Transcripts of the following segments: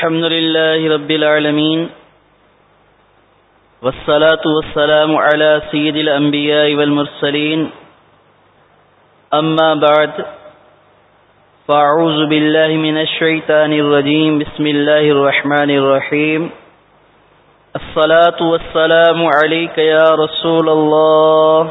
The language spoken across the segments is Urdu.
الحمد لله رب العالمين والصلاة والسلام على سيد الأنبياء والمرسلين. أما بعد، فأعوذ بالله من الشيطان الرجيم. بسم الله الرحمن الرحيم. الصلاة والسلام عليك يا رسول الله.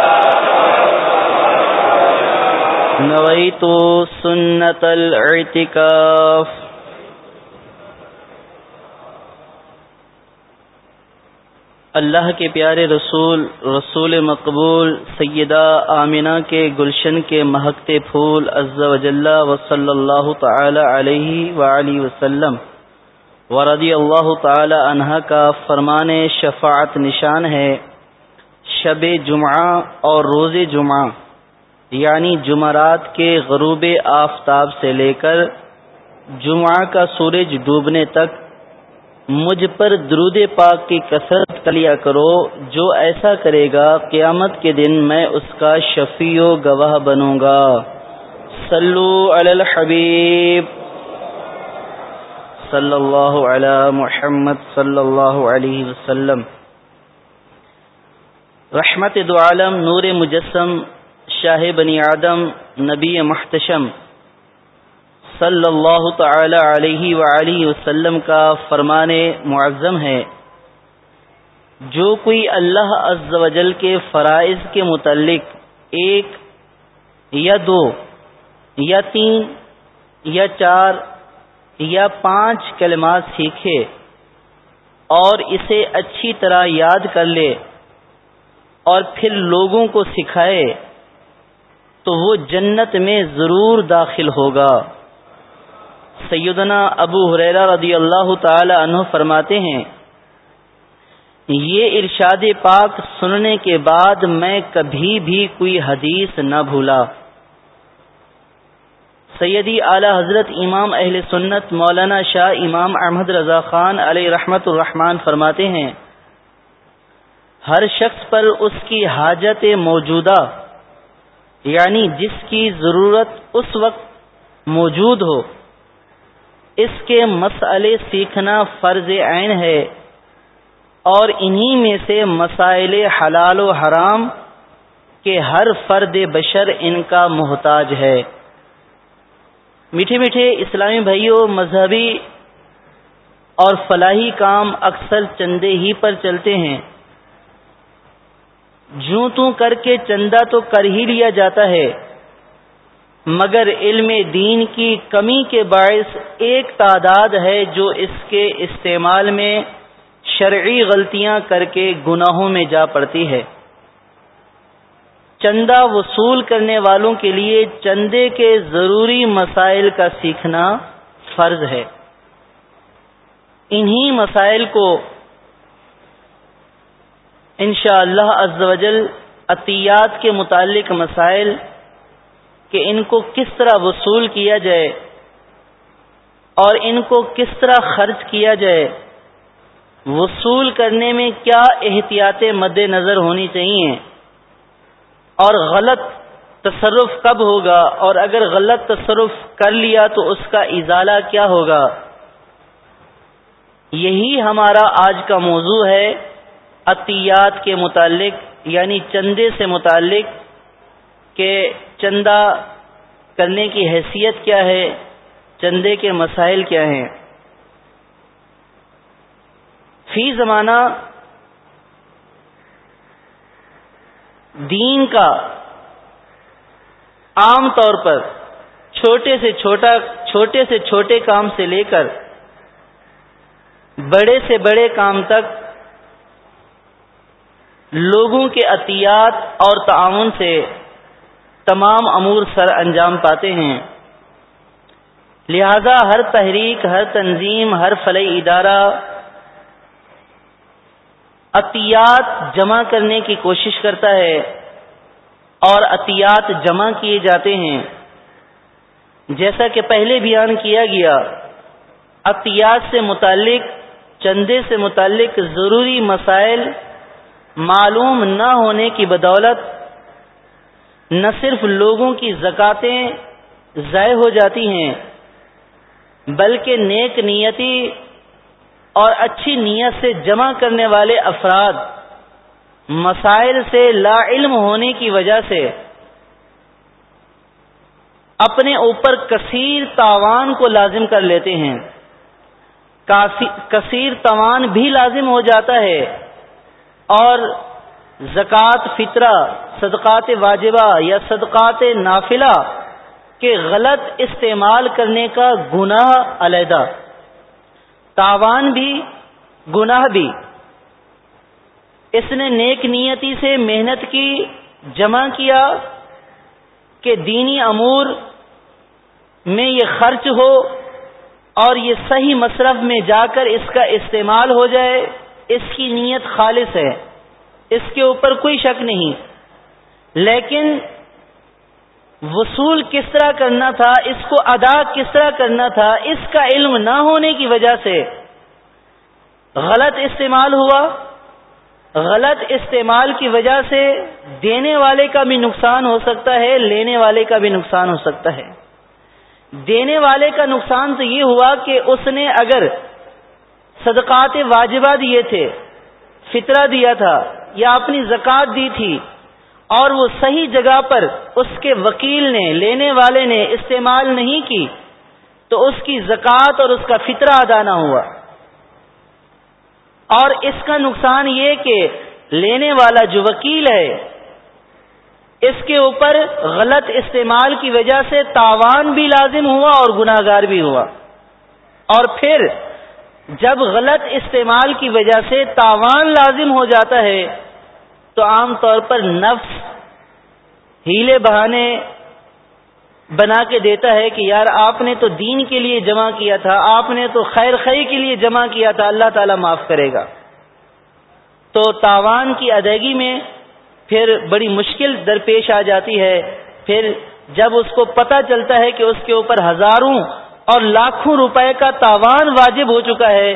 نويت سنة الاعتكاف اللہ کے پیارے رسول رسول مقبول، سیدہ آمینہ کے گلشن کے مہکتے پھول، عز و جلہ و صلی اللہ تعالی علیہ وآلہ وسلم ورضی اللہ تعالی عنہ کا فرمان شفاعت نشان ہے۔ شب جمعہ اور روز جمعہ۔ یعنی جمعرات کے غروب آفتاب سے لے کر جمعہ کا سورج ڈوبنے تک مجھ پر درود پاک کی کثرت کلیا کرو، جو ایسا کرے گا، قیامت کے دن میں اس کا شفیع و گواہ بنوں گا۔ صلو علی الحبیب۔ صلی اللہ علی محمد صلی اللہ علیہ وسلم۔ رحمت دو عالم، نور مجسم۔ شاہ بنی آدم نبی محتشم صلی اللہ تعالی علیہ وآلہ وسلم کا فرمان معظم ہے۔ جو کوئی اللہ عز و جل کے فرائض کے متعلق ایک یا دو یا تین یا چار یا پانچ کلمات سیکھے اور اسے اچھی طرح یاد کر لے اور پھر لوگوں کو سکھائے تو وہ جنت میں ضرور داخل ہوگا۔ سیدنا ابو حریرا رضی اللہ تعالی عنہ فرماتے ہیں، یہ ارشاد پاک سننے کے بعد میں کبھی بھی کوئی حدیث نہ بھولا۔ سیدی اعلی حضرت امام اہل سنت مولانا شاہ امام احمد رضا خان علیہ رحمت الرحمان فرماتے ہیں، ہر شخص پر اس کی حاجت موجودہ یعنی جس کی ضرورت اس وقت موجود ہو، اس کے مسئلے سیکھنا فرض عین ہے اور انہی میں سے مسائل حلال و حرام کے ہر فرد بشر ان کا محتاج ہے۔ میٹھے میٹھے اسلامی بھائیوں مذہبی اور فلاحی کام اکثر چندے ہی پر چلتے ہیں۔ جوں تو کر کے چندہ تو کر ہی لیا جاتا ہے۔ مگر علم دین کی کمی کے باعث ایک تعداد ہے جو اس کے استعمال میں شرعی غلطیاں کر کے گناہوں میں جا پڑتی ہے۔ چندہ وصول کرنے والوں کے لیے چندے کے ضروری مسائل کا سیکھنا فرض ہے۔ انہی مسائل کو انشاء اللہ ازوجل عطیات کے متعلق مسائل کہ ان کو کس طرح وصول کیا جائے اور ان کو کس طرح خرچ کیا جائے، وصول کرنے میں کیا احتیاط مد نظر ہونی چاہیے اور غلط تصرف کب ہوگا اور اگر غلط تصرف کر لیا تو اس کا ازالہ کیا ہوگا؟ یہی ہمارا آج کا موضوع ہے۔ عطیات کے متعلق یعنی چندے سے متعلق کہ چندہ کرنے کی حیثیت کیا ہے، چندے کے مسائل کیا ہیں۔ فی زمانہ دین کا عام طور پر چھوٹے سے چھوٹا، چھوٹے سے چھوٹے کام سے لے کر بڑے سے بڑے کام تک لوگوں کے عطیات اور تعاون سے تمام امور سر انجام پاتے ہیں۔ لہذا ہر تحریک، ہر تنظیم، ہر فلحی ادارہ عطیات جمع کرنے کی کوشش کرتا ہے اور عطیات جمع کیے جاتے ہیں۔ جیسا کہ پہلے بیان کیا گیا، عطیات سے متعلق، چندے سے متعلق ضروری مسائل معلوم نہ ہونے کی بدولت نہ صرف لوگوں کی زکاتیں ضائع ہو جاتی ہیں، بلکہ نیک نیتی اور اچھی نیت سے جمع کرنے والے افراد مسائل سے لا علم ہونے کی وجہ سے اپنے اوپر کثیر تاوان کو لازم کر لیتے ہیں۔ کثیر توان بھی لازم ہو جاتا ہے۔ اور زکوٰۃ فطرہ، صدقات واجبہ یا صدقات نافلہ کے غلط استعمال کرنے کا گناہ علیحدہ۔ تاوان بھی، گناہ بھی۔ اس نے نیک نیتی سے محنت کی، جمع کیا کہ دینی امور میں یہ خرچ ہو اور یہ صحیح مصرف میں جا کر اس کا استعمال ہو جائے۔ اس کی نیت خالص ہے، اس کے اوپر کوئی شک نہیں۔ لیکن وصول کس طرح کرنا تھا، اس کو ادا کس طرح کرنا تھا، اس کا علم نہ ہونے کی وجہ سے غلط استعمال ہوا۔ غلط استعمال کی وجہ سے دینے والے کا بھی نقصان ہو سکتا ہے، لینے والے کا بھی نقصان ہو سکتا ہے۔ دینے والے کا نقصان تو یہ ہوا کہ اس نے اگر صدقات واجبہ دیے تھے، فطرہ دیا تھا، یا اپنی زکوٰۃ دی تھی، اور وہ صحیح جگہ پر اس کے وکیل نے، لینے والے نے استعمال نہیں کی، تو اس کی زکوٰۃ اور اس کا فطرہ ادا نہ ہوا۔ اور اس کا نقصان یہ کہ لینے والا جو وکیل ہے، اس کے اوپر غلط استعمال کی وجہ سے تاوان بھی لازم ہوا اور گناہ گار بھی ہوا۔ اور پھر جب غلط استعمال کی وجہ سے تاوان لازم ہو جاتا ہے، تو عام طور پر نفس ہیلے بہانے بنا کے دیتا ہے کہ یار آپ نے تو دین کے لیے جمع کیا تھا، آپ نے تو خیر خی کے لیے جمع کیا تھا، اللہ تعالیٰ معاف کرے گا۔ تو تاوان کی ادائیگی میں پھر بڑی مشکل درپیش آ جاتی ہے۔ پھر جب اس کو پتہ چلتا ہے کہ اس کے اوپر ہزاروں اور لاکھوں روپے کا تاوان واجب ہو چکا ہے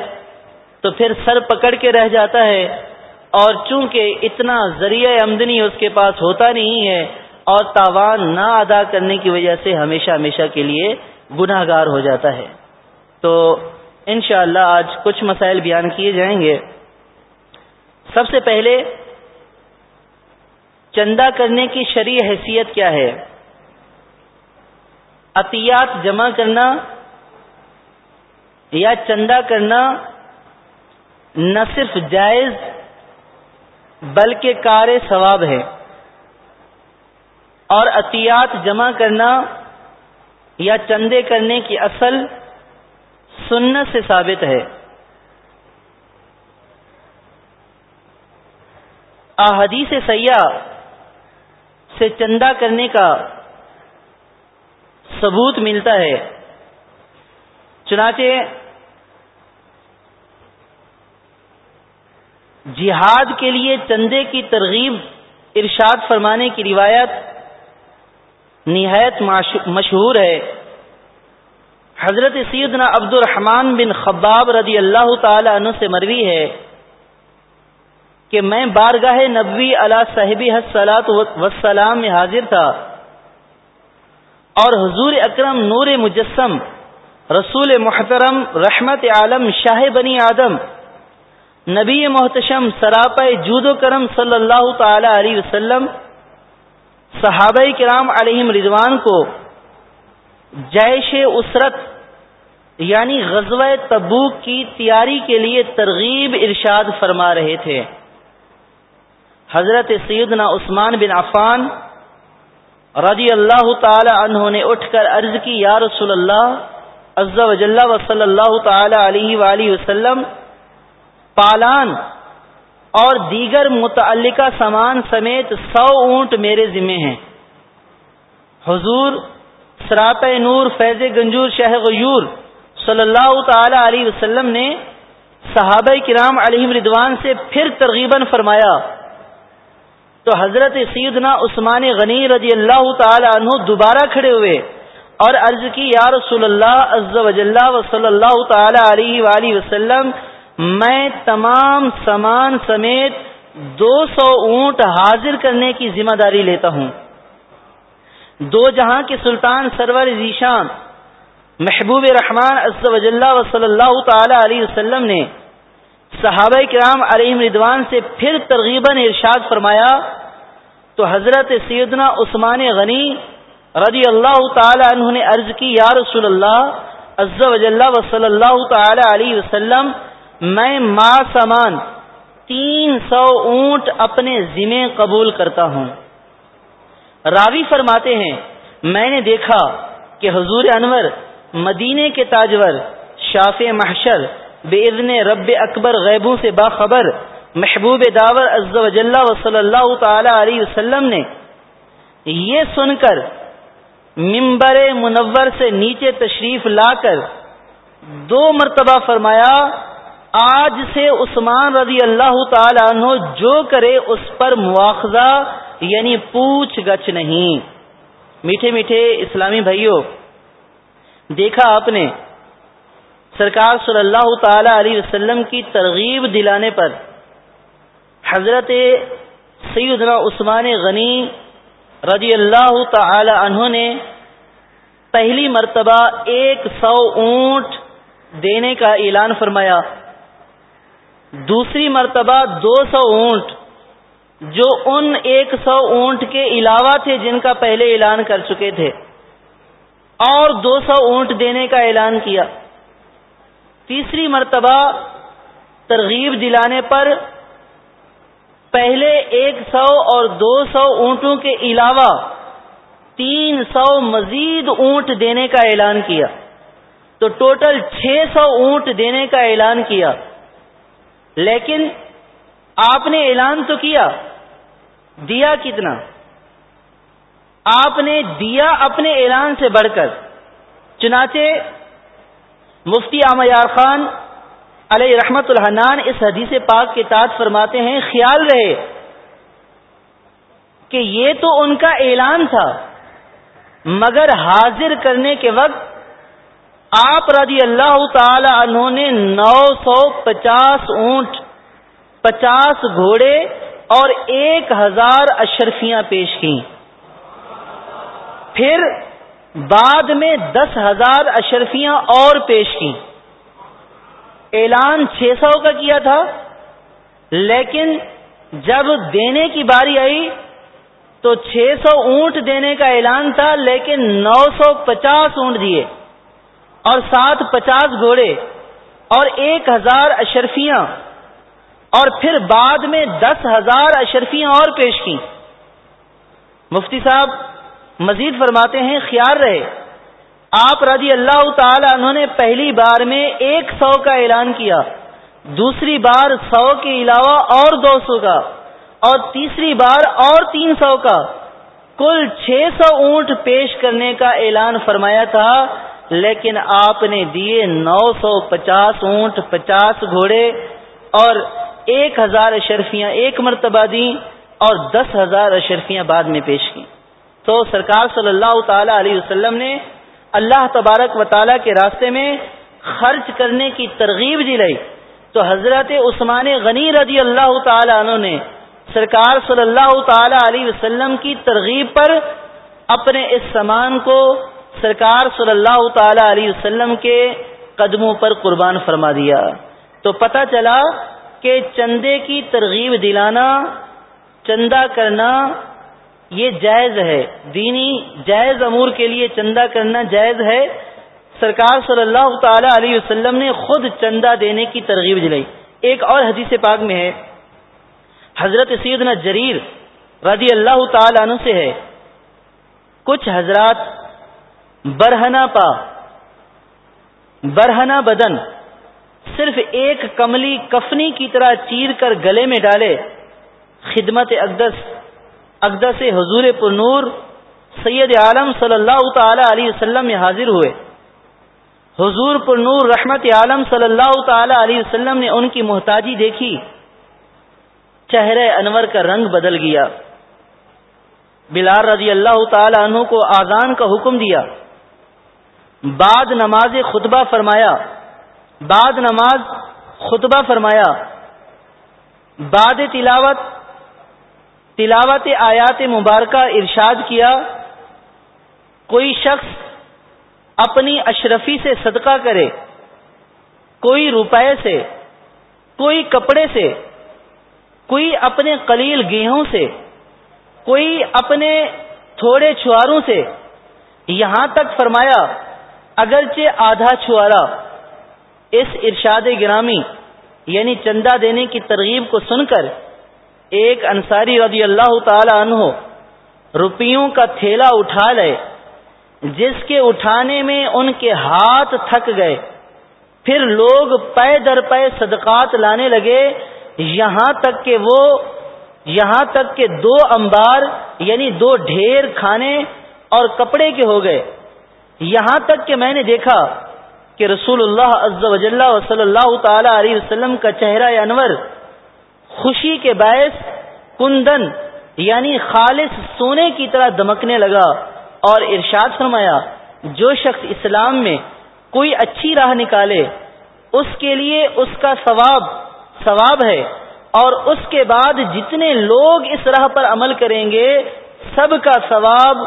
تو پھر سر پکڑ کے رہ جاتا ہے اور چونکہ اتنا ذریعہ آمدنی اس کے پاس ہوتا نہیں ہے اور تاوان نہ ادا کرنے کی وجہ سے ہمیشہ ہمیشہ کے لیے گناہ گار ہو جاتا ہے۔ تو انشاءاللہ اللہ آج کچھ مسائل بیان کیے جائیں گے۔ سب سے پہلے چندہ کرنے کی شرع حیثیت کیا ہے؟ عطیات جمع کرنا یا چندہ کرنا نہ صرف جائز بلکہ کار ثواب ہے اور عطیات جمع کرنا یا چندے کرنے کی اصل سنت سے ثابت ہے۔ احادیث سیاح سے چندہ کرنے کا ثبوت ملتا ہے۔ چنانچہ جہاد کے لیے چندے کی ترغیب، ارشاد فرمانے کی روایت نہایت مشہور ہے۔ حضرت سیدنا عبد الرحمان بن خباب رضی اللہ تعالی عنہ سے مروی ہے کہ میں بارگاہ نبوی علا صحبی حسلات وسلام میں حاضر تھا اور حضور اکرم نور مجسم رسول محترم رحمت عالم شاہ بنی آدم، نبی محتشم سراپ جود و کرم صلی اللہ تعالی علیہ وسلم، صحابہ کرام علیہم رضوان کو جیش اسرت یعنی غزوہ تبوک کی تیاری کے لیے ترغیب ارشاد فرما رہے تھے۔ حضرت سیدنا عثمان بن عفان رضی اللہ تعالی عنہ نے اٹھ کر عرض کی، یا رسول اللہ عز و جل و صلی اللہ تعالی علیہ وآلہ وسلم پالان اور دیگر متعلقہ سامان سمیت سو اونٹ میرے ذمے ہیں۔ حضور سراپ نور فیض گنجور شہ غیور صلی اللہ تعالی علیہ وسلم نے صحابہ کرام علیہ ردوان سے پھر ترغیباً فرمایا۔ تو حضرت سیدنا عثمان غنی رضی اللہ تعالی عنہ دوبارہ کھڑے ہوئے۔ اور عرض کی، یا رسول اللہ عز و و صلی اللہ تعالی علیہ وآلہ وسلم، میں تمام سامان سمیت دو سو اونٹ حاضر کرنے کی ذمہ داری لیتا ہوں۔ دو جہاں کے سلطان سرور ذیشان محبوب رحمان عز و و صلی اللہ تعالی علیہ وسلم نے صحابہ کرام علیہ ردوان سے پھر ترغیباً ارشاد فرمایا، تو حضرت سیدنا عثمان غنی رضی اللہ تعالی عنہ نے عرض کی، یا رسول اللہ، عز و و صلی اللہ تعالی علیہ وسلم، میں ما سامان تین سو اونٹ اپنے ذمے قبول کرتا ہوں۔ راوی فرماتے ہیں، میں نے دیکھا کہ حضور انور، مدینے کے تاجور شاف محشر، بے ادن رب اکبر غیبوں سے باخبر، محبوب داور عز و صلی اللہ تعالی علیہ وسلم نے یہ سن کر ممبر منور سے نیچے تشریف لا کر دو مرتبہ فرمایا، آج سے عثمان رضی اللہ تعالی عنہ جو کرے اس پر مواخذہ یعنی پوچھ گچھ نہیں۔ میٹھے میٹھے اسلامی بھائیوں دیکھا آپ نے، سرکار صلی اللہ تعالی علیہ وسلم کی ترغیب دلانے پر حضرت سیدنا عثمان غنی رضی اللہ تعالی عنہ نے پہلی مرتبہ ایک سو اونٹ دینے کا اعلان فرمایا۔ دوسری مرتبہ دو سو اونٹ جو ان ایک سو اونٹ کے علاوہ تھے جن کا پہلے اعلان کر چکے تھے۔ اور دو سو اونٹ دینے کا اعلان کیا۔ تیسری مرتبہ ترغیب دلانے پر پہلے ایک سو اور دو سو اونٹوں کے علاوہ تین سو مزید اونٹ دینے کا اعلان کیا۔ تو ٹوٹل چھ سو اونٹ دینے کا اعلان کیا۔ لیکن آپ نے اعلان تو کیا۔ دیا کتنا؟ آپ نے دیا اپنے اعلان سے بڑھ کر۔ چنانچہ مفتی یار خان علیہ رحمت الحنان اس حدیث پاک کے تاج فرماتے ہیں، خیال رہے کہ یہ تو ان کا اعلان تھا، مگر حاضر کرنے کے وقت آپ رضی اللہ تعالی عنہ نے نو سو پچاس اونٹ، پچاس گھوڑے اور ایک ہزار اشرفیاں پیش کی پھر بعد میں دس ہزار اشرفیاں اور پیش کی اعلان چھ سو کا کیا تھا، لیکن جب دینے کی باری آئی تو چھ سو اونٹ دینے کا اعلان تھا، لیکن نو سو پچاس اونٹ دیے اور سات پچاس گھوڑے اور ایک ہزار اشرفیاں اور پھر بعد میں دس ہزار اشرفیاں اور پیش کی مفتی صاحب، مزید فرماتے ہیں، خیال رہے۔ آپ رضی اللہ تعالی انہوں نے پہلی بار میں ایک سو کا اعلان کیا، دوسری بار سو کے علاوہ اور دو سو کا، اور تیسری بار اور تین سو کا۔ کل چھ سو اونٹ پیش کرنے کا اعلان فرمایا تھا، لیکن آپ نے دیے نو سو پچاس اونٹ، پچاس گھوڑے اور ایک ہزار اشرفیاں ایک مرتبہ دی اور دس ہزار اشرفیاں بعد میں پیش کی تو سرکار صلی اللہ تعالی علیہ وسلم نے اللہ تبارک و تعالیٰ کے راستے میں خرچ کرنے کی ترغیب دلائی تو حضرت عثمان غنی رضی اللہ تعالی عنہ نے سرکار صلی اللہ تعالی علیہ وسلم کی ترغیب پر اپنے اس سامان کو سرکار صلی اللہ تعالی علیہ وسلم کے قدموں پر قربان فرما دیا۔ تو پتہ چلا کہ چندے کی ترغیب دلانا، چندہ کرنا یہ جائز ہے۔ دینی جائز امور کے لیے چندہ کرنا جائز ہے۔ سرکار صلی اللہ تعالی علیہ وسلم نے خود چندہ دینے کی ترغیب دلائی ایک اور حدیث پاک میں ہے۔ حضرت سیدنا جریر رضی اللہ تعالی عنہ سے ہے۔ کچھ حضرات برہنا پا برہنا بدن صرف ایک کملی کفنی کی طرح چیر کر گلے میں ڈالے۔ خدمت اقدس اقدس حضور پر نور سید عالم صلی اللہ تعالی علیہ وسلم میں حاضر ہوئے۔ حضور پر نور رحمت عالم صلی اللہ تعالی علیہ وسلم نے ان کی محتاجی دیکھی۔ چہرے انور کا رنگ بدل گیا۔ بلال رضی اللہ تعالی عنہ کو آزان کا حکم دیا۔ بعد نماز خطبہ فرمایا۔ بعد نماز خطبہ فرمایا۔ بعد تلاوت تلاوت آیات مبارکہ ارشاد کیا، کوئی شخص اپنی اشرفی سے صدقہ کرے، کوئی روپے سے، کوئی کپڑے سے، کوئی اپنے قلیل گیہوں سے، کوئی اپنے تھوڑے چھواروں سے، یہاں تک فرمایا، اگرچہ آدھا چھوارا، اس ارشاد گرامی یعنی چندہ دینے کی ترغیب کو سن کر ایک انصاری رضی اللہ تعالی عنہ روپیوں کا تھیلا اٹھا لے، جس کے اٹھانے میں ان کے ہاتھ تھک گئے۔ پھر لوگ پے در پے صدقات لانے لگے۔ یہاں تک کہ وہ، یہاں تک کہ دو انبار یعنی دو ڈھیر کھانے اور کپڑے کے ہو گئے۔ یہاں تک کہ میں نے دیکھا کہ رسول اللہ عز و جلہ صلی اللہ تعالی علیہ وسلم کا چہرہ انور خوشی کے باعث کندن یعنی خالص سونے کی طرح دمکنے لگا اور ارشاد فرمایا، جو شخص اسلام میں کوئی اچھی راہ نکالے، اس کے لیے اس کا ثواب ثواب ہے اور اس کے بعد جتنے لوگ اس راہ پر عمل کریں گے، سب کا ثواب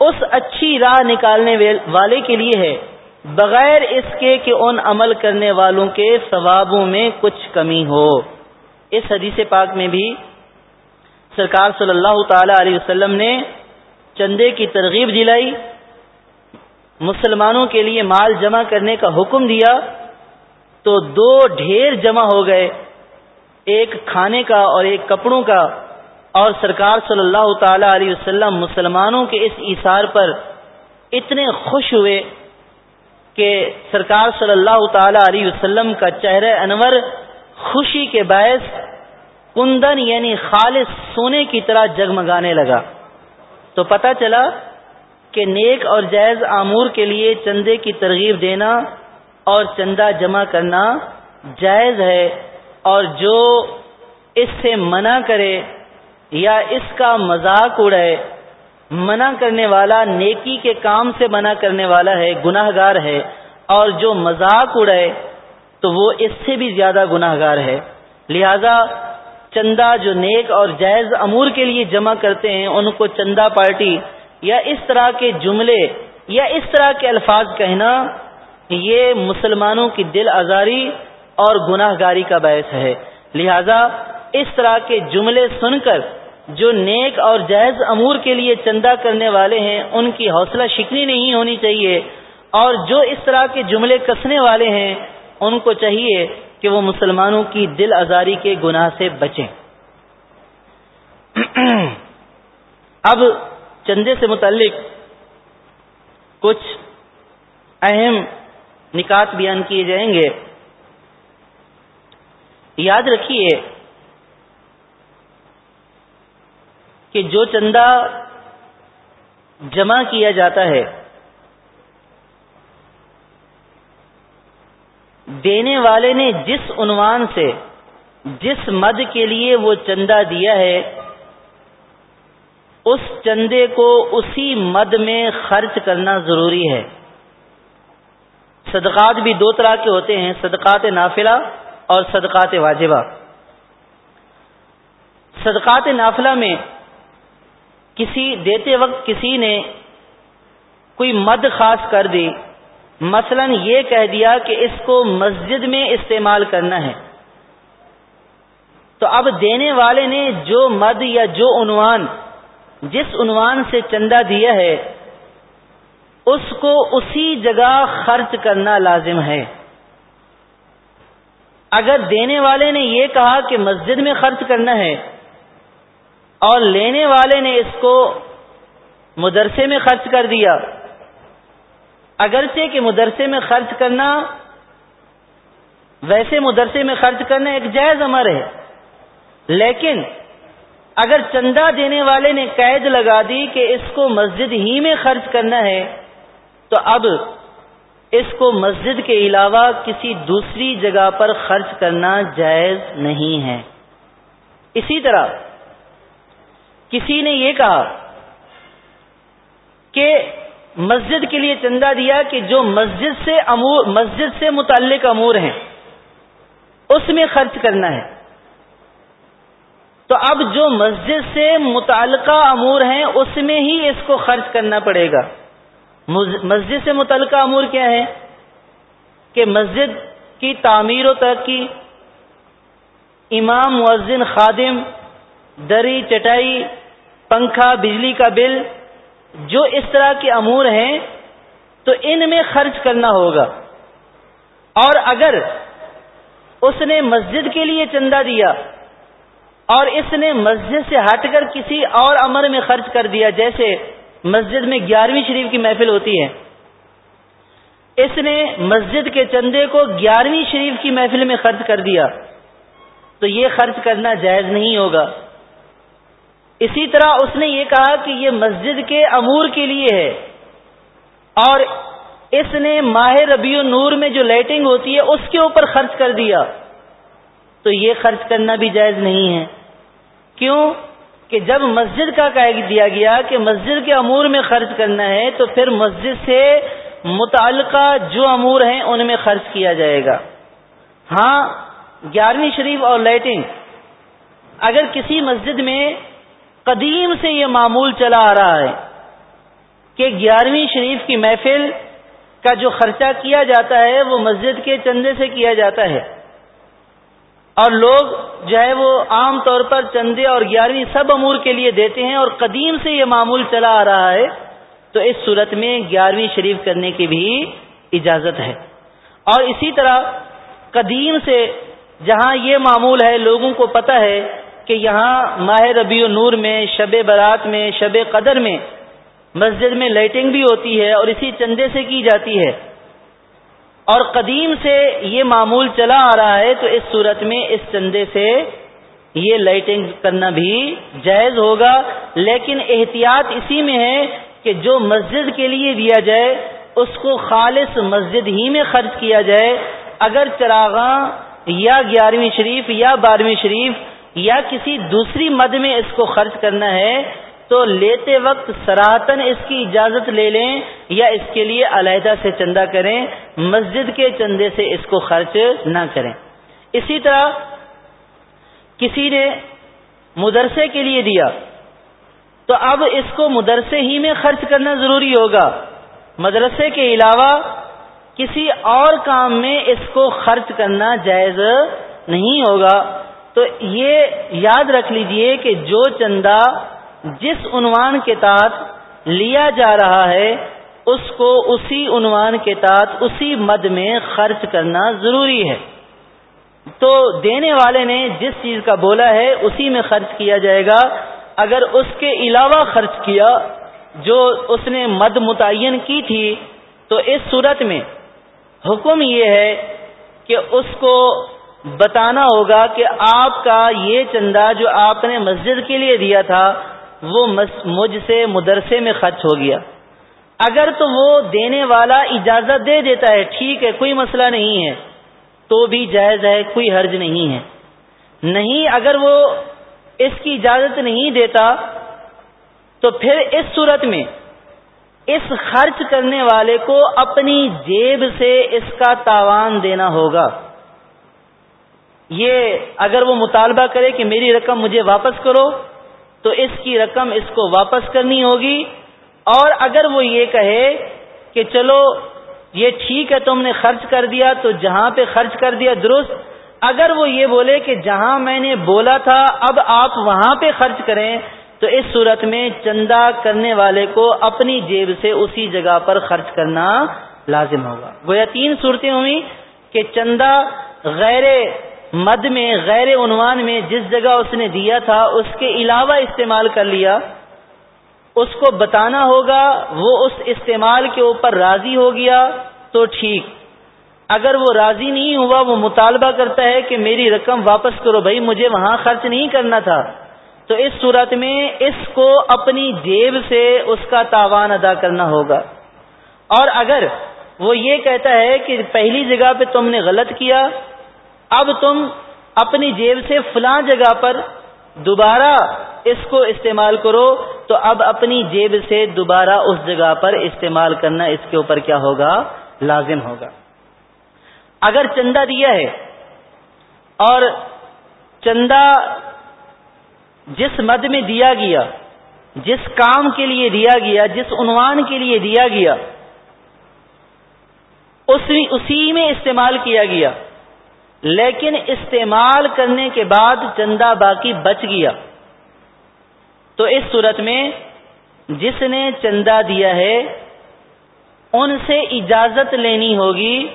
اس اچھی راہ نکالنے والے کے لیے ہے۔ بغیر اس کے کہ ان عمل کرنے والوں کے ثوابوں میں کچھ کمی ہو۔ اس حدیث پاک میں بھی سرکار صلی اللہ تعالی علیہ وسلم نے چندے کی ترغیب دلائی، مسلمانوں کے لیے مال جمع کرنے کا حکم دیا تو دو ڈھیر جمع ہو گئے، ایک کھانے کا اور ایک کپڑوں کا، اور سرکار صلی اللہ تعالی علیہ وسلم مسلمانوں کے اس ایثار پر اتنے خوش ہوئے کہ سرکار صلی اللہ تعالی علیہ وسلم کا چہرہ انور خوشی کے باعث کندن یعنی خالص سونے کی طرح جگمگانے لگا۔ تو پتہ چلا کہ نیک اور جائز آمور کے لیے چندے کی ترغیب دینا اور چندہ جمع کرنا جائز ہے اور جو اس سے منع کرے یا اس کا مذاق اڑے، منع کرنے والا نیکی کے کام سے منع کرنے والا ہے گناہ گار ہے اور جو مذاق اڑے، تو وہ اس سے بھی زیادہ گناہ گار ہے۔ لہذا چندہ جو نیک اور جائز امور کے لیے جمع کرتے ہیں، ان کو چندہ پارٹی یا اس طرح کے جملے یا اس طرح کے الفاظ کہنا، یہ مسلمانوں کی دل آزاری اور گناہ گاری کا باعث ہے۔ لہذا اس طرح کے جملے سن کر جو نیک اور جائز امور کے لیے چندہ کرنے والے ہیں، ان کی حوصلہ شکنی نہیں ہونی چاہیے۔ اور جو اس طرح کے جملے کسنے والے ہیں ان کو چاہیے کہ وہ مسلمانوں کی دل آزاری کے گناہ سے بچیں۔ اب چندے سے متعلق کچھ اہم نکات بیان کیے جائیں گے۔ یاد رکھیے کہ جو چندہ جمع کیا جاتا ہے دینے والے نے جس عنوان سے جس مد کے لیے وہ چندہ دیا ہے، اس چندے کو اسی مد میں خرچ کرنا ضروری ہے۔ صدقات بھی دو طرح کے ہوتے ہیں، صدقات نافلہ اور صدقات واجبہ۔ صدقات نافلہ میں کسی دیتے وقت کسی نے کوئی مد خاص کر دی مثلا یہ کہہ دیا کہ اس کو مسجد میں استعمال کرنا ہے۔ تو اب دینے والے نے جو مد یا جو عنوان، جس عنوان سے چندہ دیا ہے، اس کو اسی جگہ خرچ کرنا لازم ہے۔ اگر دینے والے نے یہ کہا کہ مسجد میں خرچ کرنا ہے اور لینے والے نے اس کو مدرسے میں خرچ کر دیا اگرچہ کہ مدرسے میں خرچ کرنا، ویسے مدرسے میں خرچ کرنا ایک جائز امر ہے، لیکن اگر چندہ دینے والے نے قید لگا دی کہ اس کو مسجد ہی میں خرچ کرنا ہے، تو اب اس کو مسجد کے علاوہ کسی دوسری جگہ پر خرچ کرنا جائز نہیں ہے۔ اسی طرح کسی نے یہ کہا کہ مسجد کے لیے چندہ دیا کہ جو مسجد سے امور، مسجد سے متعلق امور ہیں، اس میں خرچ کرنا ہے۔ تو اب جو مسجد سے متعلقہ امور ہیں، اس میں ہی اس کو خرچ کرنا پڑے گا۔ مسجد سے متعلقہ امور کیا ہے کہ مسجد کی تعمیر و ترقی، امام، مؤذن، خادم، دری، چٹائی، پنکھا، بجلی کا بل جو اس طرح کے امور ہیں تو ان میں خرچ کرنا ہوگا۔ اور اگر اس نے مسجد کے لیے چندہ دیا اور اس نے مسجد سے ہٹ کر کسی اور امر میں خرچ کر دیا، جیسے مسجد میں گیارہویں شریف کی محفل ہوتی ہے، اس نے مسجد کے چندے کو گیارہویں شریف کی محفل میں خرچ کر دیا، تو یہ خرچ کرنا جائز نہیں ہوگا۔ اسی طرح اس نے یہ کہا کہ یہ مسجد کے امور کے لیے ہے اور اس نے ماہ ربیع نور میں جو لائٹنگ ہوتی ہے اس کے اوپر خرچ کر دیا۔ تو یہ خرچ کرنا بھی جائز نہیں ہے۔ کیوں؟ کہ جب مسجد کا قید دیا گیا کہ مسجد کے امور میں خرچ کرنا ہے تو پھر مسجد سے متعلقہ جو امور ہیں ان میں خرچ کیا جائے گا۔ ہاں گیارہویں شریف اور لائٹنگ اگر کسی مسجد میں قدیم سے یہ معمول چلا آ رہا ہے کہ گیارہویں شریف کی محفل کا جو خرچہ کیا جاتا ہے، وہ مسجد کے چندے سے کیا جاتا ہے۔ اور لوگ جو ہے وہ عام طور پر چندے اور گیارہویں سب امور کے لیے دیتے ہیں اور قدیم سے یہ معمول چلا آ رہا ہے، تو اس صورت میں گیارہویں شریف کرنے کی بھی اجازت ہے۔ اور اسی طرح قدیم سے جہاں یہ معمول ہے، لوگوں کو پتہ ہے کہ یہاں ماہ ربیع نور میں، شب برات میں، شب قدر میں مسجد میں لائٹنگ بھی ہوتی ہے اور اسی چندے سے کی جاتی ہے۔ اور قدیم سے یہ معمول چلا آ رہا ہے تو اس صورت میں اس چندے سے یہ لائٹنگ کرنا بھی جائز ہوگا۔ لیکن احتیاط اسی میں ہے کہ جو مسجد کے لیے دیا جائے، اس کو خالص مسجد ہی میں خرچ کیا جائے۔ اگر چراغاں یا گیارہویں شریف یا بارہویں شریف یا کسی دوسری مد میں اس کو خرچ کرنا ہے، تو لیتے وقت سراہتن اس کی اجازت لے لیں یا اس کے لیے علیحدہ سے چندہ کریں، مسجد کے چندے سے اس کو خرچ نہ کریں۔ اسی طرح کسی نے مدرسے کے لیے دیا، تو اب اس کو مدرسے ہی میں خرچ کرنا ضروری ہوگا۔ مدرسے کے علاوہ کسی اور کام میں اس کو خرچ کرنا جائز نہیں ہوگا۔ تو یہ یاد رکھ لیجیے کہ جو چندہ جس عنوان کے تحت لیا جا رہا ہے، اس کو اسی عنوان کے تحت اسی مد میں خرچ کرنا ضروری ہے۔ تو دینے والے نے جس چیز کا بولا ہے، اسی میں خرچ کیا جائے گا۔ اگر اس کے علاوہ خرچ کیا جو اس نے مد متعین کی تھی، تو اس صورت میں حکم یہ ہے کہ اس کو بتانا ہوگا کہ آپ کا یہ چندہ جو آپ نے مسجد کے لیے دیا تھا، وہ مجھ سے مدرسے میں خرچ ہو گیا۔ اگر تو وہ دینے والا اجازت دے دیتا ہے، ٹھیک ہے، کوئی مسئلہ نہیں ہے۔ تو بھی جائز ہے، کوئی حرج نہیں ہے۔ نہیں، اگر وہ اس کی اجازت نہیں دیتا، تو پھر اس صورت میں اس خرچ کرنے والے کو اپنی جیب سے اس کا تاوان دینا ہوگا۔ یہ اگر وہ مطالبہ کرے کہ میری رقم مجھے واپس کرو، تو اس کی رقم اس کو واپس کرنی ہوگی۔ اور اگر وہ یہ کہے کہ چلو، یہ ٹھیک ہے، تم نے خرچ کر دیا، تو جہاں پہ خرچ کر دیا، درست۔ اگر وہ یہ بولے کہ جہاں میں نے بولا تھا، اب آپ وہاں پہ خرچ کریں، تو اس صورت میں چندہ کرنے والے کو اپنی جیب سے اسی جگہ پر خرچ کرنا لازم ہوگا۔ گویا تین صورتیں ہوئی کہ چندہ غیر مد میں، غیر عنوان میں جس جگہ اس نے دیا تھا، اس کے علاوہ استعمال کر لیا۔ اس کو بتانا ہوگا، وہ اس استعمال کے اوپر راضی ہو گیا تو ٹھیک۔ اگر وہ راضی نہیں ہوا، وہ مطالبہ کرتا ہے کہ میری رقم واپس کرو، بھائی مجھے وہاں خرچ نہیں کرنا تھا۔ تو اس صورت میں اس کو اپنی جیب سے اس کا تاوان ادا کرنا ہوگا۔ اور اگر وہ یہ کہتا ہے کہ پہلی جگہ پہ تم نے غلط کیا اب تم اپنی جیب سے فلاں جگہ پر دوبارہ اس کو استعمال کرو تو اب اپنی جیب سے دوبارہ اس جگہ پر استعمال کرنا اس کے اوپر کیا ہوگا؟ لازم ہوگا۔ اگر چندہ دیا ہے اور چندہ جس مد میں دیا گیا، جس کام کے لیے دیا گیا، جس عنوان کے لیے دیا گیا اسی میں استعمال کیا گیا۔ لیکن استعمال کرنے کے بعد چندہ باقی بچ گیا۔ تو اس صورت میں جس نے چندہ دیا ہے، ان سے اجازت لینی ہوگی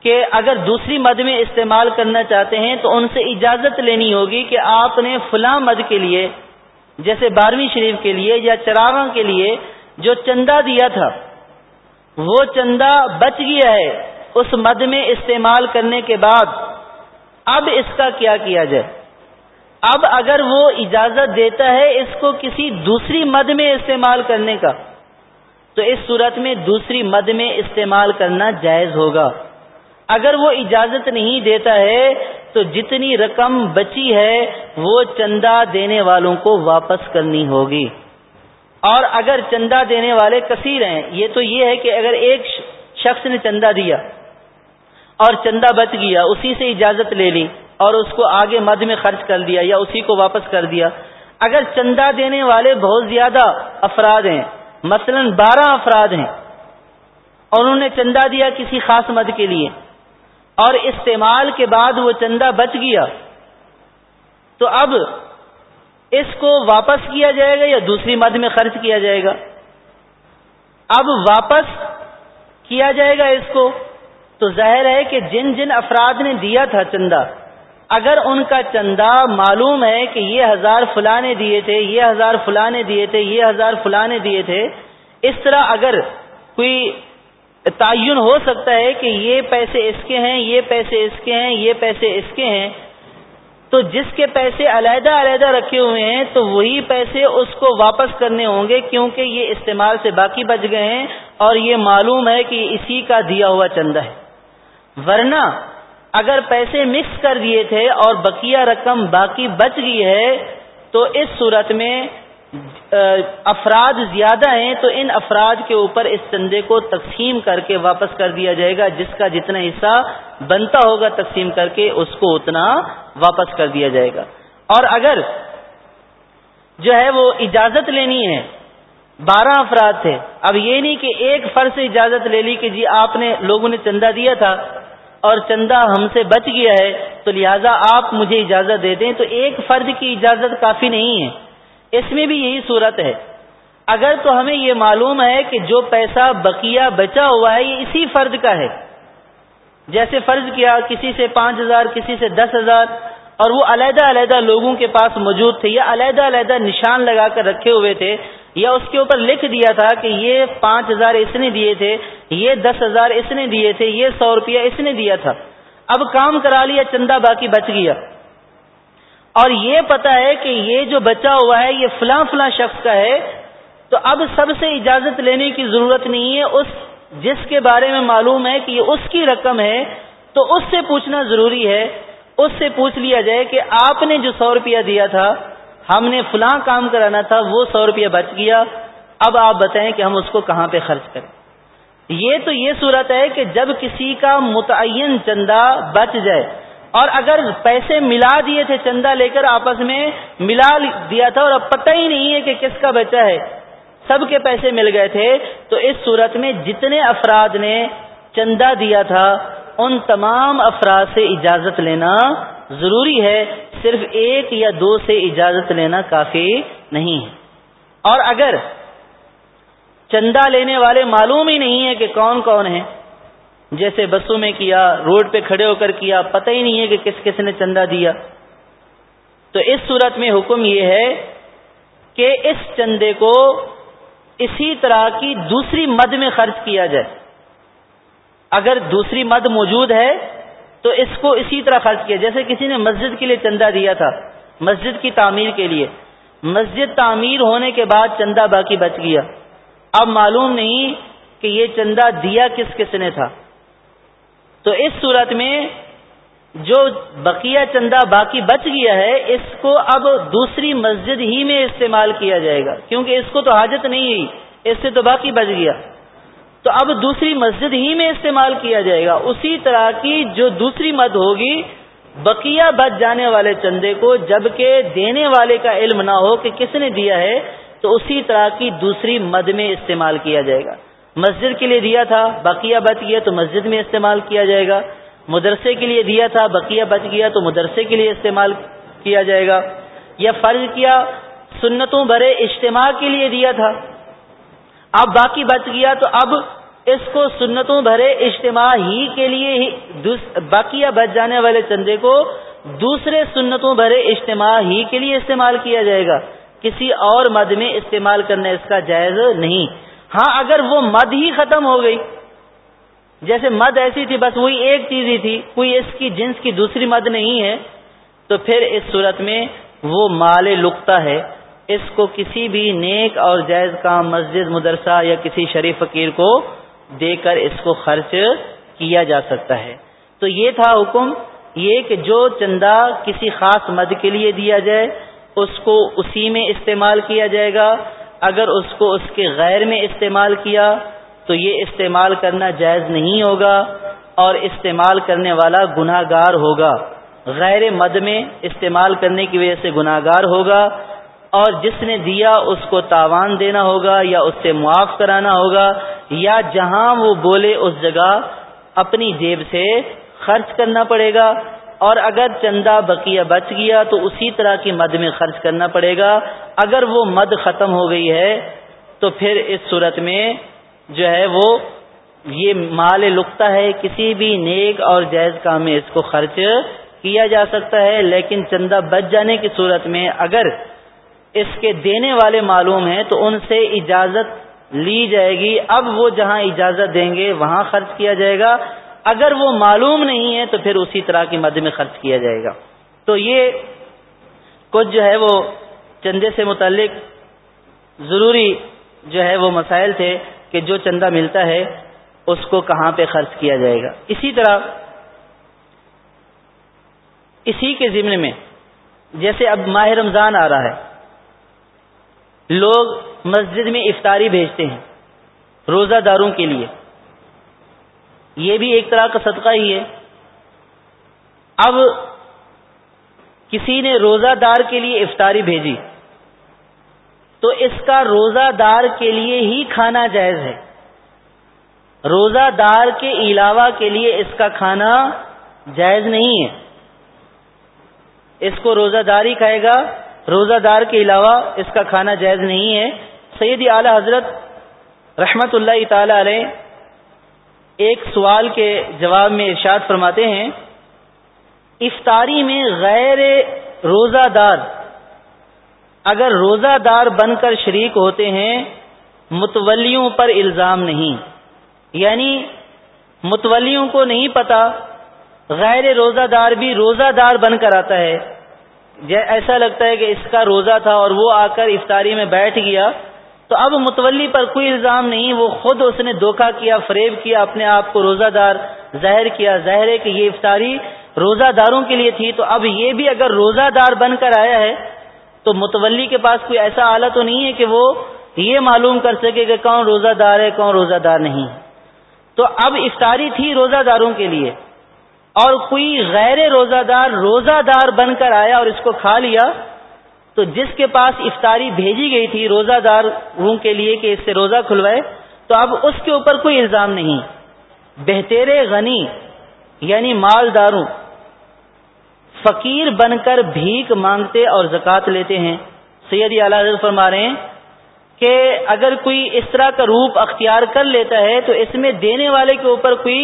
کہ اگر دوسری مد میں استعمال کرنا چاہتے ہیں تو ان سے اجازت لینی ہوگی کہ آپ نے فلاں مد کے لیے، جیسے بارہویں شریف کے لیے یا چراغاں کے لیے جو چندہ دیا تھا، وہ چندہ بچ گیا ہے۔ اس مد میں استعمال کرنے کے بعد اب اس کا کیا کیا جائے؟ اب اگر وہ اجازت دیتا ہے اس کو کسی دوسری مد میں استعمال کرنے کا، تو اس صورت میں دوسری مد میں استعمال کرنا جائز ہوگا۔ اگر وہ اجازت نہیں دیتا ہے، تو جتنی رقم بچی ہے، وہ چندہ دینے والوں کو واپس کرنی ہوگی۔ اور اگر چندہ دینے والے کثیر ہیں، یہ تو یہ ہے کہ اگر ایک شخص نے چندہ دیا اور چندہ بچ گیا، اسی سے اجازت لے لی اور اس کو آگے مد میں خرچ کر دیا یا اسی کو واپس کر دیا۔ اگر چندہ دینے والے بہت زیادہ افراد ہیں، مثلا بارہ افراد ہیں اور انہوں نے چندہ دیا کسی خاص مد کے لیے اور استعمال کے بعد وہ چندہ بچ گیا، تو اب اس کو واپس کیا جائے گا یا دوسری مد میں خرچ کیا جائے گا؟ اب واپس کیا جائے گا اس کو؟ تو ظاہر ہے کہ جن جن افراد نے دیا تھا چندہ، اگر ان کا چندہ معلوم ہے کہ یہ ہزار فلانے دیے تھے، یہ ہزار فلانے دیے تھے، یہ ہزار فلانے دیے تھے، اس طرح اگر کوئی تعین ہو سکتا ہے کہ یہ پیسے اس کے ہیں، یہ پیسے اس کے ہیں، یہ پیسے اس کے ہیں، تو جس کے پیسے علیحدہ علیحدہ رکھے ہوئے ہیں، تو وہی پیسے اس کو واپس کرنے ہوں گے کیونکہ یہ استعمال سے باقی بچ گئے ہیں اور یہ معلوم ہے کہ اسی کا دیا ہوا چندہ ہے۔ ورنہ اگر پیسے مکس کر دیے تھے اور بقیہ رقم باقی بچ گئی ہے، تو اس صورت میں افراد زیادہ ہیں، تو ان افراد کے اوپر اس چندے کو تقسیم کر کے واپس کر دیا جائے گا، جس کا جتنا حصہ بنتا ہوگا تقسیم کر کے اس کو اتنا واپس کر دیا جائے گا۔ اور اگر جو ہے وہ اجازت لینی ہے بارہ افراد تھے۔ اب یہ نہیں کہ ایک فرض سے اجازت لے لی کہ جی آپ نے لوگوں نے چندہ دیا تھا اور چندہ ہم سے بچ گیا ہے، تو لہذا آپ مجھے اجازت دے دیں۔ تو ایک فرد کی اجازت کافی نہیں ہے۔ اس میں بھی یہی صورت ہے۔ اگر تو ہمیں یہ معلوم ہے کہ جو پیسہ بقیہ بچا ہوا ہے، یہ اسی فرد کا ہے۔ جیسے فرض کیا، کسی سے پانچ ہزار، کسی سے دس ہزار، اور وہ علیحدہ علیحدہ لوگوں کے پاس موجود تھے یا علیحدہ علیحدہ نشان لگا کر رکھے ہوئے تھے یا اس کے اوپر لکھ دیا تھا کہ یہ پانچ ہزار اس نے دیے تھے، یہ دس ہزار اس نے دیے تھے، یہ سو روپیہ اس نے دیا تھا۔ اب کام کرا لیا، چندہ باقی بچ گیا۔ اور یہ پتا ہے کہ یہ جو بچا ہوا ہے، یہ فلاں فلاں شخص کا ہے۔ تو اب سب سے اجازت لینے کی ضرورت نہیں ہے، اس جس کے بارے میں معلوم ہے کہ یہ اس کی رقم ہے، تو اس سے پوچھنا ضروری ہے۔ اس سے پوچھ لیا جائے کہ آپ نے جو سو روپیہ دیا تھا ہم نے فلاں کام کرانا تھا، وہ سو روپیہ بچ گیا۔ اب آپ بتائیں کہ ہم اس کو کہاں پہ خرچ کریں۔ یہ تو یہ صورت ہے کہ جب کسی کا متعین چندہ بچ جائے، اور اگر پیسے ملا دیے تھے چندہ لے کر آپس میں، ملا دیا تھا اور اب پتہ ہی نہیں ہے کہ کس کا بچہ ہے، سب کے پیسے مل گئے تھے، تو اس صورت میں جتنے افراد نے چندہ دیا تھا، ان تمام افراد سے اجازت لینا ضروری ہے صرف ایک یا دو سے اجازت لینا کافی نہیں ہے۔ اور اگر چندہ لینے والے معلوم ہی نہیں ہے کہ کون کون ہیں، جیسے بسوں میں کیا، روڈ پہ کھڑے ہو کر کیا، پتہ ہی نہیں ہے کہ کس کس نے چندہ دیا۔ تو اس صورت میں حکم یہ ہے کہ اس چندے کو اسی طرح کی دوسری مد میں خرچ کیا جائے۔ اگر دوسری مد موجود ہے تو اس کو اسی طرح خرچ کیا۔ جیسے کسی نے مسجد کے لیے چندہ دیا تھا، مسجد کی تعمیر کے لیے۔ مسجد تعمیر ہونے کے بعد چندہ باقی بچ گیا۔ اب معلوم نہیں کہ یہ چندہ دیا کس کس نے تھا۔ تو اس صورت میں جو بقیہ چندہ باقی بچ گیا ہے، اس کو اب دوسری مسجد ہی میں استعمال کیا جائے گا۔ کیونکہ اس کو تو حاجت نہیں ہوئی۔ اس سے تو باقی بچ گیا۔ تو اب دوسری مسجد ہی میں استعمال کیا جائے گا۔ اسی طرح کی جو دوسری مد ہوگی، بقیہ بچ جانے والے چندے کو جبکہ دینے والے کا علم نہ ہو کہ کس نے دیا ہے، تو اسی طرح کی دوسری مد میں استعمال کیا جائے گا۔ مسجد کے لیے دیا تھا، بقیہ بچ گیا تو مسجد میں استعمال کیا جائے گا۔ مدرسے کے لیے دیا تھا، بقیہ بچ گیا تو مدرسے کے لیے استعمال کیا جائے گا۔ یا فرض کیا، سنتوں بھرے اجتماع کے لیے دیا تھا۔ اب باقی بچ گیا تو اب اس کو سنتوں بھرے اجتماع ہی کے لیے ہی باقیہ بچ جانے والے چندے کو دوسرے سنتوں بھرے اجتماع ہی کے لیے استعمال کیا جائے گا۔ کسی اور مد میں استعمال کرنا اس کا جائز نہیں۔ ہاں اگر وہ مد ہی ختم ہو گئی، جیسے مد ایسی تھی، بس وہی ایک چیز ہی تھی، کوئی اس کی جنس کی دوسری مد نہیں ہے، تو پھر اس صورت میں وہ مال لکتا ہے۔ اس کو کسی بھی نیک اور جائز کام، مسجد، مدرسہ یا کسی شریف فقیر کو دے کر اس کو خرچ کیا جا سکتا ہے۔ تو یہ تھا حکم، یہ کہ جو چندہ کسی خاص مد کے لیے دیا جائے، اس کو اسی میں استعمال کیا جائے گا۔ اگر اس کو اس کے غیر میں استعمال کیا، تو یہ استعمال کرنا جائز نہیں ہوگا اور استعمال کرنے والا گناہ گار ہوگا۔ غیر مد میں استعمال کرنے کی وجہ سے گناہ گار ہوگا۔ اور جس نے دیا اس کو تاوان دینا ہوگا یا اس سے معاف کرانا ہوگا یا جہاں وہ بولے اس جگہ اپنی جیب سے خرچ کرنا پڑے گا اور اگر چندہ بقیہ بچ گیا تو اسی طرح کی مد میں خرچ کرنا پڑے گا۔ اگر وہ مد ختم ہو گئی ہے تو پھر اس صورت میں جو ہے وہ یہ مال لکتا ہے، کسی بھی نیک اور جائز کام میں اس کو خرچ کیا جا سکتا ہے، لیکن چندہ بچ جانے کی صورت میں اگر اس کے دینے والے معلوم ہیں تو ان سے اجازت لی جائے گی۔ اب وہ جہاں اجازت دیں گے، وہاں خرچ کیا جائے گا۔ اگر وہ معلوم نہیں ہے تو پھر اسی طرح کی مد میں خرچ کیا جائے گا۔ تو یہ کچھ جو ہے وہ چندے سے متعلق ضروری جو ہے وہ مسائل تھے کہ جو چندہ ملتا ہے، اس کو کہاں پہ خرچ کیا جائے گا۔ اسی طرح اسی کے ضمن میں جیسے اب ماہ رمضان آ رہا ہے لوگ مسجد میں افطاری بھیجتے ہیں روزہ داروں کے لیے۔ یہ بھی ایک طرح کا صدقہ ہی ہے۔ اب کسی نے روزہ دار کے لیے افطاری بھیجی تو اس کا روزہ دار کے لیے ہی کھانا جائز ہے۔ روزہ دار کے علاوہ کے لیے اس کا کھانا جائز نہیں ہے۔ اس کو روزہ دار ہی کھائے گا۔ روزہ دار کے علاوہ اس کا کھانا جائز نہیں ہے۔ سیدی اعلی حضرت رحمت اللہ تعالی علیہ ایک سوال کے جواب میں ارشاد فرماتے ہیں، افطاری میں غیر روزہ دار اگر روزہ دار بن کر شریک ہوتے ہیں، متولیوں پر الزام نہیں۔ یعنی متولیوں کو نہیں پتا، غیر روزہ دار بھی روزہ دار بن کر آتا ہے۔ ایسا لگتا ہے کہ اس کا روزہ تھا اور وہ آ کر افطاری میں بیٹھ گیا، تو اب متولی پر کوئی الزام نہیں، وہ خود اس نے دھوکہ کیا، فریب کیا، اپنے آپ کو روزہ دار ظاہر کیا۔ ظاہر ہے کہ یہ افطاری روزہ داروں کے لیے تھی، تو اب یہ بھی اگر روزہ دار بن کر آیا ہے، تو متولی کے پاس کوئی ایسا آلہ تو نہیں ہے کہ وہ یہ معلوم کر سکے کہ کون روزہ دار ہے، کون روزہ دار نہیں۔ تو اب افطاری تھی روزہ داروں کے لیے۔ اور کوئی غیر روزہ دار روزہ دار بن کر آیا اور اس کو کھا لیا، تو جس کے پاس افطاری بھیجی گئی تھی روزہ داروں کے لیے کہ اس سے روزہ کھلوائے، تو اب اس کے اوپر کوئی الزام نہیں۔ بہتر غنی یعنی مالداروں، فقیر بن کر بھیک مانگتے اور زکوٰۃ لیتے ہیں۔ سید اعلیٰ فرما رہے ہیں کہ اگر کوئی اس طرح کا روپ اختیار کر لیتا ہے، تو اس میں دینے والے کے اوپر کوئی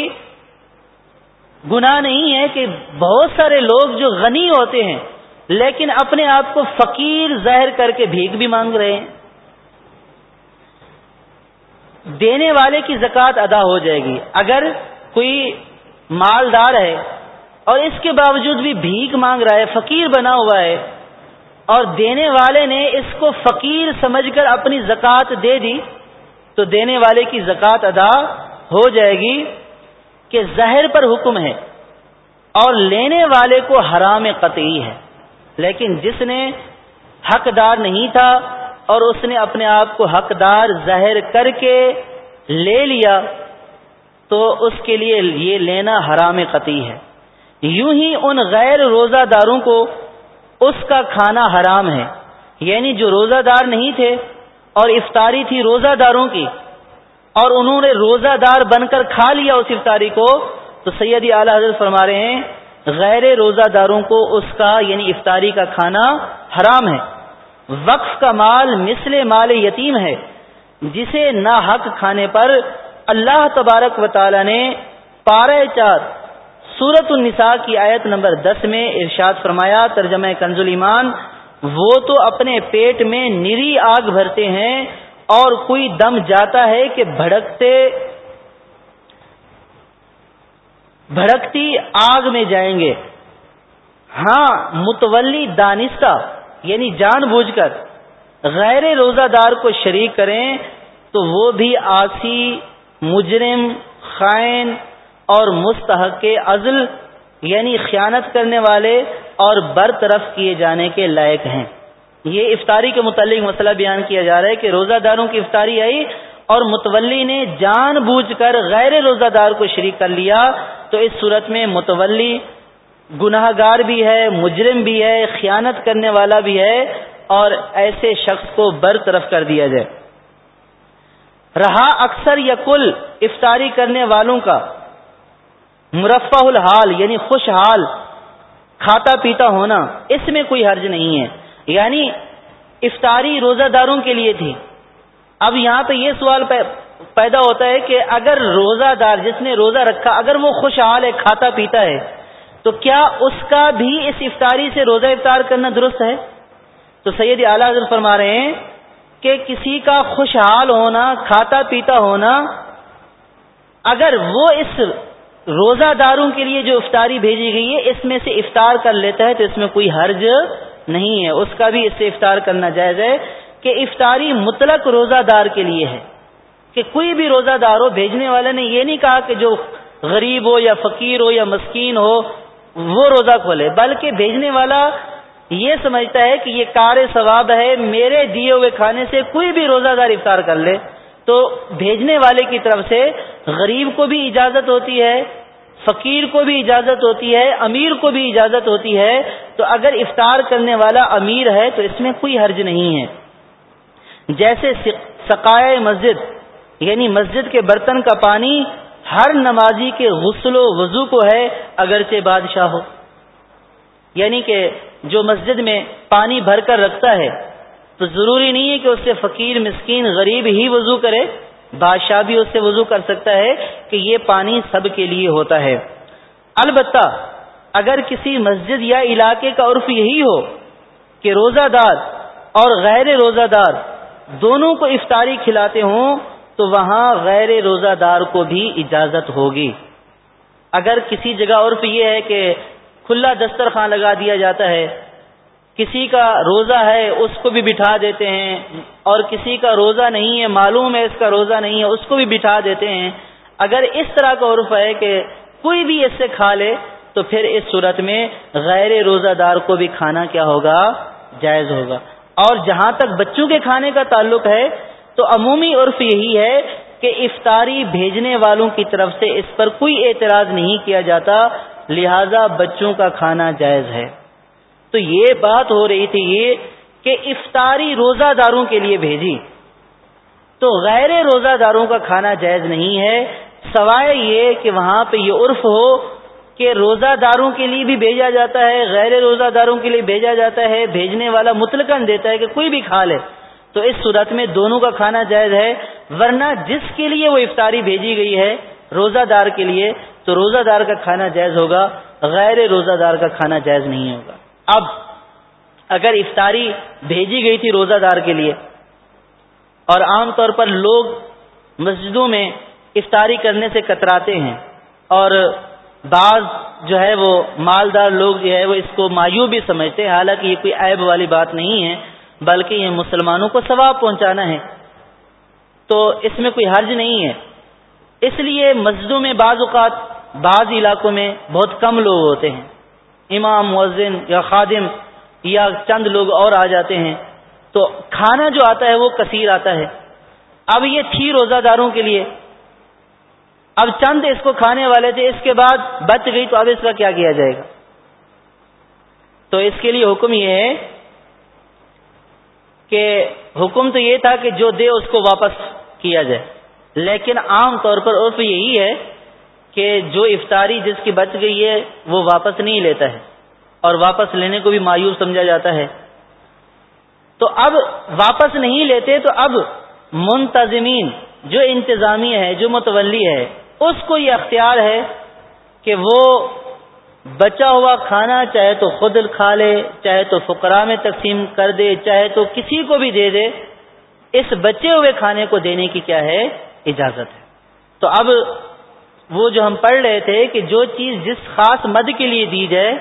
گناہ نہیں ہے کہ بہت سارے لوگ جو غنی ہوتے ہیں، لیکن اپنے آپ کو فقیر ظاہر کر کے بھیک بھی مانگ رہے ہیں۔ دینے والے کی زکوٰۃ ادا ہو جائے گی۔ اگر کوئی مالدار ہے اور اس کے باوجود بھی بھیک مانگ رہا ہے، فقیر بنا ہوا ہے، اور دینے والے نے اس کو فقیر سمجھ کر اپنی زکوٰۃ دے دی، تو دینے والے کی زکوٰۃ ادا ہو جائے گی۔ کہ زہر پر حکم ہے اور لینے والے کو حرام قطعی ہے۔ لیکن جس نے حقدار نہیں تھا اور اس نے اپنے آپ کو حقدار ظاہر کر کے لے لیا، تو اس کے لیے یہ لینا حرام قطعی ہے۔ یوں ہی ان غیر روزہ داروں کو اس کا کھانا حرام ہے۔ یعنی جو روزہ دار نہیں تھے اور افطاری تھی روزہ داروں کی اور انہوں نے روزہ دار بن کر کھا لیا اس افطاری کو، تو سیدی اعلی حضرت فرما رہے ہیں، غیر روزہ داروں کو اس کا یعنی افطاری کا کھانا حرام ہے۔ وقف کا مال مثل مال یتیم ہے، جسے نہ حق کھانے پر اللہ تبارک و تعالی نے پارہ چار سورت النساء کی آیت نمبر دس میں ارشاد فرمایا، ترجمہ کنز ایمان وہ تو اپنے پیٹ میں نری آگ بھرتے ہیں اور کوئی دم جاتا ہے کہ بھڑکتے بھڑکتی آگ میں جائیں گے۔ ہاں متولی دانستہ یعنی جان بوجھ کر غیر روزہ دار کو شریک کریں تو وہ بھی آسی، مجرم، خائن اور مستحق عزل یعنی خیانت کرنے والے اور برطرف کیے جانے کے لائق ہیں۔ یہ افطاری کے متعلق مسئلہ بیان کیا جا رہا ہے کہ روزہ داروں کی افطاری آئی اور متولی نے جان بوجھ کر غیر روزہ دار کو شریک کر لیا تو اس صورت میں متولی گناہ گار بھی ہے، مجرم بھی ہے، خیانت کرنے والا بھی ہے اور ایسے شخص کو برطرف کر دیا جائے۔ رہا اکثر یا کل افطاری کرنے والوں کا مرفع الحال یعنی خوشحال، کھاتا پیتا ہونا، اس میں کوئی حرج نہیں ہے۔ یعنی افطاری روزہ داروں کے لیے تھی۔ اب یہاں پہ یہ سوال پیدا ہوتا ہے کہ اگر روزہ دار جس نے روزہ رکھا، اگر وہ خوشحال ہے، کھاتا پیتا ہے، تو کیا اس کا بھی اس افطاری سے روزہ افطار کرنا درست ہے؟ تو سید اعلیٰ حضرت فرما رہے ہیں کہ کسی کا خوشحال ہونا، کھاتا پیتا ہونا، اگر وہ اس روزہ داروں کے لیے جو افطاری بھیجی گئی ہے، اس میں سے افطار کر لیتا ہے، تو اس میں کوئی حرج نہیں ہے۔ اس کا بھی اس سے افطار کرنا جائز ہے کہ افطاری مطلق روزہ دار کے لیے ہے۔ کہ کوئی بھی روزہ دار ہو، بھیجنے والے نے یہ نہیں کہا کہ جو غریب ہو یا فقیر ہو یا مسکین ہو، وہ روزہ کھولے۔ بلکہ بھیجنے والا یہ سمجھتا ہے کہ یہ کار ثواب ہے، میرے دیے ہوئے کھانے سے کوئی بھی روزہ دار افطار کر لے۔ تو بھیجنے والے کی طرف سے غریب کو بھی اجازت ہوتی ہے فقیر کو بھی اجازت ہوتی ہے، امیر کو بھی اجازت ہوتی ہے، تو اگر افطار کرنے والا امیر ہے تو اس میں کوئی حرج نہیں ہے۔ جیسے سقائے مسجد یعنی مسجد کے برتن کا پانی ہر نمازی کے غسل و وضو کو ہے، اگرچہ بادشاہ ہو۔ یعنی کہ جو مسجد میں پانی بھر کر رکھتا ہے، تو ضروری نہیں ہے کہ اس سے فقیر، مسکین، غریب ہی وضو کرے۔ بادشاہ بھی اس سے وضو کر سکتا ہے کہ یہ پانی سب کے لیے ہوتا ہے۔ البتہ اگر کسی مسجد یا علاقے کا عرف یہی ہو کہ روزہ دار اور غیر روزہ دار دونوں کو افطاری کھلاتے ہوں، تو وہاں غیر روزہ دار کو بھی اجازت ہوگی۔ اگر کسی جگہ عرف یہ ہے کہ کھلا دسترخوان لگا دیا جاتا ہے کسی کا روزہ ہے اس کو بھی بٹھا دیتے ہیں اور کسی کا روزہ نہیں ہے، معلوم ہے اس کا روزہ نہیں ہے، اس کو بھی بٹھا دیتے ہیں۔ اگر اس طرح کا عرف ہے کہ کوئی بھی اس سے کھا لے، تو پھر اس صورت میں غیر روزہ دار کو بھی کھانا کیا ہوگا؟ جائز ہوگا۔ اور جہاں تک بچوں کے کھانے کا تعلق ہے، تو عمومی عرف یہی ہے کہ افطاری بھیجنے والوں کی طرف سے اس پر کوئی اعتراض نہیں کیا جاتا، لہذا بچوں کا کھانا جائز ہے۔ تو یہ بات ہو رہی تھی یہ کہ افطاری روزہ داروں کے لیے بھیجی۔ تو غیر روزہ داروں کا کھانا جائز نہیں ہے۔ سوائے یہ کہ وہاں پہ یہ عرف ہو کہ روزہ داروں کے لیے بھی بھیجا جاتا ہے، غیر روزہ داروں کے لیے بھیجا جاتا ہے۔ بھیجنے والا مطلقاً دیتا ہے کہ کوئی بھی کھا لے۔ تو اس صورت میں دونوں کا کھانا جائز ہے، ورنہ جس کے لیے وہ افطاری بھیجی گئی ہے روزہ دار کے لیے، تو روزہ دار کا کھانا جائز ہوگا، غیر روزہ دار کا کھانا جائز نہیں ہوگا۔ اب اگر افطاری بھیجی گئی تھی روزہ دار کے لیے اور عام طور پر لوگ مسجدوں میں افطاری کرنے سے کتراتے ہیں اور بعض جو ہے وہ مالدار لوگ جو ہے وہ اس کو مایو بھی سمجھتے ہیں، حالانکہ یہ کوئی عیب والی بات نہیں ہے، بلکہ یہ مسلمانوں کو ثواب پہنچانا ہے۔ تو اس میں کوئی حرج نہیں ہے۔ اس لیے مسجدوں میں بعض اوقات بعض علاقوں میں بہت کم لوگ ہوتے ہیں۔ امام، مؤذن یا خادم یا چند لوگ اور آ جاتے ہیں، تو کھانا جو آتا ہے وہ کثیر آتا ہے۔ اب یہ تھی روزہ داروں کے لیے۔ اب چند اس کو کھانے والے تھے، اس کے بعد بچ گئی تو اب اس کا کیا کیا جائے گا؟ تو اس کے لیے حکم یہ ہے کہ حکم تو یہ تھا کہ جو دے اس کو واپس کیا جائے۔ لیکن عام طور پر عرف یہی ہے کہ جو افطاری جس کی بچ گئی ہے وہ واپس نہیں لیتا ہے اور واپس لینے کو بھی مایوس سمجھا جاتا ہے۔ تو اب واپس نہیں لیتے تو اب منتظمین جو انتظامی ہے، جو متولی ہے، اس کو یہ اختیار ہے کہ وہ بچا ہوا کھانا چاہے تو خود کھا لے، چاہے تو فقرا میں تقسیم کر دے، چاہے تو کسی کو بھی دے دے۔ اس بچے ہوئے کھانے کو دینے کی کیا ہے؟ اجازت ہے۔ تو اب وہ جو ہم پڑھ رہے تھے کہ جو چیز جس خاص مد کے لیے دی جائے،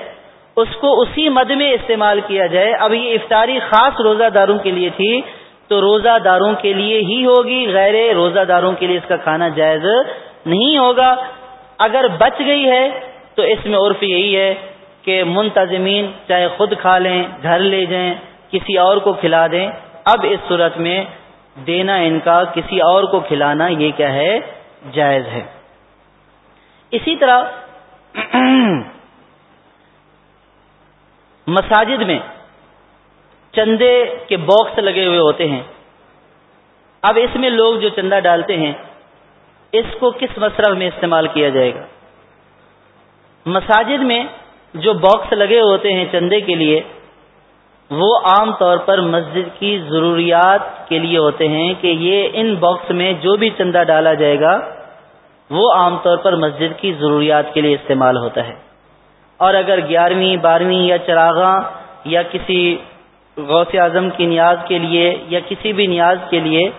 اس کو اسی مد میں استعمال کیا جائے۔ اب یہ افطاری خاص روزہ داروں کے لیے تھی، تو روزہ داروں کے لیے ہی ہوگی، غیر روزہ داروں کے لیے اس کا کھانا جائز نہیں ہوگا۔ اگر بچ گئی ہے، تو اس میں عرف یہی ہے کہ منتظمین چاہے خود کھا لیں، گھر لے جائیں، کسی اور کو کھلا دیں۔ اب اس صورت میں دینا ان کا کسی اور کو کھلانا یہ کیا ہے، جائز ہے۔ اسی طرح مساجد میں چندے کے باکس لگے ہوئے ہوتے ہیں۔ اب اس میں لوگ جو چندہ ڈالتے ہیں، اس کو کس مصرف میں استعمال کیا جائے گا؟ مساجد میں جو باکس لگے ہوتے ہیں چندے کے لیے، وہ عام طور پر مسجد کی ضروریات کے لیے ہوتے ہیں کہ یہ ان باکس میں جو بھی چندہ ڈالا جائے گا وہ عام طور پر مسجد کی ضروریات کے لیے استعمال ہوتا ہے۔ اور اگر گیارہویں، بارہویں یا چراغاں یا کسی غوث اعظم کی نیاز کے لیے یا کسی بھی نیاز کے لیے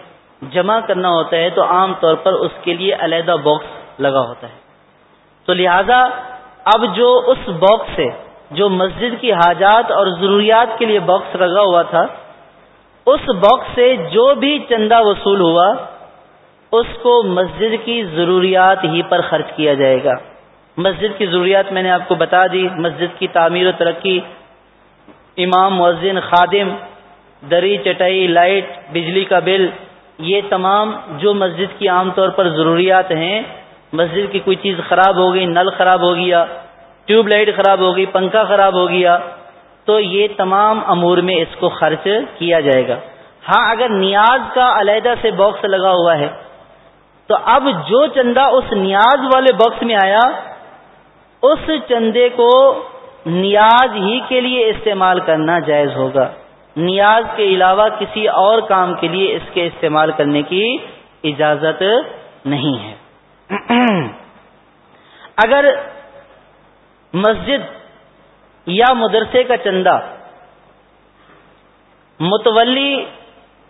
جمع کرنا ہوتا ہے تو عام طور پر اس کے لیے علیحدہ باکس لگا ہوتا ہے۔ تو لہذا اب جو اس باکس سے جو مسجد کی حاجات اور ضروریات کے لیے باکس لگا ہوا تھا، اس باکس سے جو بھی چندہ وصول ہوا اس کو مسجد کی ضروریات ہی پر خرچ کیا جائے گا۔ مسجد کی ضروریات میں نے آپ کو بتا دی، مسجد کی تعمیر و ترقی، امام، مؤذن، خادم، دری، چٹائی، لائٹ، بجلی کا بل، یہ تمام جو مسجد کی عام طور پر ضروریات ہیں، مسجد کی کوئی چیز خراب ہو گئی، نل خراب ہو گیا، ٹیوب لائٹ خراب ہو گئی، پنکھا خراب ہو گیا، تو یہ تمام امور میں اس کو خرچ کیا جائے گا۔ ہاں اگر نیاز کا علیحدہ سے باکس لگا ہوا ہے تو اب جو چندہ اس نیاز والے باکس میں آیا، اس چندے کو نیاز ہی کے لیے استعمال کرنا جائز ہوگا۔ نیاز کے علاوہ کسی اور کام کے لیے اس کے استعمال کرنے کی اجازت نہیں ہے۔ اگر مسجد یا مدرسے کا چندہ متولی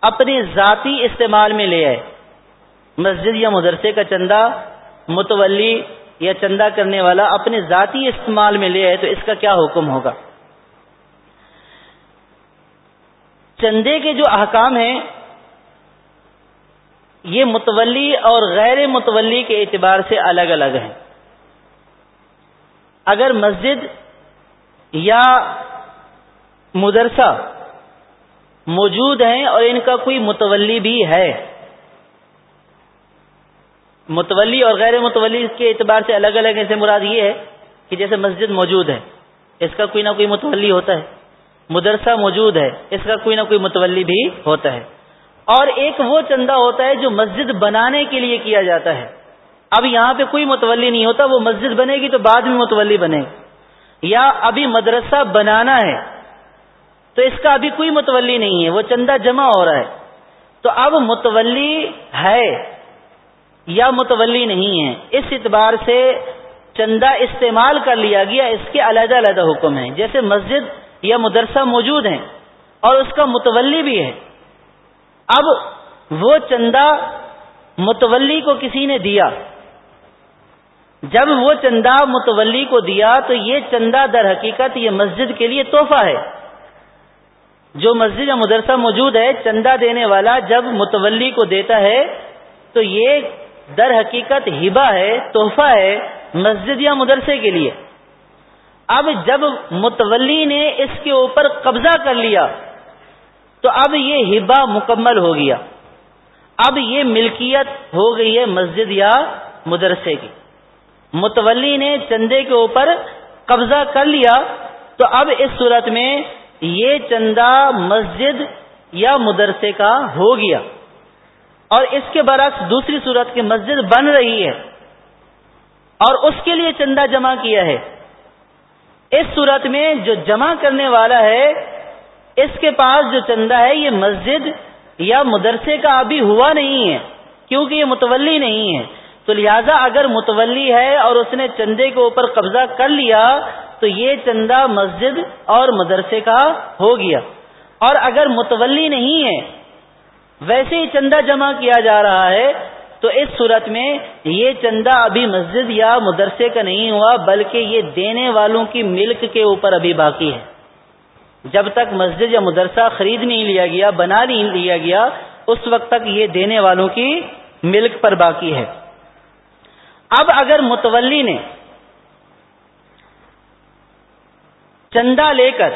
اپنے ذاتی استعمال میں لے آئے مسجد یا مدرسے کا چندہ، متولی یا چندہ کرنے والا اپنے ذاتی استعمال میں لے آئے تو اس کا کیا حکم ہوگا؟ چندے کے جو احکام ہیں، یہ متولی اور غیر متولی کے اعتبار سے الگ الگ ہیں۔ اگر مسجد یا مدرسہ موجود ہیں اور ان کا کوئی متولی بھی ہے متولی اور غیر متولی کے اعتبار سے الگ الگ ایسے مراد یہ ہے کہ جیسے مسجد موجود ہے، اس کا کوئی نہ کوئی متولی ہوتا ہے، مدرسہ موجود ہے، اس کا کوئی نہ کوئی متولی بھی ہوتا ہے۔ اور ایک وہ چندہ ہوتا ہے جو مسجد بنانے کے لیے کیا جاتا ہے۔ اب یہاں پہ کوئی متولی نہیں ہوتا، وہ مسجد بنے گی تو بعد میں متولی بنے۔ گی یا ابھی مدرسہ بنانا ہے تو اس کا ابھی کوئی متولی نہیں ہے، وہ چندہ جمع ہو رہا ہے۔ تو اب متولی ہے۔ یا متولی نہیں ہے۔ اس اعتبار سے چندہ استعمال کر لیا گیا، اس کے علیحدہ علیحدہ حکم ہیں۔ جیسے مسجد یا مدرسہ موجود ہیں اور اس کا متولی بھی ہے۔ اب وہ چندہ متولی کو کسی نے دیا۔ جب وہ چندہ متولی کو دیا تو یہ چندہ در حقیقت یہ مسجد کے لیے تحفہ ہے۔ جو مسجد یا مدرسہ موجود ہے، چندہ دینے والا جب متولی کو دیتا ہے تو یہ در حقیقت ہبا ہے، تحفہ ہے مسجد یا مدرسے کے لیے۔ اب جب متولی نے اس کے اوپر قبضہ کر لیا، تو اب یہ ہبا مکمل ہو گیا۔ اب یہ ملکیت ہو گئی ہے مسجد یا مدرسے کی۔ متولی نے چندے کے اوپر قبضہ کر لیا، تو اب اس صورت میں یہ چندہ مسجد یا مدرسے کا ہو گیا۔ اور اس کے برعکس دوسری صورت کی مسجد بن رہی ہے۔ اور اس کے لیے چندہ جمع کیا ہے۔ اس صورت میں جو جمع کرنے والا ہے، اس کے پاس جو چندہ ہے، یہ مسجد یا مدرسے کا ابھی ہوا نہیں ہے، کیونکہ یہ متولی نہیں ہے۔ تو لہذا اگر متولی ہے اور اس نے چندے کے اوپر قبضہ کر لیا، تو یہ چندہ مسجد اور مدرسے کا ہو گیا۔ اور اگر متولی نہیں ہے ویسے ہی چندہ جمع کیا جا رہا ہے تو اس صورت میں یہ چندہ ابھی مسجد یا مدرسے کا نہیں ہوا، بلکہ یہ دینے والوں کی ملک کے اوپر ابھی باقی ہے۔ جب تک مسجد یا مدرسہ خرید نہیں لیا گیا، بنا نہیں لیا گیا، اس وقت تک یہ دینے والوں کی ملک پر باقی ہے۔ اب اگر متولی نے چندہ لے کر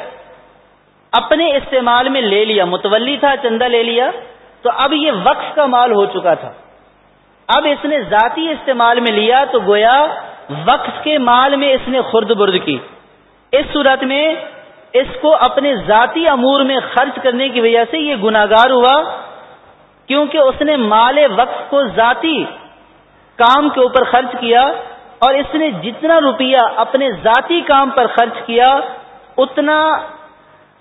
اپنے استعمال میں لے لیا، متولی تھا، چندہ لے لیا تو اب یہ وقف کا مال ہو چکا تھا۔ اب اس نے ذاتی استعمال میں لیا تو گویا وقف کے مال میں اس نے خرد برد کی۔ اس صورت میں اس کو اپنے ذاتی امور میں خرچ کرنے کی وجہ سے یہ گناگار ہوا، کیونکہ اس نے مال وقف کو ذاتی کام کے اوپر خرچ کیا اور اس نے جتنا روپیہ اپنے ذاتی کام پر خرچ کیا، اتنا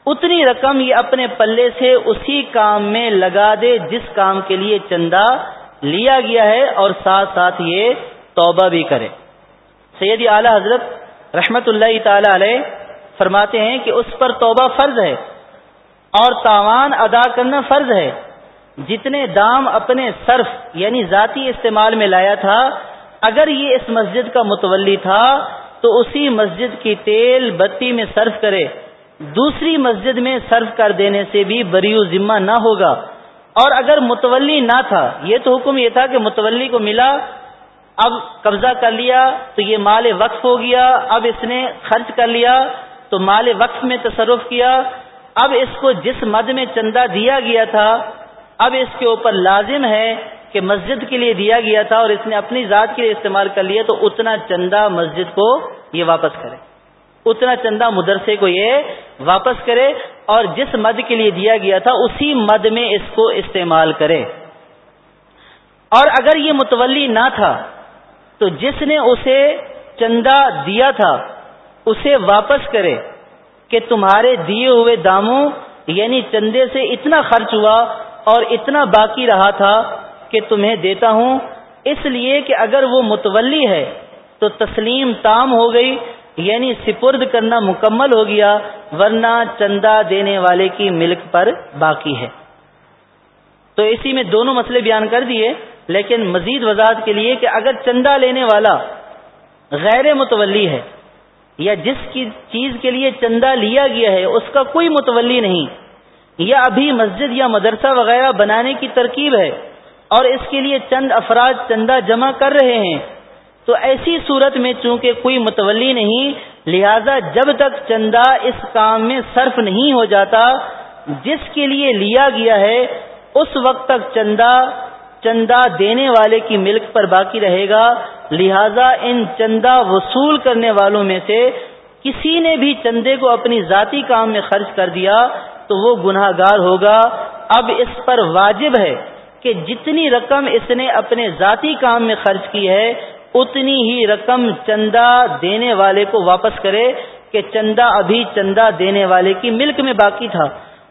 اتنی رقم یہ اپنے پلے سے اسی کام میں لگا دے جس کام کے لیے چندہ لیا گیا ہے اور ساتھ ساتھ یہ توبہ بھی کرے۔ سیدی اعلی حضرت رحمت اللہ تعالی علیہ فرماتے ہیں کہ اس پر توبہ فرض ہے اور تاوان ادا کرنا فرض ہے۔ جتنے دام اپنے صرف یعنی ذاتی استعمال میں لایا تھا، اگر یہ اس مسجد کا متولی تھا تو اسی مسجد کی تیل بتی میں صرف کرے۔ دوسری مسجد میں صرف کر دینے سے بھی بریو ذمہ نہ ہوگا۔ اور اگر متولی نہ تھا، یہ تو حکم یہ تھا کہ متولی کو ملا، اب قبضہ کر لیا، تو یہ مال وقف ہو گیا، اب اس نے خرچ کر لیا، تو مال وقف میں تصرف کیا۔ اب اس کو جس مد میں چندہ دیا گیا تھا، اب اس کے اوپر لازم ہے کہ مسجد کے لیے دیا گیا تھا اور اس نے اپنی ذات کے لیے استعمال کر لیا، تو اتنا چندہ مسجد کو یہ واپس کرے۔ اتنا چندہ مدرسے کو یہ واپس کرے اور جس مد کے لیے دیا گیا تھا اسی مد میں اس کو استعمال کرے۔ اور اگر یہ متولی نہ تھا، تو جس نے اسے چندہ دیا تھا، اسے واپس کرے کہ تمہارے دیے ہوئے داموں یعنی چندے سے اتنا خرچ ہوا اور اتنا باقی رہا تھا کہ تمہیں دیتا ہوں۔ اس لیے کہ اگر وہ متولی ہے، تو تسلیم تام ہو گئی یعنی سپرد کرنا مکمل ہو گیا، ورنہ چندہ دینے والے کی ملک پر باقی ہے۔ تو اسی میں دونوں مسئلے بیان کر دیے، لیکن مزید وضاحت کے لیے کہ اگر چندہ لینے والا غیر متولی ہے، یا جس کی چیز کے لیے چندہ لیا گیا ہے، اس کا کوئی متولی نہیں، یا ابھی مسجد یا مدرسہ وغیرہ بنانے کی ترکیب ہے اور اس کے لیے چند افراد چندہ جمع کر رہے ہیں تو ایسی صورت میں چونکہ کوئی متولی نہیں، لہذا جب تک چندہ اس کام میں صرف نہیں ہو جاتا، جس کے لیے لیا گیا ہے، اس وقت تک چندہ چندہ دینے والے کی ملک پر باقی رہے گا۔ لہذا ان چندہ وصول کرنے والوں میں سے کسی نے بھی چندے کو اپنی ذاتی کام میں خرچ کر دیا تو وہ گناہ گار ہوگا۔ اب اس پر واجب ہے کہ جتنی رقم اس نے اپنے ذاتی کام میں خرچ کی ہے اتنی ہی رقم چندہ دینے والے کو واپس کرے کہ چندہ ابھی چندہ دینے والے کی ملک میں باقی تھا۔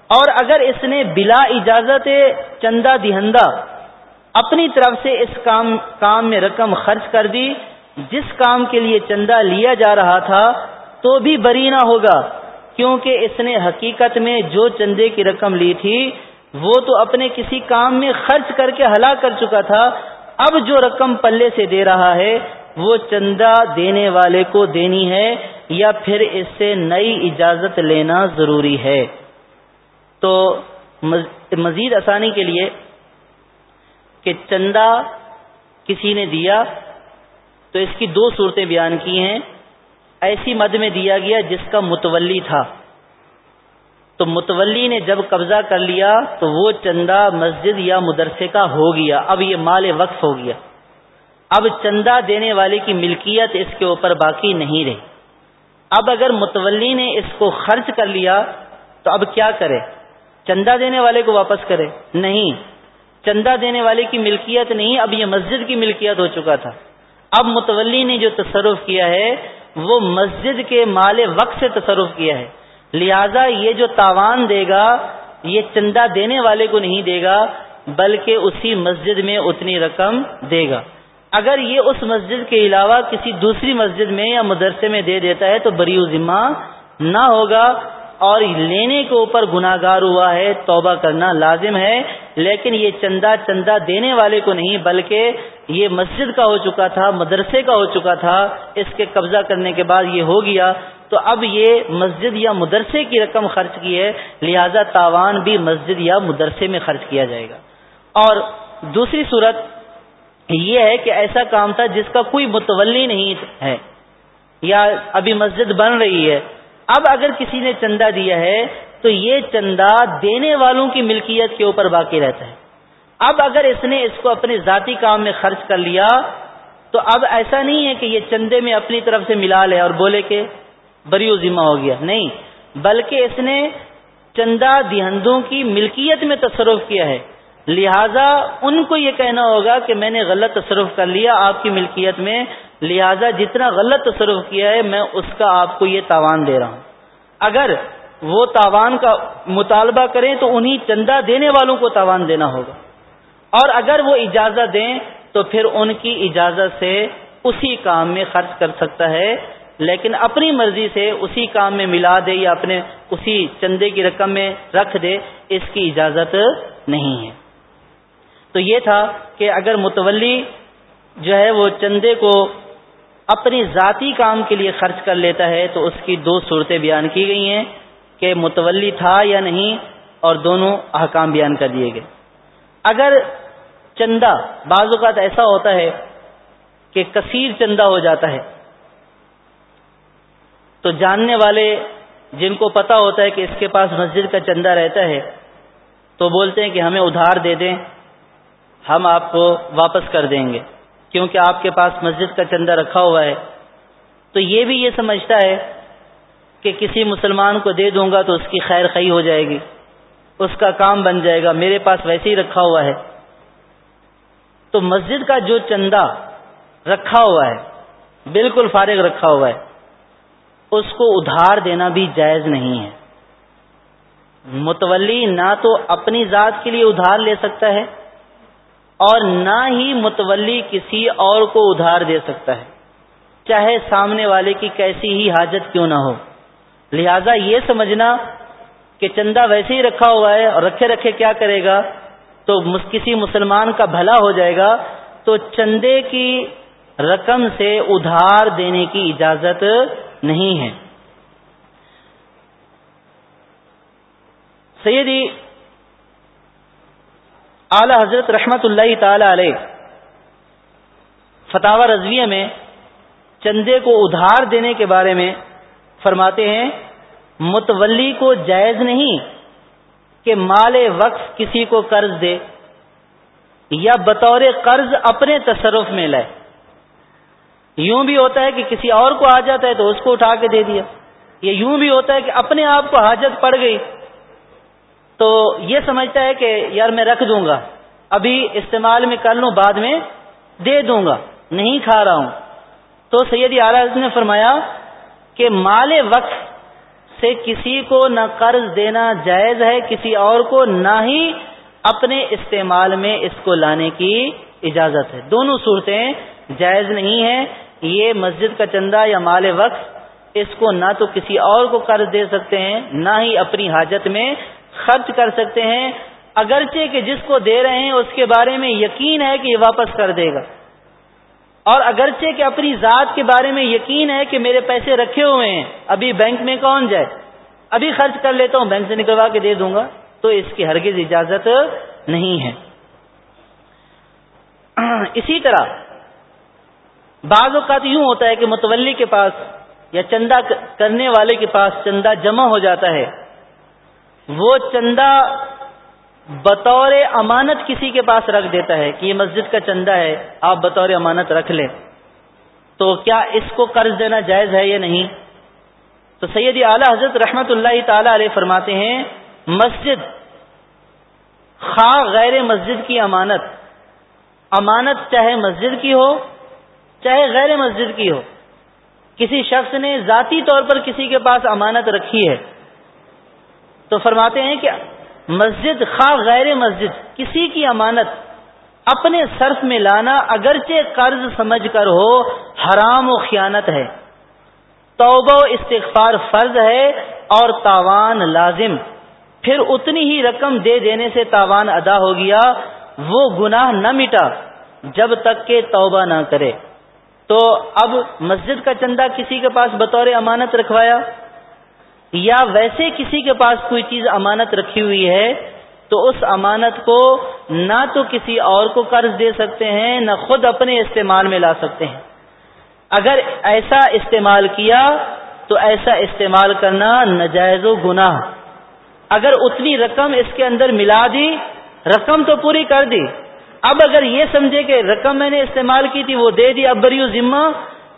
اور اگر اس نے بلا اجازت چندہ دہندہ اپنی طرف سے اس کام کام میں رقم خرچ کر دی، جس کام کے لیے چندہ لیا جا رہا تھا، تو بھی بری نہ ہوگا۔ کیونکہ اس نے حقیقت میں جو چندے کی رقم لی تھی، وہ تو اپنے کسی کام میں خرچ کر کے ہلاک کر چکا تھا۔ اب جو رقم پلے سے دے رہا ہے، وہ چندہ دینے والے کو دینی ہے یا پھر اس سے نئی اجازت لینا ضروری ہے۔ تو مزید آسانی کے لیے کہ چندہ کسی نے دیا، تو اس کی دو صورتیں بیان کی ہیں۔ ایسی مد میں دیا گیا جس کا متولی تھا۔ تو متولی نے جب قبضہ کر لیا تو وہ چندہ مسجد یا مدرسے کا ہو گیا۔ اب یہ مال وقف ہو گیا۔ اب چندہ دینے والے کی ملکیت اس کے اوپر باقی نہیں رہی۔ اب اگر متولی نے اس کو خرچ کر لیا تو اب کیا کرے؟ چندہ دینے والے کو واپس کرے؟ نہیں۔ چندہ دینے والے کی ملکیت نہیں، اب یہ مسجد کی ملکیت ہو چکا تھا۔ اب متولی نے جو تصرف کیا ہے، وہ مسجد کے مال وقت سے تصرف کیا ہے۔ لہذا یہ جو تاوان دے گا، یہ چندہ دینے والے کو نہیں دے گا، بلکہ اسی مسجد میں اتنی رقم دے گا۔ اگر یہ اس مسجد کے علاوہ کسی دوسری مسجد میں یا مدرسے میں دے دیتا ہے تو بری ذمہ نہ ہوگا۔ اور لینے کے اوپر گناگار ہوا ہے، توبہ کرنا لازم ہے، لیکن یہ چندہ چندہ دینے والے کو نہیں، بلکہ یہ مسجد کا ہو چکا تھا، مدرسے کا ہو چکا تھا، اس کے قبضہ کرنے کے بعد یہ ہو گیا۔ تو اب یہ مسجد یا مدرسے کی رقم خرچ کی ہے، لہذا تاوان بھی مسجد یا مدرسے میں خرچ کیا جائے گا۔ اور دوسری صورت یہ ہے کہ ایسا کام تھا جس کا کوئی متولی نہیں ہے، یا ابھی مسجد بن رہی ہے۔ اب اگر کسی نے چندہ دیا ہے، تو یہ چندہ دینے والوں کی ملکیت کے اوپر باقی رہتا ہے۔ اب اگر اس نے اس کو اپنے ذاتی کام میں خرچ کر لیا، تو اب ایسا نہیں ہے کہ یہ چندے میں اپنی طرف سے ملا لے اور بولے کہ بری ذمہ ہو گیا۔ نہیں، بلکہ اس نے چندہ دہندوں کی ملکیت میں تصرف کیا ہے۔ لہذا ان کو یہ کہنا ہوگا کہ میں نے غلط تصرف کر لیا آپ کی ملکیت میں، لہذا جتنا غلط تصرف کیا ہے، میں اس کا آپ کو یہ تاوان دے رہا ہوں۔ اگر وہ تاوان کا مطالبہ کریں تو انہی چندہ دینے والوں کو تاوان دینا ہوگا۔ اور اگر وہ اجازت دیں تو پھر ان کی اجازت سے اسی کام میں خرچ کر سکتا ہے۔ لیکن اپنی مرضی سے اسی کام میں ملا دے یا اپنے اسی چندے کی رقم میں رکھ دے، اس کی اجازت نہیں ہے۔ تو یہ تھا کہ اگر متولی جو ہے وہ چندے کو اپنی ذاتی کام کے لیے خرچ کر لیتا ہے تو اس کی دو صورتیں بیان کی گئی ہیں کہ متولی تھا یا نہیں اور دونوں احکام بیان کر دیے گئے۔ اگر چندہ، بعض اوقات ایسا ہوتا ہے کہ کثیر چندہ ہو جاتا ہے تو جاننے والے جن کو پتا ہوتا ہے کہ اس کے پاس مسجد کا چندہ رہتا ہے، تو بولتے ہیں کہ ہمیں ادھار دے دیں، ہم آپ کو واپس کر دیں گے۔ کیونکہ آپ کے پاس مسجد کا چندہ رکھا ہوا ہے۔ تو یہ بھی یہ سمجھتا ہے کہ کسی مسلمان کو دے دوں گا تو اس کی خیر خی ہو جائے گی۔ اس کا کام بن جائے گا، میرے پاس ویسے ہی رکھا ہوا ہے۔ تو مسجد کا جو چندہ رکھا ہوا ہے، بالکل فارغ رکھا ہوا ہے۔ اس کو ادھار دینا بھی جائز نہیں ہے۔ متولی نہ تو اپنی ذات کے لیے ادھار لے سکتا ہے اور نہ ہی متولی کسی اور کو ادھار دے سکتا ہے۔ چاہے سامنے والے کی کیسی ہی حاجت کیوں نہ ہو۔ لہذا یہ سمجھنا کہ چندہ ویسے ہی رکھا ہوا ہے اور رکھے رکھے کیا کرے گا؟ تو کسی مسلمان کا بھلا ہو جائے گا۔ تو چندے کی رقم سے ادھار دینے کی اجازت نہیں ہے۔ سیدی اعلی حضرت رحمت اللہ تعالی علیہ فتح رضویہ میں چندے کو ادھار دینے کے بارے میں فرماتے ہیں، متولی کو جائز نہیں کہ مال وقف کسی کو قرض دے یا بطور قرض اپنے تصرف میں لائے۔ یوں بھی ہوتا ہے کہ کسی اور کو آ جاتا ہے تو اس کو اٹھا کے دے دیا یہ یوں بھی ہوتا ہے کہ اپنے آپ کو حاجت پڑ گئی تو یہ سمجھتا ہے کہ یار میں رکھ دوں گا، ابھی استعمال میں کر لوں، بعد میں دے دوں گا، نہیں کھا رہا ہوں۔ تو سیدی اعلی نے فرمایا کہ مال وقت سے کسی کو نہ قرض دینا جائز ہے، کسی اور کو نہ ہی اپنے استعمال میں اس کو لانے کی اجازت ہے۔ دونوں صورتیں جائز نہیں ہیں یہ مسجد کا چندہ یا مال وقت اس کو نہ تو کسی اور کو قرض دے سکتے ہیں، نہ ہی اپنی حاجت میں خرچ کر سکتے ہیں۔ اگرچہ کہ جس کو دے رہے ہیں، اس کے بارے میں یقین ہے کہ یہ واپس کر دے گا۔ اور اگرچہ کہ اپنی ذات کے بارے میں یقین ہے کہ میرے پیسے رکھے ہوئے ہیں، ابھی بینک میں کون جائے؟ ابھی خرچ کر لیتا ہوں، بینک سے نکلوا کے دے دوں گا، تو اس کی ہرگز اجازت نہیں ہے۔ اسی طرح بعض اوقات یوں ہوتا ہے کہ متولی کے پاس یا چندہ کرنے والے کے پاس چندہ جمع ہو جاتا ہے۔ وہ چندہ بطور امانت کسی کے پاس رکھ دیتا ہے کہ یہ مسجد کا چندہ ہے، آپ بطور امانت رکھ لیں۔ تو کیا اس کو قرض دینا جائز ہے یا نہیں؟ تو سید اعلی حضرت رحمت اللہ تعالی علیہ فرماتے ہیں، مسجد خواہ غیر مسجد کی امانت امانت چاہے مسجد کی ہو چاہے غیر مسجد کی ہو، کسی شخص نے ذاتی طور پر کسی کے پاس امانت رکھی ہے، تو فرماتے ہیں کہ مسجد خواہ غیر مسجد، کسی کی امانت اپنے صرف میں لانا اگرچہ قرض سمجھ کر ہو، حرام و خیانت ہے۔ توبہ و استغفار فرض ہے اور تاوان لازم۔ پھر اتنی ہی رقم دے دینے سے تاوان ادا ہو گیا، وہ گناہ نہ مٹا جب تک کہ توبہ نہ کرے۔ تو اب مسجد کا چندہ کسی کے پاس بطور امانت رکھوایا یا ویسے کسی کے پاس کوئی چیز امانت رکھی ہوئی ہے تو اس امانت کو نہ تو کسی اور کو قرض دے سکتے ہیں، نہ خود اپنے استعمال میں لا سکتے ہیں۔ اگر ایسا استعمال کیا تو ایسا استعمال کرنا نجائز و گناہ۔ اگر اتنی رقم اس کے اندر ملا دی، رقم تو پوری کر دی۔ اب اگر یہ سمجھے کہ رقم میں نے استعمال کی تھی وہ دے دی، اب بریو ذمہ۔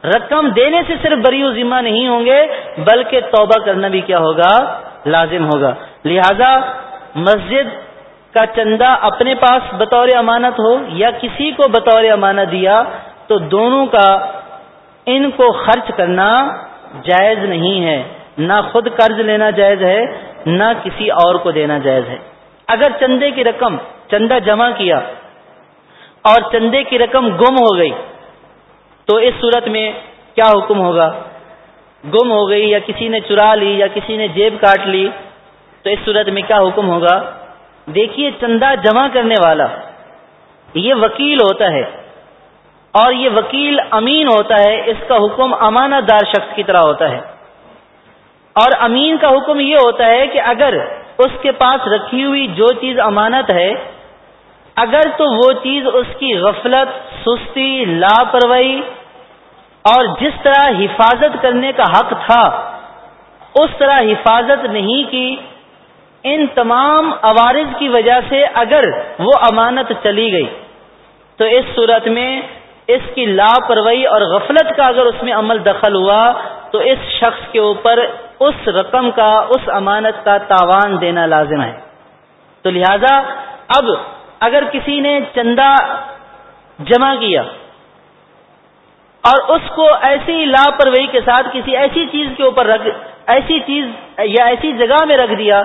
رقم دینے سے صرف بریو ذمہ نہیں ہوں گے، بلکہ توبہ کرنا بھی کیا ہوگا؟ لازم ہوگا۔ لہذا مسجد کا چندہ اپنے پاس بطور امانت ہو یا کسی کو بطور امانت دیا، تو دونوں کا ان کو خرچ کرنا جائز نہیں ہے۔ نہ خود قرض لینا جائز ہے، نہ کسی اور کو دینا جائز ہے۔ اگر چندے کی رقم، چندہ جمع کیا اور چندے کی رقم گم ہو گئی۔ تو اس صورت میں کیا حکم ہوگا؟ گم ہو گئی یا کسی نے چرا لی یا کسی نے جیب کاٹ لی، تو اس صورت میں کیا حکم ہوگا؟ دیکھیے چندہ جمع کرنے والا، یہ وکیل ہوتا ہے۔ اور یہ وکیل امین ہوتا ہے، اس کا حکم امانت دار شخص کی طرح ہوتا ہے۔ اور امین کا حکم یہ ہوتا ہے کہ اگر اس کے پاس رکھی ہوئی جو چیز امانت ہے اگر تو وہ چیز اس کی غفلت، سستی، لاپرواہی اور جس طرح حفاظت کرنے کا حق تھا، اس طرح حفاظت نہیں کی، ان تمام عوارض کی وجہ سے اگر وہ امانت چلی گئی، تو اس صورت میں اس کی لاپرواہی اور غفلت کا اگر اس میں عمل دخل ہوا، تو اس شخص کے اوپر اس رقم کا، اس امانت کا تاوان دینا لازم ہے۔ تو لہذا اب اگر کسی نے چندہ جمع کیا اور اس کو ایسی لاپرواہی کے ساتھ کسی ایسی چیز کے اوپر رکھ ایسی چیز یا ایسی جگہ میں رکھ دیا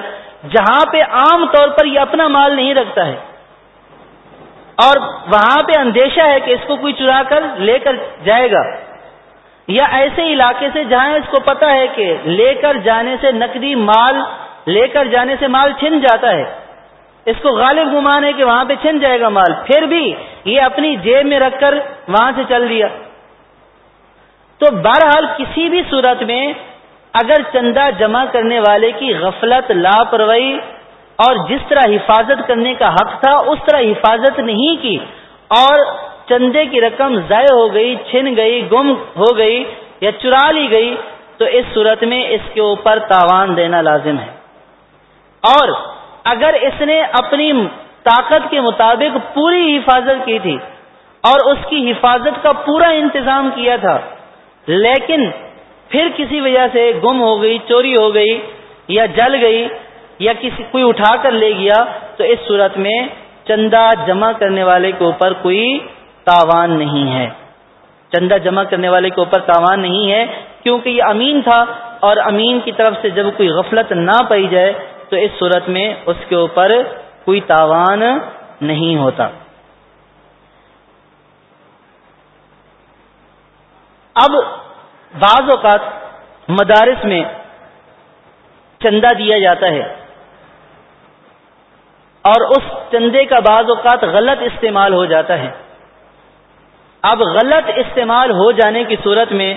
جہاں پہ عام طور پر یہ اپنا مال نہیں رکھتا ہے اور وہاں پہ اندیشہ ہے کہ اس کو کوئی چرا کر لے کر جائے گا یا ایسے علاقے سے جہاں اس کو پتا ہے کہ لے کر جانے سے نقدی مال لے کر جانے سے مال چھن جاتا ہے اس کو غالب گمان ہے کہ وہاں پہ چھن جائے گا مال۔ پھر بھی یہ اپنی جیب میں رکھ کر وہاں سے چل دیا۔ تو بہرحال کسی بھی صورت میں اگر چندہ جمع کرنے والے کی غفلت، لاپرواہی اور جس طرح حفاظت کرنے کا حق تھا، اس طرح حفاظت نہیں کی اور چندے کی رقم ضائع ہو گئی، چھن گئی، گم ہو گئی یا چرا لی گئی، تو اس صورت میں اس کے اوپر تاوان دینا لازم ہے۔ اور اگر اس نے اپنی طاقت کے مطابق پوری حفاظت کی تھی اور اس کی حفاظت کا پورا انتظام کیا تھا، لیکن پھر کسی وجہ سے گم ہو گئی، چوری ہو گئی یا جل گئی یا کسی، کوئی اٹھا کر لے گیا، تو اس صورت میں چندہ جمع کرنے والے کے اوپر کوئی تاوان نہیں ہے۔ چندہ جمع کرنے والے کے اوپر تاوان نہیں ہے، کیونکہ یہ امین تھا اور امین کی طرف سے جب کوئی غفلت نہ پائی جائے تو اس صورت میں اس کے اوپر کوئی تاوان نہیں ہوتا۔ اب بعض اوقات مدارس میں چندہ دیا جاتا ہے اور اس چندے کا بعض اوقات غلط استعمال ہو جاتا ہے۔ اب غلط استعمال ہو جانے کی صورت میں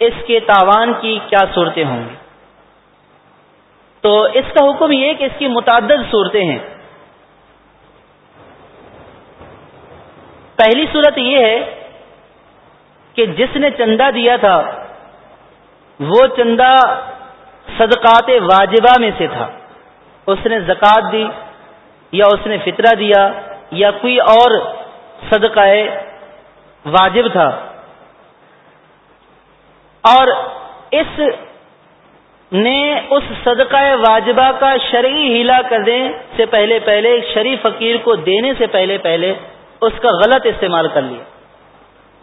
اس کے تاوان کی کیا صورتیں ہوں گی؟ تو اس کا حکم یہ کہ اس کی متعدد صورتیں ہیں۔ پہلی صورت یہ ہے کہ جس نے چندہ دیا تھا، وہ چندہ صدقات واجبہ میں سے تھا۔ اس نے زکوٰۃ دی یا اس نے فطرہ دیا یا کوئی اور صدقہ واجب تھا۔ اور اس نے اس صدقہ واجبہ کا شرعی ہیلا کرنے سے پہلے پہلے شریف فقیر کو دینے سے پہلے پہلے اس کا غلط استعمال کر لیا۔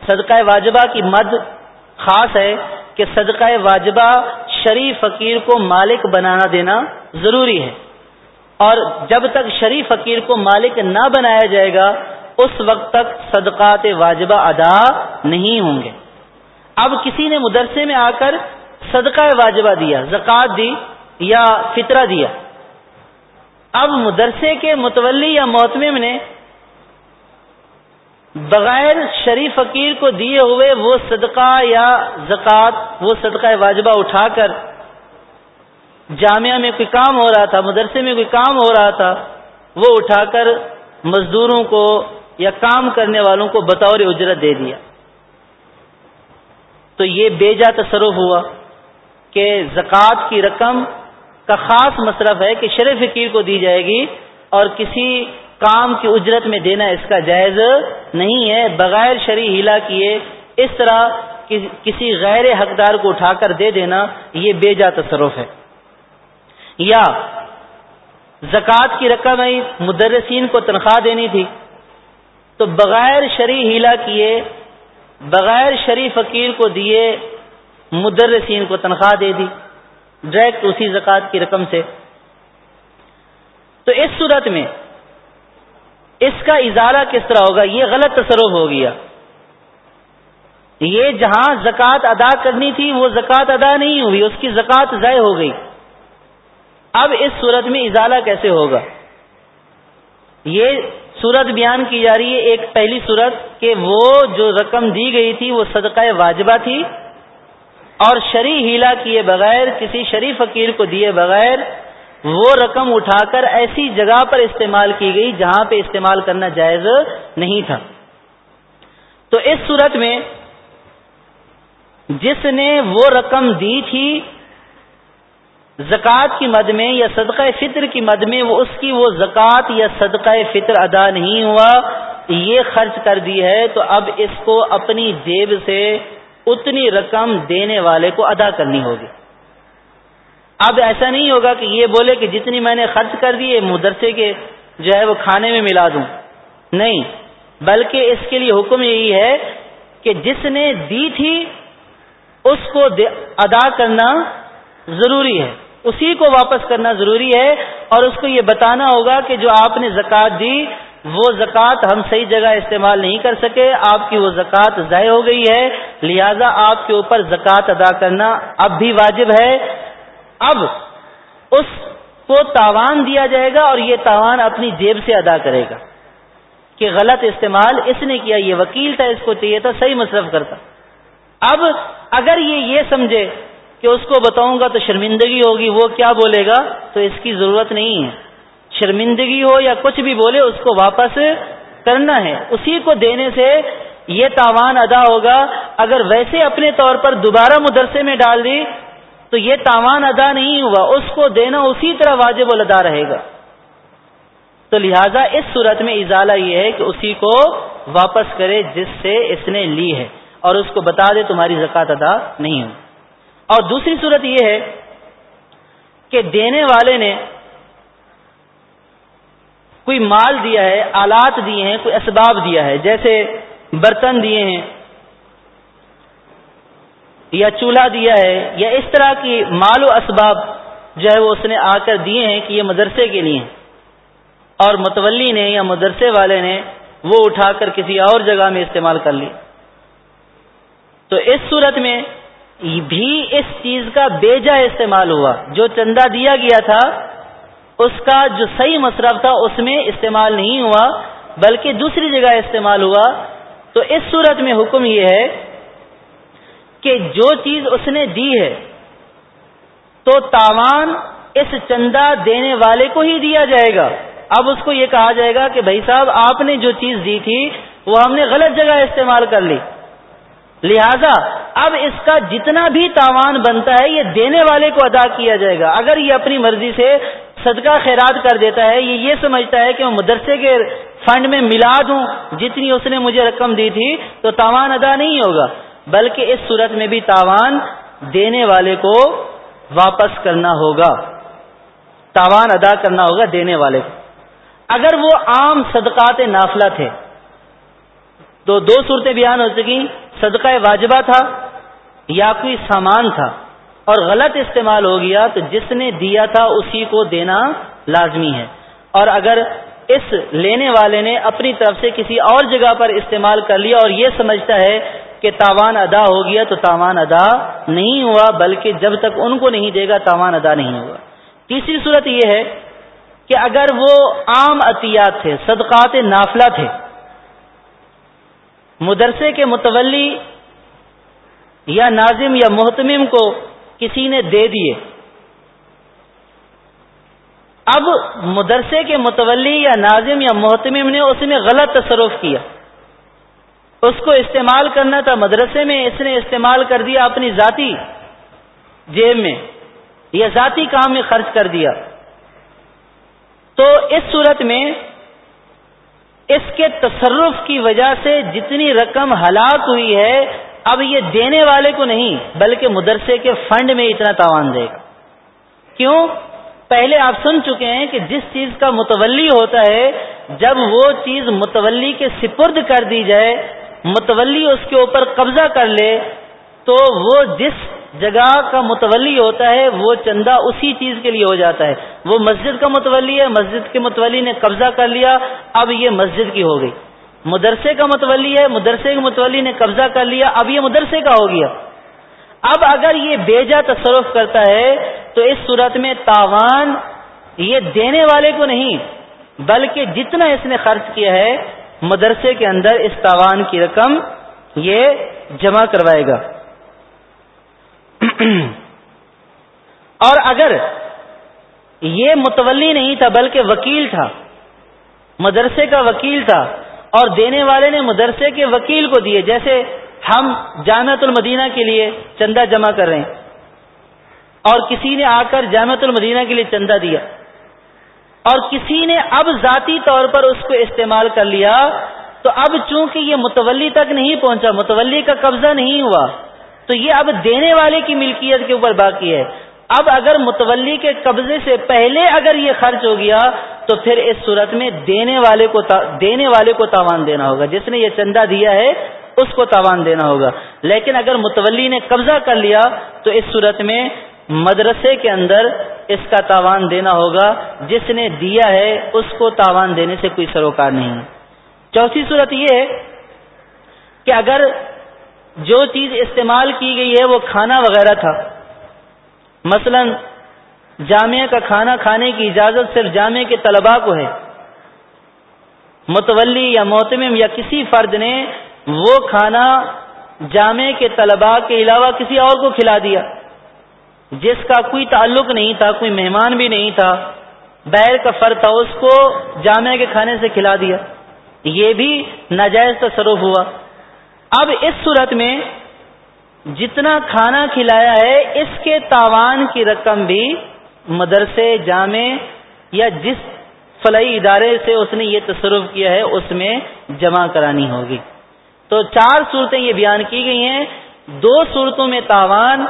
صدقہ واجبہ کی مد خاص ہے کہ صدقہ واجبہ شریف فقیر کو مالک بنانا دینا ضروری ہے۔ اور جب تک شریف فقیر کو مالک نہ بنایا جائے گا، اس وقت تک صدقات واجبہ ادا نہیں ہوں گے۔ اب کسی نے مدرسے میں آ کر صدقہ واجبہ دیا، زکوٰۃ دی یا فطرہ دیا۔ اب مدرسے کے متولی یا محتمم نے بغیر شریف فقیر کو دیے ہوئے وہ صدقہ یا زکوٰۃ، وہ صدقہ واجبہ اٹھا کر جامعہ میں کوئی کام ہو رہا تھا، مدرسے میں کوئی کام ہو رہا تھا، وہ اٹھا کر مزدوروں کو یا کام کرنے والوں کو بطور اجرت دے دیا۔ تو یہ بے تصرف ہوا۔ کہ زکوٰۃ کی رقم کا خاص مصرف ہے کہ شرف فقیر کو دی جائے گی اور کسی کام کی اجرت میں دینا اس کا جائز نہیں ہے، بغیر شرع ہیلا کیے اس طرح کسی غیر حقدار کو اٹھا کر دے دینا یہ بے جا تصرف ہے۔ یا زکوٰۃ کی رقم مدرسین کو تنخواہ دینی تھی، تو بغیر شرع ہیلا کیے، بغیر شریف فقیر کو دیے مدرسین کو تنخواہ دے دی ڈائریکٹ اسی زکوٰۃ کی رقم سے۔ تو اس صورت میں اس کا اظہارہ کس طرح ہوگا؟ یہ غلط تصرف ہو گیا۔ یہ جہاں زکوٰۃ ادا کرنی تھی، وہ زکوٰۃ ادا نہیں ہوئی، اس کی زکوٰۃ ضائع ہو گئی۔ اب اس صورت میں ازالہ کیسے ہوگا؟ یہ صورت بیان کی جا رہی ہے، ایک پہلی صورت کہ وہ جو رقم دی گئی تھی، وہ صدقہ واجبہ تھی۔ اور شرع ہیلا کیے بغیر، کسی شریف فقیر کو دیے بغیر، وہ رقم اٹھا کر ایسی جگہ پر استعمال کی گئی جہاں پہ استعمال کرنا جائز نہیں تھا۔ تو اس صورت میں جس نے وہ رقم دی تھی، زکوٰۃ کی مد میں یا صدقہ فطر کی مد میں، وہ اس کی وہ زکوٰۃ یا صدقہ فطر ادا نہیں ہوا، یہ خرچ کر دی ہے، تو اب اس کو اپنی جیب سے اتنی رقم دینے والے کو ادا کرنی ہوگی۔ اب ایسا نہیں ہوگا کہ یہ بولے کہ جتنی میں نے خرچ کر دی مدرسے کے جو ہے وہ کھانے میں ملا دوں۔ نہیں، بلکہ اس کے لیے حکم یہی ہے کہ جس نے دی تھی، اس کو ادا کرنا ضروری ہے۔ اسی کو واپس کرنا ضروری ہے اور اس کو یہ بتانا ہوگا کہ جو آپ نے زکوٰۃ دی وہ زکوٰۃ ہم صحیح جگہ استعمال نہیں کر سکے، آپ کی وہ زکوٰۃ ضائع ہو گئی ہے، لہذا آپ کے اوپر زکوٰۃ ادا کرنا اب بھی واجب ہے۔ اب اس کو تاوان دیا جائے گا اور یہ تاوان اپنی جیب سے ادا کرے گا کہ غلط استعمال اس نے کیا، یہ وکیل تھا، اس کو چاہیے تھا، صحیح مصرف کرتا۔ اب اگر یہ یہ سمجھے کہ اس کو بتاؤں گا تو شرمندگی ہوگی، وہ کیا بولے گا؟ تو اس کی ضرورت نہیں ہے۔ شرمندگی ہو یا کچھ بھی بولے، اس کو واپس کرنا ہے۔ اسی کو دینے سے یہ تاوان ادا ہوگا۔ اگر ویسے اپنے طور پر دوبارہ مدرسے میں ڈال دی، تو یہ تاوان ادا نہیں ہوا۔ اس کو دینا اسی طرح واجب الادا رہے گا۔ تو لہذا اس صورت میں ازالہ یہ ہے کہ اسی کو واپس کرے جس سے اس نے لی ہے۔ اور اس کو بتا دے تمہاری زکات ادا نہیں ہوئی۔ اور دوسری صورت یہ ہے کہ دینے والے نے کوئی مال دیا ہے، آلات دیے ہیں، کوئی اسباب دیا ہے، جیسے برتن دیے ہیں یا چولہا دیا ہے یا اس طرح کی مال و اسباب جو ہے وہ اس نے آ کر دیے ہیں کہ یہ مدرسے کے لیے اور متولی نے یا مدرسے والے نے وہ اٹھا کر کسی اور جگہ میں استعمال کر لی۔ تو اس صورت میں بھی اس چیز کا بیجا استعمال ہوا۔ جو چندہ دیا گیا تھا اس کا جو صحیح مصرف تھا اس میں استعمال نہیں ہوا، بلکہ دوسری جگہ استعمال ہوا۔ تو اس صورت میں حکم یہ ہے کہ جو چیز اس نے دی ہے، تو تاوان اس چندہ دینے والے کو ہی دیا جائے گا۔ اب اس کو یہ کہا جائے گا کہ بھائی صاحب، آپ نے جو چیز دی تھی، وہ ہم نے غلط جگہ استعمال کر لی۔ لہذا اب اس کا جتنا بھی تاوان بنتا ہے، یہ دینے والے کو ادا کیا جائے گا۔ اگر یہ اپنی مرضی سے صدقہ خیرات کر دیتا ہے، یہ یہ سمجھتا ہے کہ میں مدرسے کے فنڈ میں ملا دوں، جتنی اس نے مجھے رقم دی تھی تو تاوان ادا نہیں ہوگا۔ بلکہ اس صورت میں بھی تاوان دینے والے کو واپس کرنا ہوگا۔ تاوان ادا کرنا ہوگا دینے والے کو۔ اگر وہ عام صدقات نافلہ تھے، تو دو صورتیں بیان ہو سکی صدقہ واجبہ تھا یا کوئی سامان تھا؟ اور غلط استعمال ہو گیا تو جس نے دیا تھا اسی کو دینا لازمی ہے۔ اور اگر اس لینے والے نے اپنی طرف سے کسی اور جگہ پر استعمال کر لیا اور یہ سمجھتا ہے کہ تاوان ادا ہو گیا تو تاوان ادا نہیں ہوا، بلکہ جب تک ان کو نہیں دے گا تاوان ادا نہیں ہوگا تیسری صورت یہ ہے کہ اگر وہ عام عطیات تھے، صدقات نافلہ تھے، مدرسے کے متولی یا ناظم یا محتمم کو کسی نے دے دیے۔ اب مدرسے کے متولی یا ناظم یا محتمم نے اس میں غلط تصرف کیا۔ اس کو استعمال کرنا تھا مدرسے میں، اس نے استعمال کر دیا اپنی ذاتی جیب میں، یا ذاتی کام میں خرچ کر دیا۔ تو اس صورت میں اس کے تصرف کی وجہ سے جتنی رقم ہلاک ہوئی ہے اب یہ دینے والے کو نہیں، بلکہ مدرسے کے فنڈ میں اتنا تاوان دے گا۔ کیوں؟ پہلے آپ سن چکے ہیں کہ جس چیز کا متولی ہوتا ہے، جب وہ چیز متولی کے سپرد کر دی جائے، متولی اس کے اوپر قبضہ کر لے، تو وہ جس جگہ کا متولی ہوتا ہے، وہ چندہ اسی چیز کے لیے ہو جاتا ہے۔ وہ مسجد کا متولی ہے، مسجد کے متولی نے قبضہ کر لیا، اب یہ مسجد کی ہو گئی۔ مدرسے کا متولی ہے، مدرسے کے متولی نے قبضہ کر لیا، اب یہ مدرسے کا ہو گیا۔ اب اگر یہ بیجا تصرف کرتا ہے، تو اس صورت میں تاوان یہ دینے والے کو نہیں، بلکہ جتنا اس نے خرچ کیا ہے، مدرسے کے اندر اس تاوان کی رقم یہ جمع کروائے گا۔ اور اگر یہ متولی نہیں تھا، بلکہ وکیل تھا، مدرسے کا وکیل تھا اور دینے والے نے مدرسے کے وکیل کو دیے، جیسے ہم جامعت المدینہ کے لیے چندہ جمع کر رہے ہیں۔ اور کسی نے آ کر جامعت المدینہ کے لیے چندہ دیا۔ اور کسی نے اب ذاتی طور پر اس کو استعمال کر لیا، تو اب چونکہ یہ متولی تک نہیں پہنچا، متولی کا قبضہ نہیں ہوا، تو یہ اب دینے والے کی ملکیت کے اوپر باقی ہے۔ اب اگر متولی کے قبضے سے پہلے اگر یہ خرچ ہو گیا تو پھر اس صورت میں دینے والے کو دینے والے کو تاوان دینا ہوگا۔ جس نے یہ چندہ دیا ہے، اس کو تاوان دینا ہوگا۔ لیکن اگر متولی نے قبضہ کر لیا، تو اس صورت میں مدرسے کے اندر اس کا تاوان دینا ہوگا۔ جس نے دیا ہے، اس کو تاوان دینے سے کوئی سروکار نہیں۔ چوتھی صورت یہ ہے کہ اگر جو چیز استعمال کی گئی ہے، وہ کھانا وغیرہ تھا۔ مثلا جامعہ کا کھانا کھانے کی اجازت صرف جامعہ کے طلباء کو ہے۔ متولی یا محتمم یا کسی فرد نے وہ کھانا جامع کے طلباء کے علاوہ کسی اور کو کھلا دیا۔ جس کا کوئی تعلق نہیں تھا، کوئی مہمان بھی نہیں تھا بیر کا فرد تھا، اس کو جامع کے کھانے سے کھلا دیا۔ یہ بھی ناجائز تصرف ہوا۔ اب اس صورت میں جتنا کھانا کھلایا ہے، اس کے تاوان کی رقم بھی مدرسے، جامع یا جس فلاحی ادارے سے اس نے یہ تصرف کیا ہے، اس میں جمع کرانی ہوگی۔ تو چار صورتیں یہ بیان کی گئی ہیں۔ دو صورتوں میں تاوان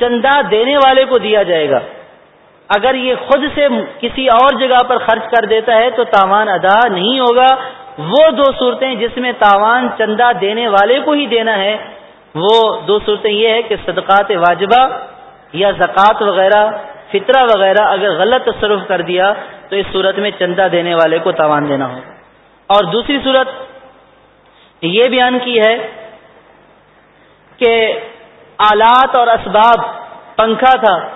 چندہ دینے والے کو دیا جائے گا۔ اگر یہ خود سے کسی اور جگہ پر خرچ کر دیتا ہے تو تاوان ادا نہیں ہوگا۔ وہ دو صورتیں جس میں تاوان چندہ دینے والے کو ہی دینا ہے۔ وہ دو صورتیں یہ ہے کہ صدقات واجبہ یا زکوٰۃ وغیرہ۔ فطرہ وغیرہ اگر غلط تصرف کر دیا تو اس صورت میں چندہ دینے والے کو تاوان دینا ہوگا۔ اور دوسری صورت یہ بیان کی ہے کہ آلات اور اسباب، پنکھا تھا،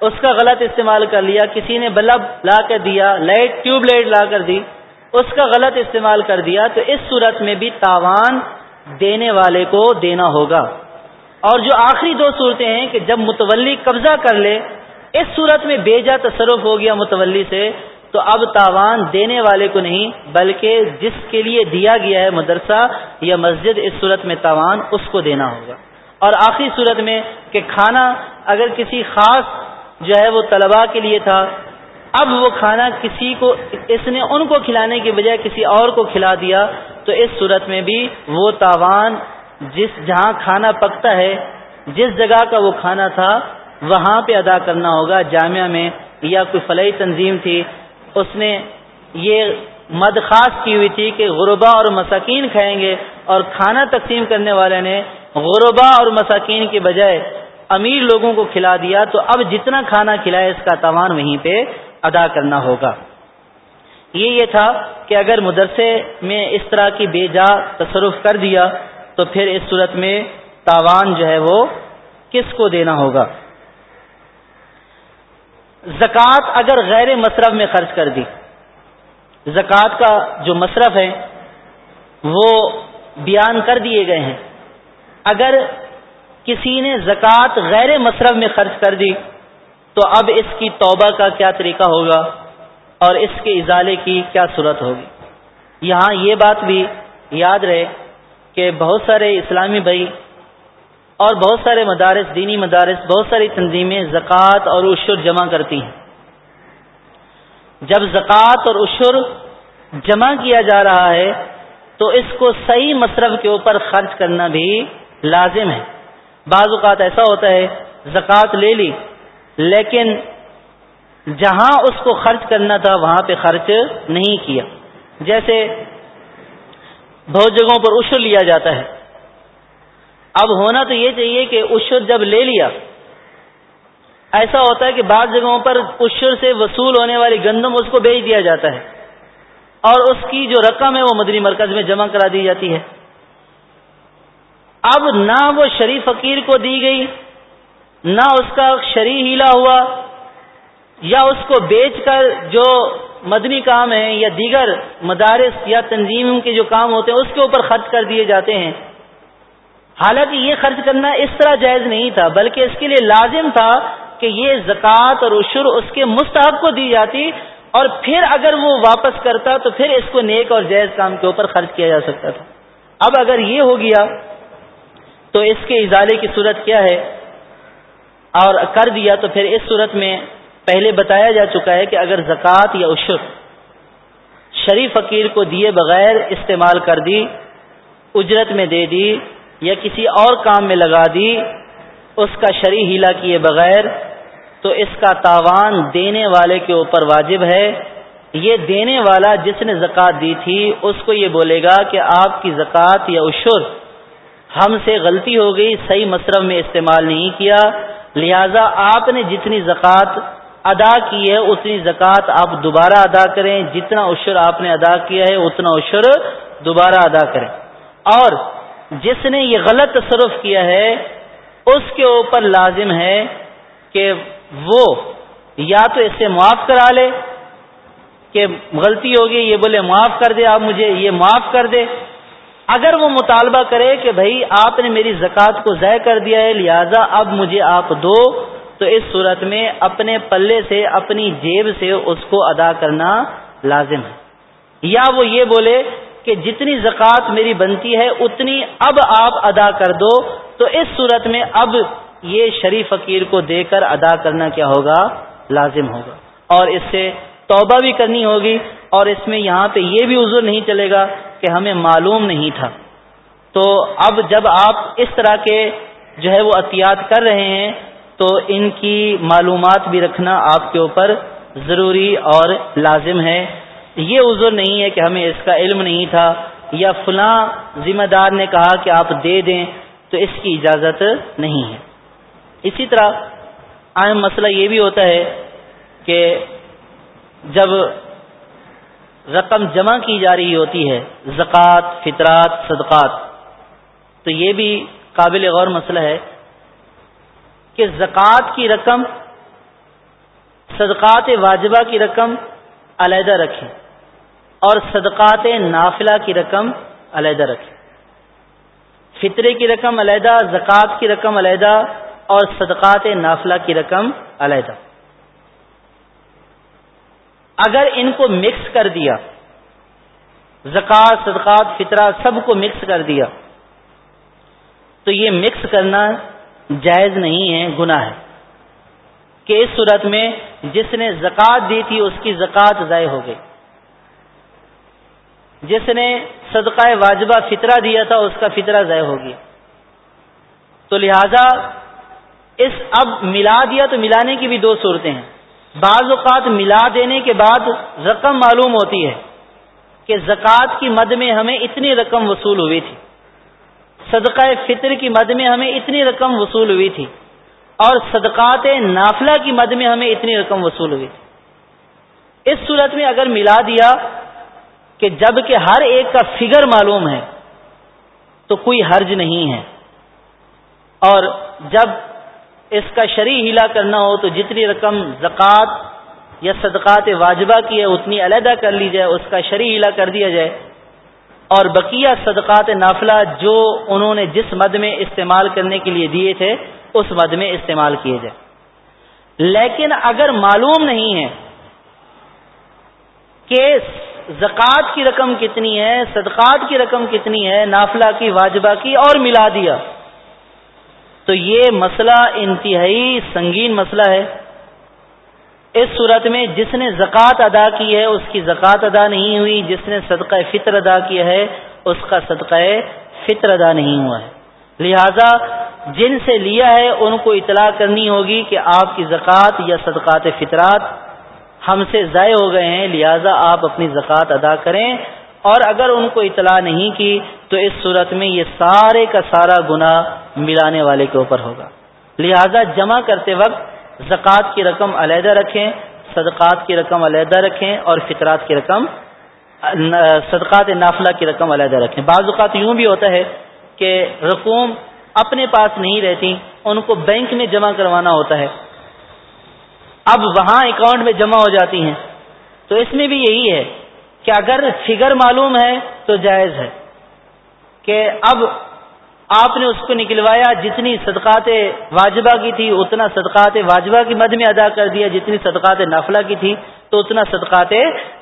اس کا غلط استعمال کر لیا، کسی نے بلب لا کر دیا، لائٹ، ٹیوب لائٹ لا کر دی، اس کا غلط استعمال کر دیا تو اس صورت میں بھی تاوان دینے والے کو دینا ہوگا۔ اور جو آخری دو صورتیں ہیں کہ جب متولی قبضہ کر لے اس صورت میں بیجا تصرف ہو گیا متولی سے، تو اب تاوان دینے والے کو نہیں، بلکہ جس کے لیے دیا گیا ہے مدرسہ یا مسجد، اس صورت میں تاوان اس کو دینا ہوگا۔ اور آخری صورت میں کہ کھانا اگر کسی خاص جو ہے وہ طلباء کے لیے تھا، اب وہ کھانا کسی کو، اس نے ان کو کھلانے کی بجائے کسی اور کو کھلا دیا، تو اس صورت میں بھی وہ تاوان جس جہاں کھانا پکتا ہے، جس جگہ کا وہ کھانا تھا وہاں پہ ادا کرنا ہوگا جامعہ میں، یا کوئی فلائی تنظیم تھی، اس نے یہ مد خاص کی ہوئی تھی کہ غربا اور مساکین کھائیں گے اور کھانا تقسیم کرنے والے نے غربا اور مساکین کے بجائے امیر لوگوں کو کھلا دیا، تو اب جتنا کھانا کھلائے اس کا توان وہیں پہ ادا کرنا ہوگا۔ یہ یہ تھا کہ اگر مدرسے میں اس طرح کی بے جا تصرف کر دیا، تو پھر اس صورت میں تاوان جو ہے وہ کس کو دینا ہوگا؟ زکوٰۃ اگر غیر مصرف میں خرچ کر دی، زکوٰۃ کا جو مصرف ہے، وہ بیان کر دیے گئے ہیں۔ اگر کسی نے زکوٰۃ غیر مصرف میں خرچ کر دی، تو اب اس کی توبہ کا کیا طریقہ ہوگا اور اس کے ازالے کی کیا صورت ہوگی؟ یہاں یہ بات بھی یاد رہے کہ بہت سارے اسلامی بھائی اور بہت سارے مدارس، دینی مدارس، بہت ساری تنظیمیں زکوٰۃ اور عشر جمع کرتی ہیں۔ جب زکوٰۃ اور عشر جمع کیا جا رہا ہے، تو اس کو صحیح مصرف کے اوپر خرچ کرنا بھی لازم ہے۔ بعض اوقات ایسا ہوتا ہے، زکوٰۃ لے لی، لیکن جہاں اس کو خرچ کرنا تھا، وہاں پہ خرچ نہیں کیا۔ جیسے بہت جگہوں پر عشر لیا جاتا ہے۔ اب ہونا تو یہ چاہیے کہ اشر جب لے لیا، ایسا ہوتا ہے کہ بعض جگہوں پر اشر سے وصول ہونے والی گندم اس کو بیچ دیا جاتا ہے، اور اس کی جو رقم ہے وہ مدنی مرکز میں جمع کرا دی جاتی ہے۔ اب نہ وہ شریف فقیر کو دی گئی، نہ اس کا شری ہیلا ہوا، یا اس کو بیچ کر جو مدنی کام ہے یا دیگر مدارس یا تنظیم کے جو کام ہوتے ہیں، اس کے اوپر خرچ کر دیے جاتے ہیں۔ حالانکہ یہ خرچ کرنا اس طرح جائز نہیں تھا، بلکہ اس کے لیے لازم تھا کہ یہ زکوٰۃ اور عشر اس کے مستحق کو دی جاتی اور پھر اگر وہ واپس کرتا تو پھر اس کو نیک اور جائز کام کے اوپر خرچ کیا جا سکتا تھا۔ اب اگر یہ ہو گیا تو اس کے ازالے کی صورت کیا ہے؟ اور کر دیا تو پھر اس صورت میں پہلے بتایا جا چکا ہے کہ اگر زکوٰۃ یا عشر شریف فقیر کو دیے بغیر استعمال کر دی، اجرت میں دے دی یا کسی اور کام میں لگا دی، اس کا شرع ہیلا کیے بغیر، تو اس کا تاوان دینے والے کے اوپر واجب ہے۔ یہ دینے والا جس نے زکوٰۃ دی تھی، اس کو یہ بولے گا کہ آپ کی زکوٰۃ یا عشر ہم سے غلطی ہو گئی، صحیح مصرف میں استعمال نہیں کیا۔ لہذا آپ نے جتنی زکوٰۃ ادا کی ہے، اتنی زکوٰۃ آپ دوبارہ ادا کریں۔ جتنا عشر آپ نے ادا کیا ہے، اتنا عشر دوبارہ ادا کریں۔ اور جس نے یہ غلط تصرف کیا ہے، اس کے اوپر لازم ہے کہ وہ یا تو اس سے معاف کرا لے، کہ غلطی ہوگی، یہ بولے معاف کر دے، آپ مجھے یہ معاف کر دے۔ اگر وہ مطالبہ کرے کہ بھائی آپ نے میری زکوٰۃ کو ضائع کر دیا ہے، لہذا اب مجھے آپ دو، تو اس صورت میں اپنے پلے سے، اپنی جیب سے اس کو ادا کرنا لازم ہے۔ یا وہ یہ بولے کہ جتنی زکوٰۃ میری بنتی ہے اتنی اب آپ ادا کر دو، تو اس صورت میں اب یہ شریف فقیر کو دے کر ادا کرنا کیا ہوگا؟ لازم ہوگا۔ اور اس سے توبہ بھی کرنی ہوگی، اور اس میں یہاں پہ یہ بھی عذر نہیں چلے گا کہ ہمیں معلوم نہیں تھا۔ تو اب جب آپ اس طرح کے جو ہے وہ احتیاط کر رہے ہیں، تو ان کی معلومات بھی رکھنا آپ کے اوپر ضروری اور لازم ہے۔ یہ عذر نہیں ہے کہ ہمیں اس کا علم نہیں تھا یا فلاں ذمہ دار نے کہا کہ آپ دے دیں، تو اس کی اجازت نہیں ہے۔ اسی طرح اہم مسئلہ یہ بھی ہوتا ہے کہ جب رقم جمع کی جا رہی ہوتی ہے، زکوٰۃ، فطرات، صدقات، تو یہ بھی قابل غور مسئلہ ہے کہ زکوٰۃ کی رقم، صدقات واجبہ کی رقم علیحدہ رکھیں۔ اور صدقات نافلہ کی رقم علیحدہ رکھے فطرے کی رقم علیحدہ، زکوٰۃ کی رقم علیحدہ اور صدقات نافلہ کی رقم علیحدہ۔ اگر ان کو مکس کر دیا زکات صدقات، فطرہ سب کو مکس کر دیا، تو یہ مکس کرنا جائز نہیں ہے، گناہ ہے۔ کہ اس صورت میں جس نے زکات دی تھی، اس کی زکات ضائع ہو گئی۔ جس نے صدقہ واجبہ فطرہ دیا تھا، اس کا فطرہ ضائع ہو گیا۔ تو لہذا اس اب ملا دیا تو ملانے کی بھی دو صورتیں ہیں۔ بعض اوقات ملا دینے کے بعد رقم معلوم ہوتی ہے کہ زکوٰۃ کی مد میں ہمیں اتنی رقم وصول ہوئی تھی۔ صدقہ فطر کی مد میں ہمیں اتنی رقم وصول ہوئی تھی۔ اور صدقات نافلہ کی مد میں ہمیں اتنی رقم وصول ہوئی تھی۔ اس صورت میں اگر ملا دیا کہ جبکہ ہر ایک کا فگر معلوم ہے تو کوئی حرج نہیں ہے۔ اور جب اس کا شرع ہلا کرنا ہو تو جتنی رقم زکوٰۃ یا صدقات واجبہ کی ہے اتنی علیحدہ کر لی جائے، اس کا شرع ہلا کر دیا جائے۔ اور بقیہ صدقات نافلہ جو انہوں نے جس مد میں استعمال کرنے کے لیے دیے تھے، اس مد میں استعمال کیے جائے۔ لیکن اگر معلوم نہیں ہے کہ زکوٰۃ کی رقم کتنی ہے، صدقات کی رقم کتنی ہے، نافلہ کی، واجبہ کی اور ملا دیا۔ تو یہ مسئلہ انتہائی سنگین مسئلہ ہے۔ اس صورت میں جس نے زکوٰۃ ادا کی ہے، اس کی زکوٰۃ ادا نہیں ہوئی۔ جس نے صدقہ فطر ادا کیا ہے، اس کا صدقہ فطر ادا نہیں ہوا ہے۔ لہذا جن سے لیا ہے، ان کو اطلاع کرنی ہوگی کہ آپ کی زکوٰۃ یا صدقات فطرات ہم سے ضائع ہو گئے ہیں، لہذا آپ اپنی زکوٰۃ ادا کریں۔ اور اگر ان کو اطلاع نہیں کی، تو اس صورت میں یہ سارے کا سارا گنا ملانے والے کے اوپر ہوگا۔ لہذا جمع کرتے وقت زکوٰۃ کی رقم علیحدہ رکھیں، صدقات کی رقم علیحدہ رکھیں، اور فطرات کی رقم، صدقات نافلہ کی رقم علیحدہ رکھیں۔ بعض اوقات یوں بھی ہوتا ہے کہ رقوم اپنے پاس نہیں رہتی، ان کو بینک میں جمع کروانا ہوتا ہے۔ اب وہاں اکاؤنٹ میں جمع ہو جاتی ہیں۔ تو اس میں بھی یہی ہے کہ اگر فگر معلوم ہے تو جائز ہے کہ اب آپ نے اس کو نکلوایا، جتنی صدقات واجبہ کی تھی، اتنا صدقات واجبہ کی مد میں ادا کر دیا۔ جتنی صدقات نافلہ کی تھی، تو اتنا صدقات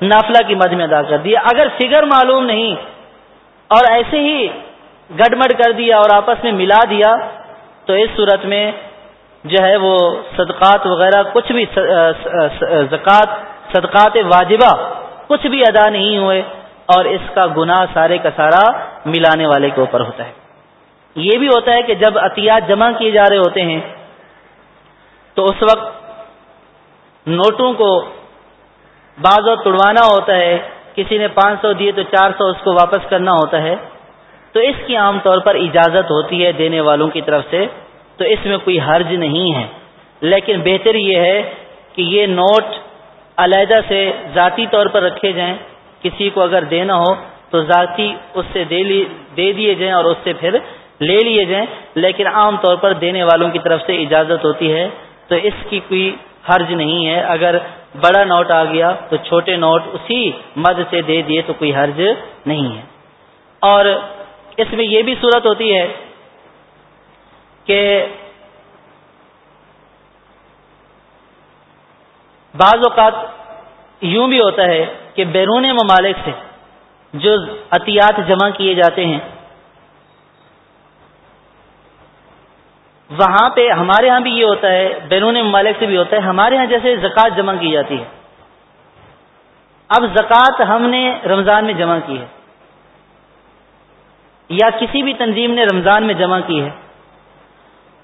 نافلہ کی مد میں ادا کر دیا۔ اگر فگر معلوم نہیں اور ایسے ہی گڑمڑ کر دیا اور آپس میں ملا دیا، تو اس صورت میں جو ہے وہ صدقات وغیرہ کچھ بھی زکوٰۃ صدقات واجبہ کچھ بھی ادا نہیں ہوئے اور اس کا گناہ سارے کا سارا ملانے والے کے اوپر ہوتا ہے۔ یہ بھی ہوتا ہے کہ جب عطیات جمع کیے جا رہے ہوتے ہیں تو اس وقت نوٹوں کو بعض اور توڑوانا ہوتا ہے، کسی نے پانچ سو دیے تو چار سو اس کو واپس کرنا ہوتا ہے۔ تو اس کی عام طور پر اجازت ہوتی ہے دینے والوں کی طرف سے تو اس میں کوئی حرج نہیں ہے۔ لیکن بہتر یہ ہے کہ یہ نوٹ علیحدہ سے ذاتی طور پر رکھے جائیں۔ کسی کو اگر دینا ہو تو ذاتی اس سے دے دیے جائیں اور اس سے پھر لے لیے جائیں۔ لیکن عام طور پر دینے والوں کی طرف سے اجازت ہوتی ہے۔ تو اس کی کوئی حرج نہیں ہے۔ اگر بڑا نوٹ آ گیا تو چھوٹے نوٹ اسی مد سے دے دیے تو کوئی حرج نہیں ہے۔ اور اس میں یہ بھی صورت ہوتی ہے کہ بعض اوقات یوں بھی ہوتا ہے کہ بیرون ممالک سے جو عطیات جمع کیے جاتے ہیں، وہاں پہ ہمارے ہاں بھی یہ ہوتا ہے، بیرون ممالک سے بھی ہوتا ہے، ہمارے ہاں جیسے زکوٰۃ جمع کی جاتی ہے۔ اب زکوٰۃ ہم نے رمضان میں جمع کی ہے، یا کسی بھی تنظیم نے رمضان میں جمع کی ہے۔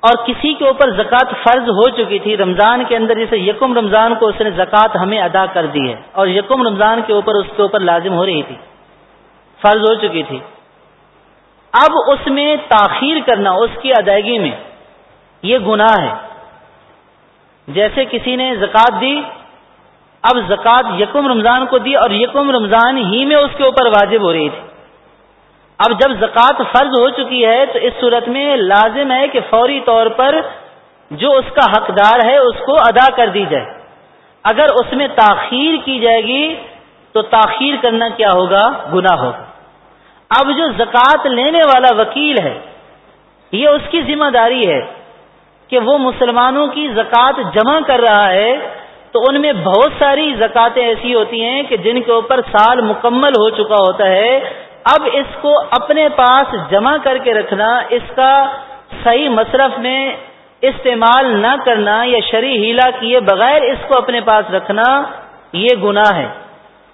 اور کسی کے اوپر زکوٰۃ فرض ہو چکی تھی، رمضان کے اندر جیسے یکم رمضان کو اس نے زکوٰۃ ہمیں ادا کر دی ہے، اور یکم رمضان کے اوپر اس کے اوپر لازم ہو رہی تھی، فرض ہو چکی تھی۔ اب اس میں تاخیر کرنا، اس کی ادائیگی میں یہ گناہ ہے۔ جیسے کسی نے زکوٰۃ دی، اب زکوٰۃ یکم رمضان کو دی اور یکم رمضان ہی میں اس کے اوپر واجب ہو رہی تھی۔ اب جب زکوٰۃ فرض ہو چکی ہے تو اس صورت میں لازم ہے کہ فوری طور پر جو اس کا حقدار ہے اس کو ادا کر دی جائے۔ اگر اس میں تاخیر کی جائے گی تو تاخیر کرنا کیا ہوگا؟ گنا ہوگا۔ اب جو زکوٰۃ لینے والا وکیل ہے، یہ اس کی ذمہ داری ہے کہ وہ مسلمانوں کی زکوٰۃ جمع کر رہا ہے۔ تو ان میں بہت ساری زکاتیں ایسی ہوتی ہیں کہ جن کے اوپر سال مکمل ہو چکا ہوتا ہے۔ اب اس کو اپنے پاس جمع کر کے رکھنا، اس کا صحیح مصرف میں استعمال نہ کرنا یا شرع ہیلا کیے بغیر اس کو اپنے پاس رکھنا، یہ گناہ ہے۔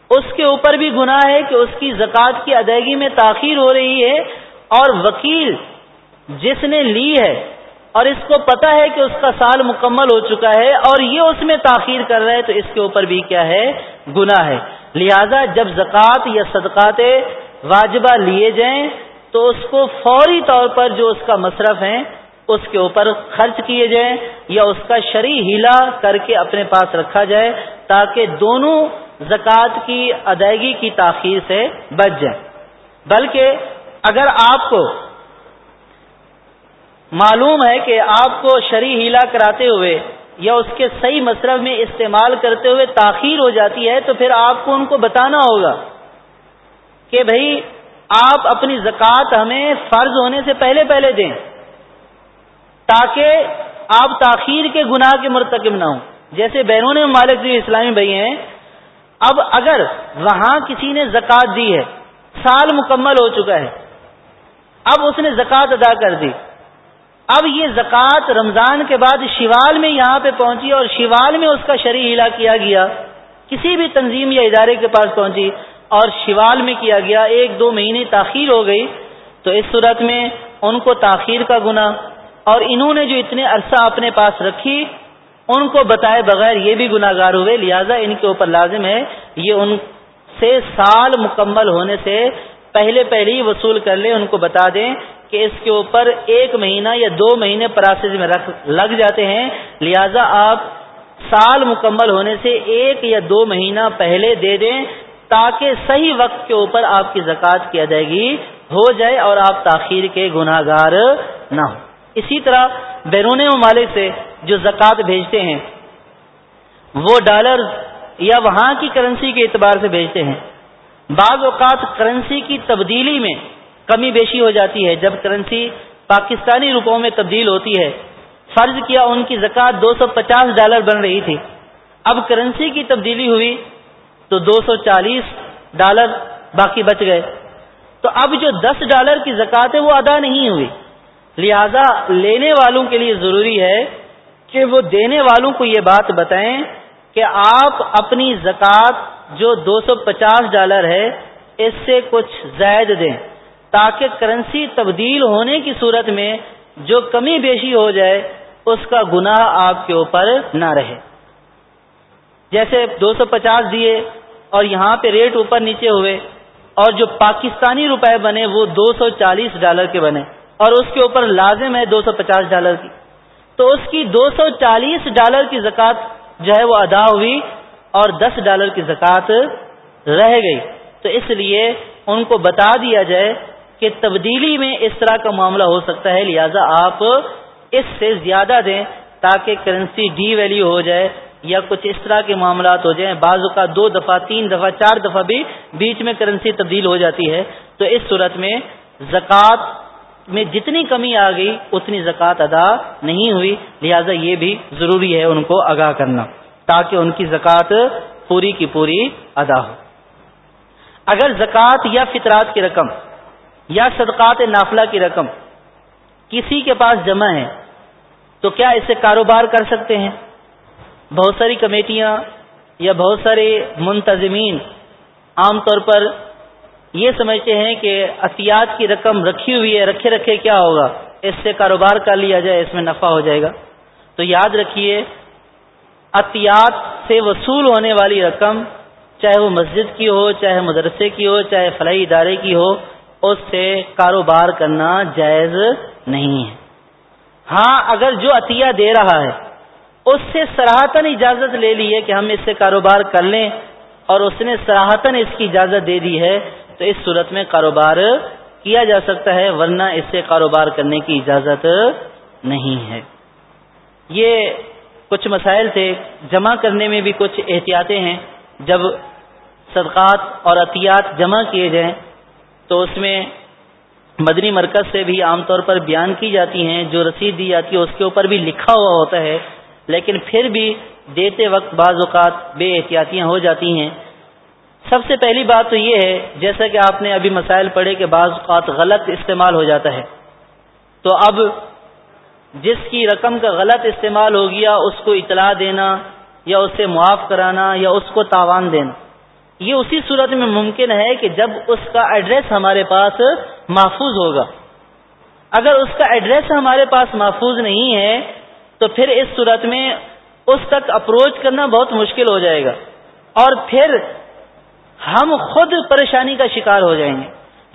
اس کے اوپر بھی گناہ ہے کہ اس کی زکوٰۃ کی ادائیگی میں تاخیر ہو رہی ہے اور وکیل جس نے لی ہے اور اس کو پتا ہے کہ اس کا سال مکمل ہو چکا ہے اور یہ اس میں تاخیر کر رہا ہے تو اس کے اوپر بھی کیا ہے؟ گنا ہے۔ لہذا جب زکوٰۃ یا صدقات واجبہ لیے جائیں تو اس کو فوری طور پر جو اس کا مصرف ہے اس کے اوپر خرچ کیے جائیں یا اس کا شرع ہیلا کر کے اپنے پاس رکھا جائے تاکہ دونوں زکوٰۃ کی ادائیگی کی تاخیر سے بچ جائیں۔ بلکہ اگر آپ کو معلوم ہے کہ آپ کو شرع ہیلا کراتے ہوئے یا اس کے صحیح مصرف میں استعمال کرتے ہوئے تاخیر ہو جاتی ہے، تو پھر آپ کو ان کو بتانا ہوگا۔ کہ بھائی آپ اپنی زکوٰۃ ہمیں فرض ہونے سے پہلے پہلے دیں، تاکہ آپ تاخیر کے گناہ کے مرتکب نہ ہوں۔ جیسے بیرون مالک جی اسلامی بھائی ہیں، اب اگر وہاں کسی نے زکوٰۃ دی ہے، سال مکمل ہو چکا ہے، اب اس نے زکوٰۃ ادا کر دی۔ اب یہ زکوٰۃ رمضان کے بعد شیوال میں یہاں پہ پہنچی اور شیوال میں اس کا شرح ہلا کیا گیا، کسی بھی تنظیم یا ادارے کے پاس پہنچی اور شیوال میں کیا گیا، ایک دو مہینے تاخیر ہو گئی، تو اس صورت میں ان کو تاخیر کا گنا اور انہوں نے جو اتنے عرصہ اپنے پاس رکھی، ان کو بتائے بغیر یہ بھی گناگار ہوئے، لہذا ان کے اوپر لازم ہے، یہ ان سے سال مکمل ہونے سے پہلے پہلے ہی وصول کر لیں، ان کو بتا دیں کہ اس کے اوپر ایک مہینہ یا دو مہینے پراسز میں رکھ لگ جاتے ہیں۔ لہذا آپ سال مکمل ہونے سے ایک یا دو مہینہ پہلے دے دیں تاکہ صحیح وقت کے اوپر آپ کی زکوٰۃ کی ادائیگی ہو جائے اور آپ تاخیر کے گناہ گار نہ ہوں۔ اسی طرح بیرون ممالک سے جو زکوٰۃ بھیجتے ہیں، وہ ڈالر یا وہاں کی کرنسی کے اعتبار سے بھیجتے ہیں۔ بعض اوقات کرنسی کی تبدیلی میں کمی بیشی ہو جاتی ہے۔ جب کرنسی پاکستانی روپوں میں تبدیل ہوتی ہے، فرض کیا ان کی زکوٰۃ دو سو پچاس ڈالر بن رہی تھی۔ اب کرنسی کی تبدیلی ہوئی تو دو سو چالیس ڈالر باقی بچ گئے۔ تو اب جو دس ڈالر کی زکوٰۃ ہے وہ ادا نہیں ہوئی۔ لہذا لینے والوں کے لیے ضروری ہے کہ وہ دینے والوں کو یہ بات بتائیں کہ آپ اپنی زکوٰۃ جو دو سو پچاس ڈالر ہے، اس سے کچھ زائد دیں۔ تاکہ کرنسی تبدیل ہونے کی صورت میں جو کمی بیشی ہو جائے، اس کا گناہ آپ کے اوپر نہ رہے۔ جیسے دو سو پچاس دیے اور یہاں پہ ریٹ اوپر نیچے ہوئے اور جو پاکستانی روپے بنے وہ دو سو چالیس ڈالر کے بنے اور اس کے اوپر لازم ہے دو سو پچاس ڈالر کی۔ تو اس کی دو سو چالیس ڈالر کی زکوٰۃ جو ہے وہ ادا ہوئی اور دس ڈالر کی زکوٰۃ رہ گئی۔ تو اس لیے ان کو بتا دیا جائے کہ تبدیلی میں اس طرح کا معاملہ ہو سکتا ہے، لہذا آپ اس سے زیادہ دیں تاکہ کرنسی ڈی ویلیو ہو جائے۔ یا کچھ اس طرح کے معاملات ہو جائیں، بعض کا دو دفعہ، تین دفعہ، چار دفعہ بھی بیچ میں کرنسی تبدیل ہو جاتی ہے۔ تو اس صورت میں زکوٰۃ میں جتنی کمی آ گئی، اتنی زکوٰۃ ادا نہیں ہوئی۔ لہذا یہ بھی ضروری ہے ان کو آگاہ کرنا، تاکہ ان کی زکوٰۃ پوری کی پوری ادا ہو۔ اگر زکوٰۃ یا فطرات کی رقم یا صدقات نافلہ کی رقم کسی کے پاس جمع ہے، تو کیا اسے کاروبار کر سکتے ہیں؟ بہت ساری کمیٹیاں یا بہت سارے منتظمین عام طور پر یہ سمجھتے ہیں کہ احتیاط کی رقم رکھی ہوئی ہے، رکھے رکھے کیا ہوگا؟ اس سے کاروبار کر لیا جائے، اس میں نفع ہو جائے گا۔ تو یاد رکھیے، احتیاط سے وصول ہونے والی رقم چاہے وہ مسجد کی ہو، چاہے مدرسے کی ہو، چاہے فلاحی ادارے کی ہو، اس سے کاروبار کرنا جائز نہیں ہے۔ ہاں اگر جو عطیہ دے رہا ہے اس سے سراہتن اجازت لے لی ہے کہ ہم اس سے کاروبار کر لیں اور اس نے سراہتن اس کی اجازت دے دی ہے تو اس صورت میں کاروبار کیا جا سکتا ہے ورنہ اس سے کاروبار کرنے کی اجازت نہیں ہے۔ یہ کچھ مسائل تھے۔ جمع کرنے میں بھی کچھ احتیاطیں ہیں۔ جب صدقات اور عطیات جمع کیے جائیں تو اس میں مدنی مرکز سے بھی عام طور پر بیان کی جاتی ہیں۔ جو رسید دی جاتی ہے، اس کے اوپر بھی لکھا ہوا ہوتا ہے۔ لیکن پھر بھی دیتے وقت بعض اوقات بے احتیاطیاں ہو جاتی ہیں۔ سب سے پہلی بات تو یہ ہے، جیسا کہ آپ نے ابھی مسائل پڑھے کہ بعض اوقات غلط استعمال ہو جاتا ہے۔ تو اب جس کی رقم کا غلط استعمال ہو گیا، اس کو اطلاع دینا یا اسے معاف کرانا یا اس کو تاوان دینا۔ یہ اسی صورت میں ممکن ہے کہ جب اس کا ایڈریس ہمارے پاس محفوظ ہوگا۔ اگر اس کا ایڈریس ہمارے پاس محفوظ نہیں ہے تو پھر اس صورت میں اس تک اپروچ کرنا بہت مشکل ہو جائے گا۔ اور پھر ہم خود پریشانی کا شکار ہو جائیں گے۔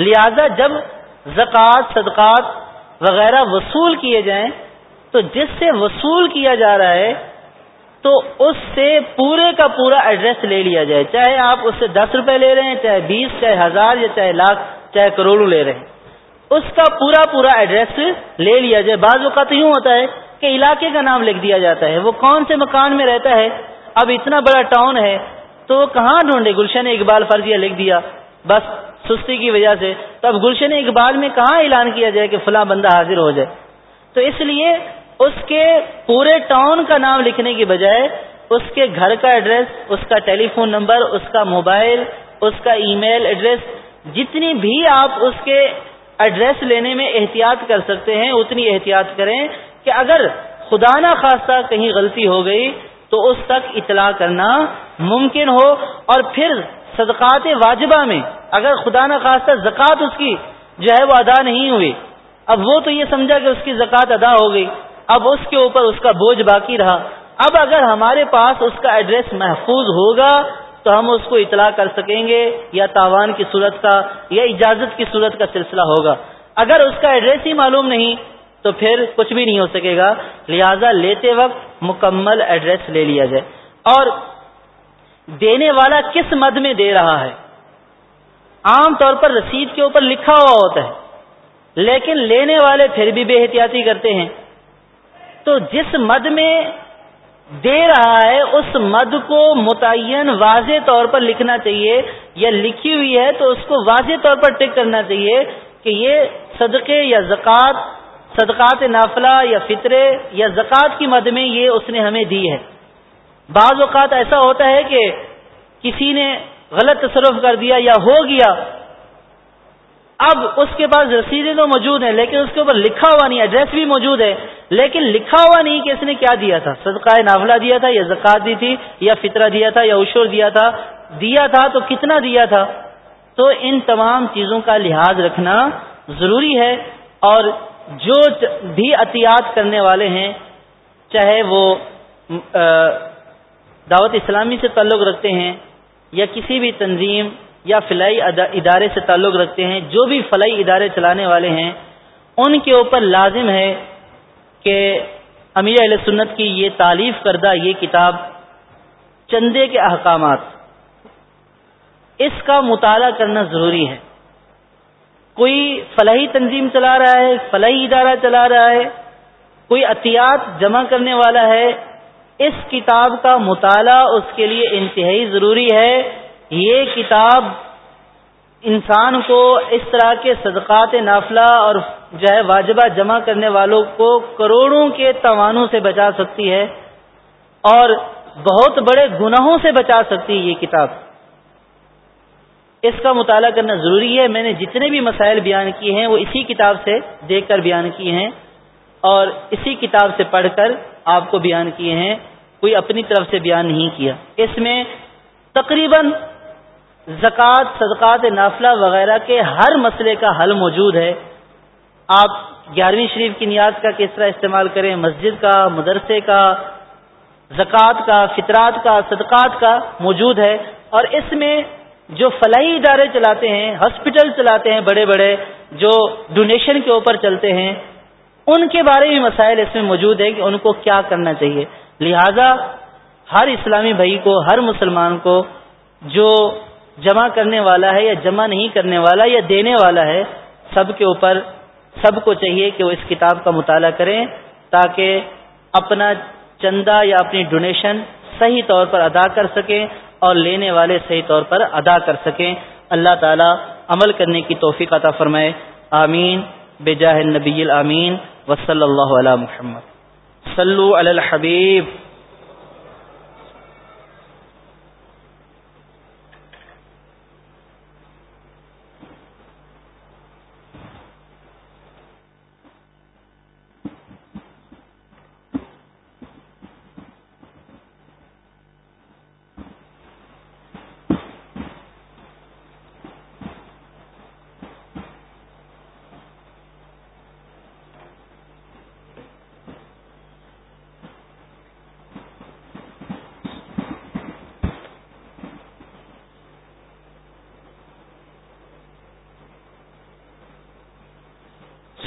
لہذا جب زکوٰۃ، صدقات وغیرہ وصول کیے جائیں، تو جس سے وصول کیا جا رہا ہے، تو اس سے پورے کا پورا ایڈریس لے لیا جائے۔ چاہے آپ اس سے دس روپے لے رہے ہیں، چاہے بیس، چاہے ہزار، یا چاہے لاکھ، چاہے کروڑوں لے رہے ہیں۔ اس کا پورا پورا ایڈریس لے لیا جائے۔ بعض اوقات یوں ہوتا ہے کہ علاقے کا نام لکھ دیا جاتا ہے۔ وہ کون سے مکان میں رہتا ہے؟ اب اتنا بڑا ٹاؤن ہے تو وہ کہاں ڈھونڈے؟ گلشن اقبال فرضیہ لکھ دیا۔ بس سستی کی وجہ سے۔ تو اب گلشن اقبال میں کہاں اعلان کیا جائے کہ فلاں بندہ حاضر ہو جائے؟ تو اس لیے اس کے پورے ٹاؤن کا نام لکھنے کی بجائے اس کے گھر کا ایڈریس اس کا ٹیلی فون نمبر اس کا موبائل اس کا ای میل ایڈریس جتنی بھی آپ اس کے ایڈریس لینے میں احتیاط کر سکتے ہیں، اتنی احتیاط کریں۔ کہ اگر خدا نہ خواستہ کہیں غلطی ہو گئی تو اس تک اطلاع کرنا ممکن ہو اور پھر صدقات واجبہ میں اگر خدا نہ خواستہ زکوٰۃ اس کی جو ہے وہ ادا نہیں ہوئی، اب وہ تو یہ سمجھا کہ اس کی زکوٰۃ ادا ہو گئی، اب اس کے اوپر اس کا بوجھ باقی رہا۔ اب اگر ہمارے پاس اس کا ایڈریس محفوظ ہوگا تو ہم اس کو اطلاع کر سکیں گے یا تاوان کی صورت کا یا اجازت کی صورت کا سلسلہ ہوگا۔ اگر اس کا ایڈریس ہی معلوم نہیں تو پھر کچھ بھی نہیں ہو سکے گا۔ لہذا لیتے وقت مکمل ایڈریس لے لیا جائے۔ اور دینے والا کس مد میں دے رہا ہے؟ عام طور پر رسید کے اوپر لکھا ہوا ہوتا ہے۔ لیکن لینے والے پھر بھی بے احتیاطی کرتے ہیں۔ تو جس مد میں دے رہا ہے، اس مد کو متعین واضح طور پر لکھنا چاہیے۔ یا لکھی ہوئی ہے تو اس کو واضح طور پر ٹک کرنا چاہیے کہ یہ صدقے یا زکوٰۃ صدقات نافلہ یا فطرے یا زکوٰۃ کی مد میں یہ اس نے ہمیں دی ہے۔ بعض اوقات ایسا ہوتا ہے کہ کسی نے غلط تصرف کر دیا یا ہو گیا، اب اس کے پاس رسیدیں تو موجود ہیں، لیکن اس کے اوپر لکھا ہوا نہیں، ایڈریس بھی موجود ہے، لیکن لکھا ہوا نہیں کہ اس نے کیا دیا تھا۔ صدقہ نافلہ دیا تھا یا زکات دی تھی یا فطرہ دیا تھا یا عشور دیا تھا دیا تھا تو کتنا دیا تھا؟ تو ان تمام چیزوں کا لحاظ رکھنا ضروری ہے اور جو بھی احتیاط کرنے والے ہیں، چاہے وہ دعوت اسلامی سے تعلق رکھتے ہیں یا کسی بھی تنظیم یا فلائی ادارے سے تعلق رکھتے ہیں، جو بھی فلائی ادارے چلانے والے ہیں، ان کے اوپر لازم ہے کہ امیر علیہ سنت کی یہ تعلیف کردہ یہ کتاب چندے کے احکامات، اس کا مطالعہ کرنا ضروری ہے۔ کوئی فلاحی تنظیم چلا رہا ہے، فلاحی ادارہ چلا رہا ہے، کوئی احتیاط جمع کرنے والا ہے، اس کتاب کا مطالعہ اس کے لیے انتہائی ضروری ہے۔ یہ کتاب انسان کو اس طرح کے صدقات نافلہ اور جو ہے واجبہ جمع کرنے والوں کو کروڑوں کے توانوں سے بچا سکتی ہے اور بہت بڑے گناہوں سے بچا سکتی ہے یہ کتاب۔ اس کا مطالعہ کرنا ضروری ہے۔ میں نے جتنے بھی مسائل بیان کیے ہیں، وہ اسی کتاب سے دیکھ کر بیان کیے ہیں۔ اور اسی کتاب سے پڑھ کر آپ کو بیان کیے ہیں۔ کوئی اپنی طرف سے بیان نہیں کیا۔ اس میں تقریباً زکوٰۃ، صدقات نافلہ وغیرہ کے ہر مسئلے کا حل موجود ہے۔ آپ گیارہویں شریف کی نیاز کا کس طرح استعمال کریں؟ مسجد کا، مدرسے کا، زکوٰۃ کا، فطرات کا، صدقات کا موجود ہے۔ اور اس میں جو فلاحی ادارے چلاتے ہیں، ہاسپٹل چلاتے ہیں بڑے بڑے، جو ڈونیشن کے اوپر چلتے ہیں، ان کے بارے میں مسائل اس میں موجود ہے کہ ان کو کیا کرنا چاہیے۔ لہذا ہر اسلامی بھائی کو، ہر مسلمان کو جو جمع کرنے والا ہے یا جمع نہیں کرنے والا یا دینے والا ہے، سب کے اوپر، سب کو چاہیے کہ وہ اس کتاب کا مطالعہ کریں تاکہ اپنا چندہ یا اپنی ڈونیشن صحیح طور پر ادا کر سکیں۔ اور لینے والے صحیح طور پر ادا کر سکیں۔ اللہ تعالی عمل کرنے کی توفیق عطا فرمائے۔ آمین۔ بے جاہ نبی الامین۔ وصلی اللہ علیہ محمد۔ صلو علی الحبیب۔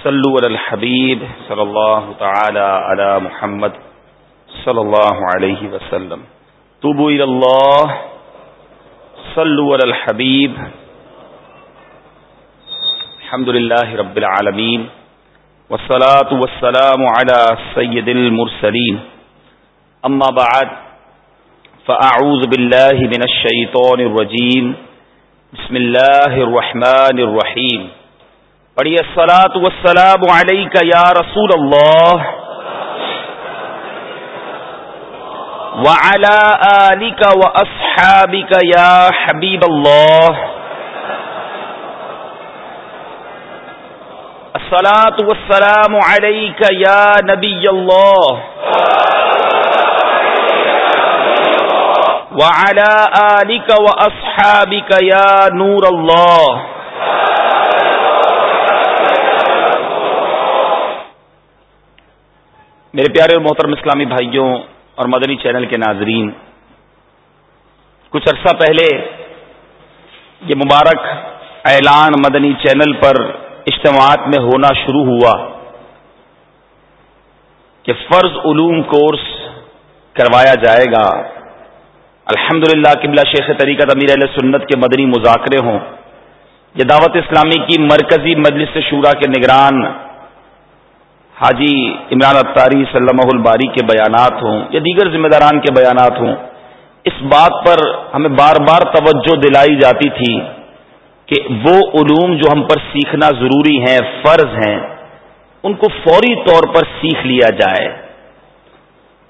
صلو علی الحبیب صلی اللہ تعالی علی محمد صلی اللہ علیہ وسلم. توبو الى اللہ صلو علی الحبیب الحمد للہ رب العالمین والصلاة والسلام على سید المرسلین اما بعد فاعوذ باللہ من الشیطان الرجیم بسم اللہ الرحمن الرحیم پڑھیے سلاۃ وسلام علیہ یا رسول اللہ۔ وعلى آلك وأصحابك يا حبيب الله الصلاة والسلام عليك يا نبي الله وعلى آلك وأصحابك يا نور الله میرے پیارے اور محترم اسلامی بھائیوں اور مدنی چینل کے ناظرین، کچھ عرصہ پہلے یہ مبارک اعلان مدنی چینل پر اجتماعات میں ہونا شروع ہوا کہ فرض علوم کورس کروایا جائے گا۔ الحمد للہ قبلہ شیخ طریقت امیر علیہ سنت کے مدنی مذاکرے ہوں۔ یہ دعوت اسلامی کی مرکزی مجلس شورا کے نگران حاجی عمران اطاری صلی الباری کے بیانات ہوں یا دیگر ذمہ داران کے بیانات ہوں، اس بات پر ہمیں بار بار توجہ دلائی جاتی تھی کہ وہ علوم جو ہم پر سیکھنا ضروری ہیں، فرض ہیں، ان کو فوری طور پر سیکھ لیا جائے۔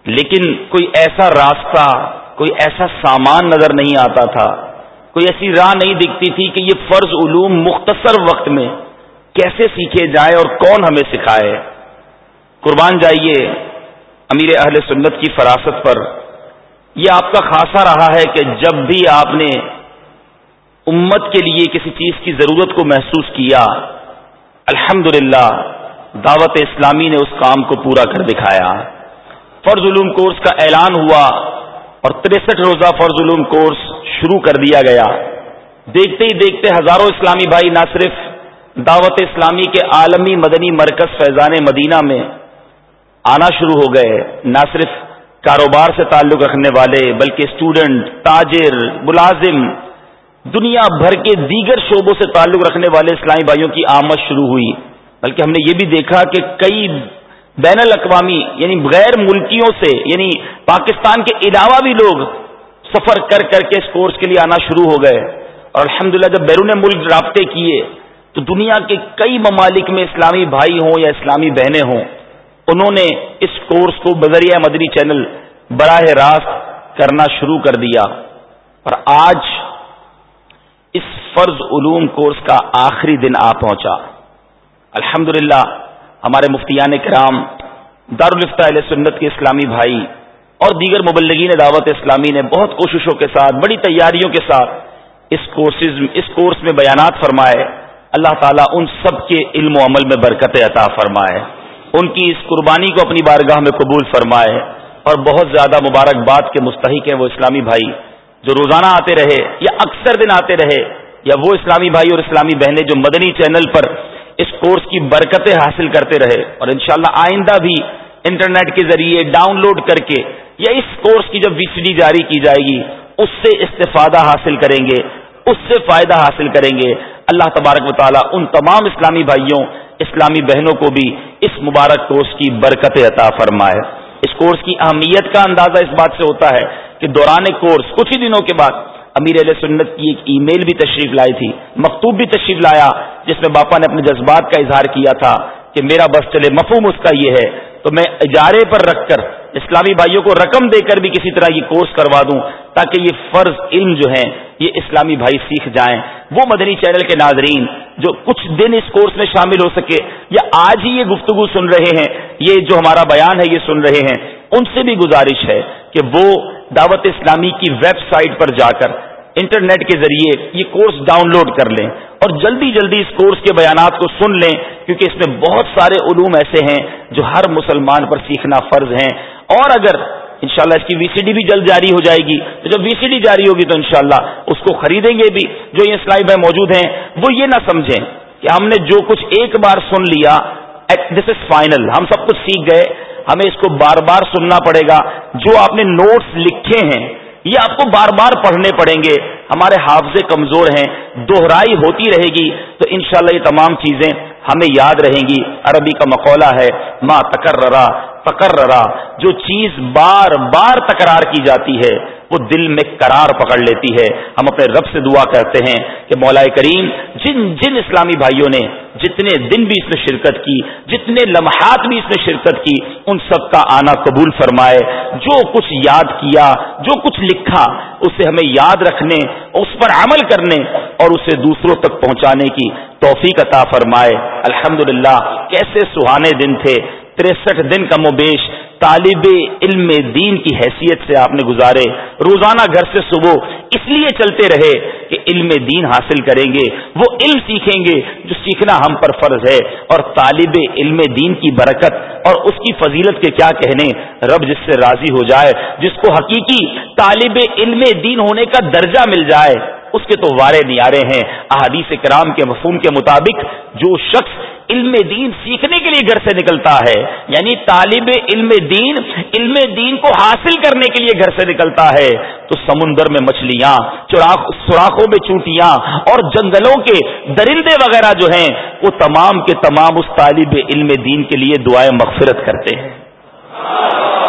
لیکن کوئی ایسا راستہ، کوئی ایسا سامان نظر نہیں آتا تھا، کوئی ایسی راہ نہیں دکھتی تھی کہ یہ فرض علوم مختصر وقت میں کیسے سیکھے جائے اور کون ہمیں سکھائے۔ قربان جائیے امیر اہل سنت کی فراست پر۔ یہ آپ کا خاصا رہا ہے کہ جب بھی آپ نے امت کے لیے کسی چیز کی ضرورت کو محسوس کیا الحمد دعوت اسلامی نے اس کام کو پورا کر دکھایا۔ فرض علوم کورس کا اعلان ہوا اور تریسٹھ روزہ فرض علوم کورس شروع کر دیا گیا۔ دیکھتے ہی دیکھتے ہزاروں اسلامی بھائی، نہ صرف دعوت اسلامی کے عالمی مدنی مرکز فیضان مدینہ میں آنا شروع ہو گئے، نہ صرف کاروبار سے تعلق رکھنے والے، بلکہ اسٹوڈنٹ تاجر، ملازم، دنیا بھر کے دیگر شعبوں سے تعلق رکھنے والے اسلامی بھائیوں کی آمد شروع ہوئی۔ بلکہ ہم نے یہ بھی دیکھا کہ کئی بین الاقوامی یعنی غیر ملکیوں سے یعنی پاکستان کے علاوہ بھی لوگ سفر کر کر کے اس کورس کے لیے آنا شروع ہو گئے۔ اور الحمدللہ جب بیرون ملک رابطے کیے، تو دنیا کے کئی ممالک میں اسلامی بھائی ہوں یا اسلامی بہنیں ہوں۔ انہوں نے اس کورس کو بذریعہ مدنی چینل براہ راست کرنا شروع کر دیا۔ اور آج اس فرض علوم کورس کا آخری دن آ پہنچا۔ الحمد ہمارے مفتیان کرام دارالفتا علیہ سنت کے اسلامی بھائی اور دیگر مبلگین دعوت اسلامی نے بہت کوششوں کے ساتھ، بڑی تیاریوں کے ساتھ اس کورسز، اس کورس میں بیانات فرمائے۔ اللہ تعالیٰ ان سب کے علم و عمل میں برکت عطا فرمائے۔ ان کی اس قربانی کو اپنی بارگاہ میں قبول فرمائے اور بہت زیادہ مبارکباد کے مستحق ہیں وہ اسلامی بھائی جو روزانہ آتے رہے یا اکثر دن آتے رہے یا وہ اسلامی بھائی اور اسلامی بہنیں جو مدنی چینل پر اس کورس کی برکتیں حاصل کرتے رہے اور انشاءاللہ آئندہ بھی انٹرنیٹ کے ذریعے ڈاؤن لوڈ کر کے یا اس کورس کی جب وی سی ڈی جاری کی جائے گی، اس سے استفادہ حاصل کریں گے، اس سے فائدہ حاصل کریں گے۔ اللہ تبارک و تعالیٰ ان تمام اسلامی بھائیوں اسلامی بہنوں کو بھی اس مبارک کورس کی برکت عطا فرمائے۔ اس کورس کی اہمیت کا اندازہ اس بات سے ہوتا ہے کہ دوران کورس کچھ ہی دنوں کے بعد امیر علیہ سنت کی ایک ای میل بھی تشریف لائی تھی، مکتوب بھی تشریف لایا، جس میں باپا نے اپنے جذبات کا اظہار کیا تھا کہ میرا بس چلے، مفہوم اس کا یہ ہے، تو میں اجارے پر رکھ کر اسلامی بھائیوں کو رقم دے کر بھی کسی طرح کی کورس کروا دوں، تاکہ یہ فرض علم جو ہیں، یہ اسلامی بھائی سیکھ جائیں۔ وہ مدنی چینل کے ناظرین، جو کچھ دن اس کورس میں شامل ہو سکے، یا آج ہی یہ گفتگو سن رہے ہیں، یہ جو ہمارا بیان ہے، یہ سن رہے ہیں، ان سے بھی گزارش ہے کہ وہ دعوت اسلامی کی ویب سائٹ پر جا کر انٹرنیٹ کے ذریعے یہ کورس ڈاؤن لوڈ کر لیں اور جلدی جلدی اس کورس کے بیانات کو سن لیں، کیونکہ اس میں بہت سارے علوم ایسے ہیں جو ہر مسلمان پر سیکھنا فرض ہیں۔ اور اگر انشاءاللہ اس کی وی سی ڈی بھی جلد جاری ہو جائے گی، تو جب وی سی ڈی جاری ہوگی تو انشاءاللہ اس کو خریدیں گے بھی، جو یہ سلائی میں موجود ہیں، وہ یہ نہ سمجھیں کہ ہم نے جو کچھ ایک بار سن لیا دس از فائنل ہم سب کچھ سیکھ گئے، ہمیں اس کو بار بار سننا پڑے گا۔ جو آپ نے نوٹس لکھے ہیں، یہ آپ کو بار بار پڑھنے پڑیں گے۔ ہمارے حافظے کمزور ہیں دوہرائی ہوتی رہے گی۔ تو انشاءاللہ یہ تمام چیزیں ہمیں یاد رہیں گی۔ عربی کا مقولہ ہے ماں تکررا تکررا جو چیز بار بار تکرار کی جاتی ہے، وہ دل میں قرار پکڑ لیتی ہے۔ ہم اپنے رب سے دعا کرتے ہیں کہ مولا کریم، جن جن اسلامی بھائیوں نے جتنے دن بھی اس میں شرکت کی، جتنے لمحات بھی اس میں شرکت کی، ان سب کا آنا قبول فرمائے۔ جو کچھ یاد کیا، جو کچھ لکھا، اسے ہمیں یاد رکھنے، اس پر عمل کرنے اور اسے دوسروں تک پہنچانے کی توفیق عطا فرمائے۔ الحمد کیسے سہانے دن تھے تریسٹھ دن کا مبیش طالب علم دین کی حیثیت سے آپ نے گزارے۔ روزانہ گھر سے صبح اس لیے چلتے رہے کہ علم دین حاصل کریں گے۔ وہ علم سیکھیں گے جو سیکھنا ہم پر فرض ہے۔ اور طالب علم دین کی برکت اور اس کی فضیلت کے کیا کہنے؟ رب جس سے راضی ہو جائے، جس کو حقیقی طالب علم دین ہونے کا درجہ مل جائے۔ اس کے تو وارے نیارے ہیں۔ احادیث کرام کے مفہوم کے مطابق جو شخص علم دین سیکھنے کے لیے گھر سے نکلتا ہے یعنی طالب علم دین علم دین کو حاصل کرنے کے لیے گھر سے نکلتا ہے، تو سمندر میں مچھلیاں سوراخوں میں چونٹیاں اور جنگلوں کے درندے وغیرہ جو ہیں، وہ تمام کے تمام اس طالب علم دین کے لیے دعائیں مغفرت کرتے ہیں۔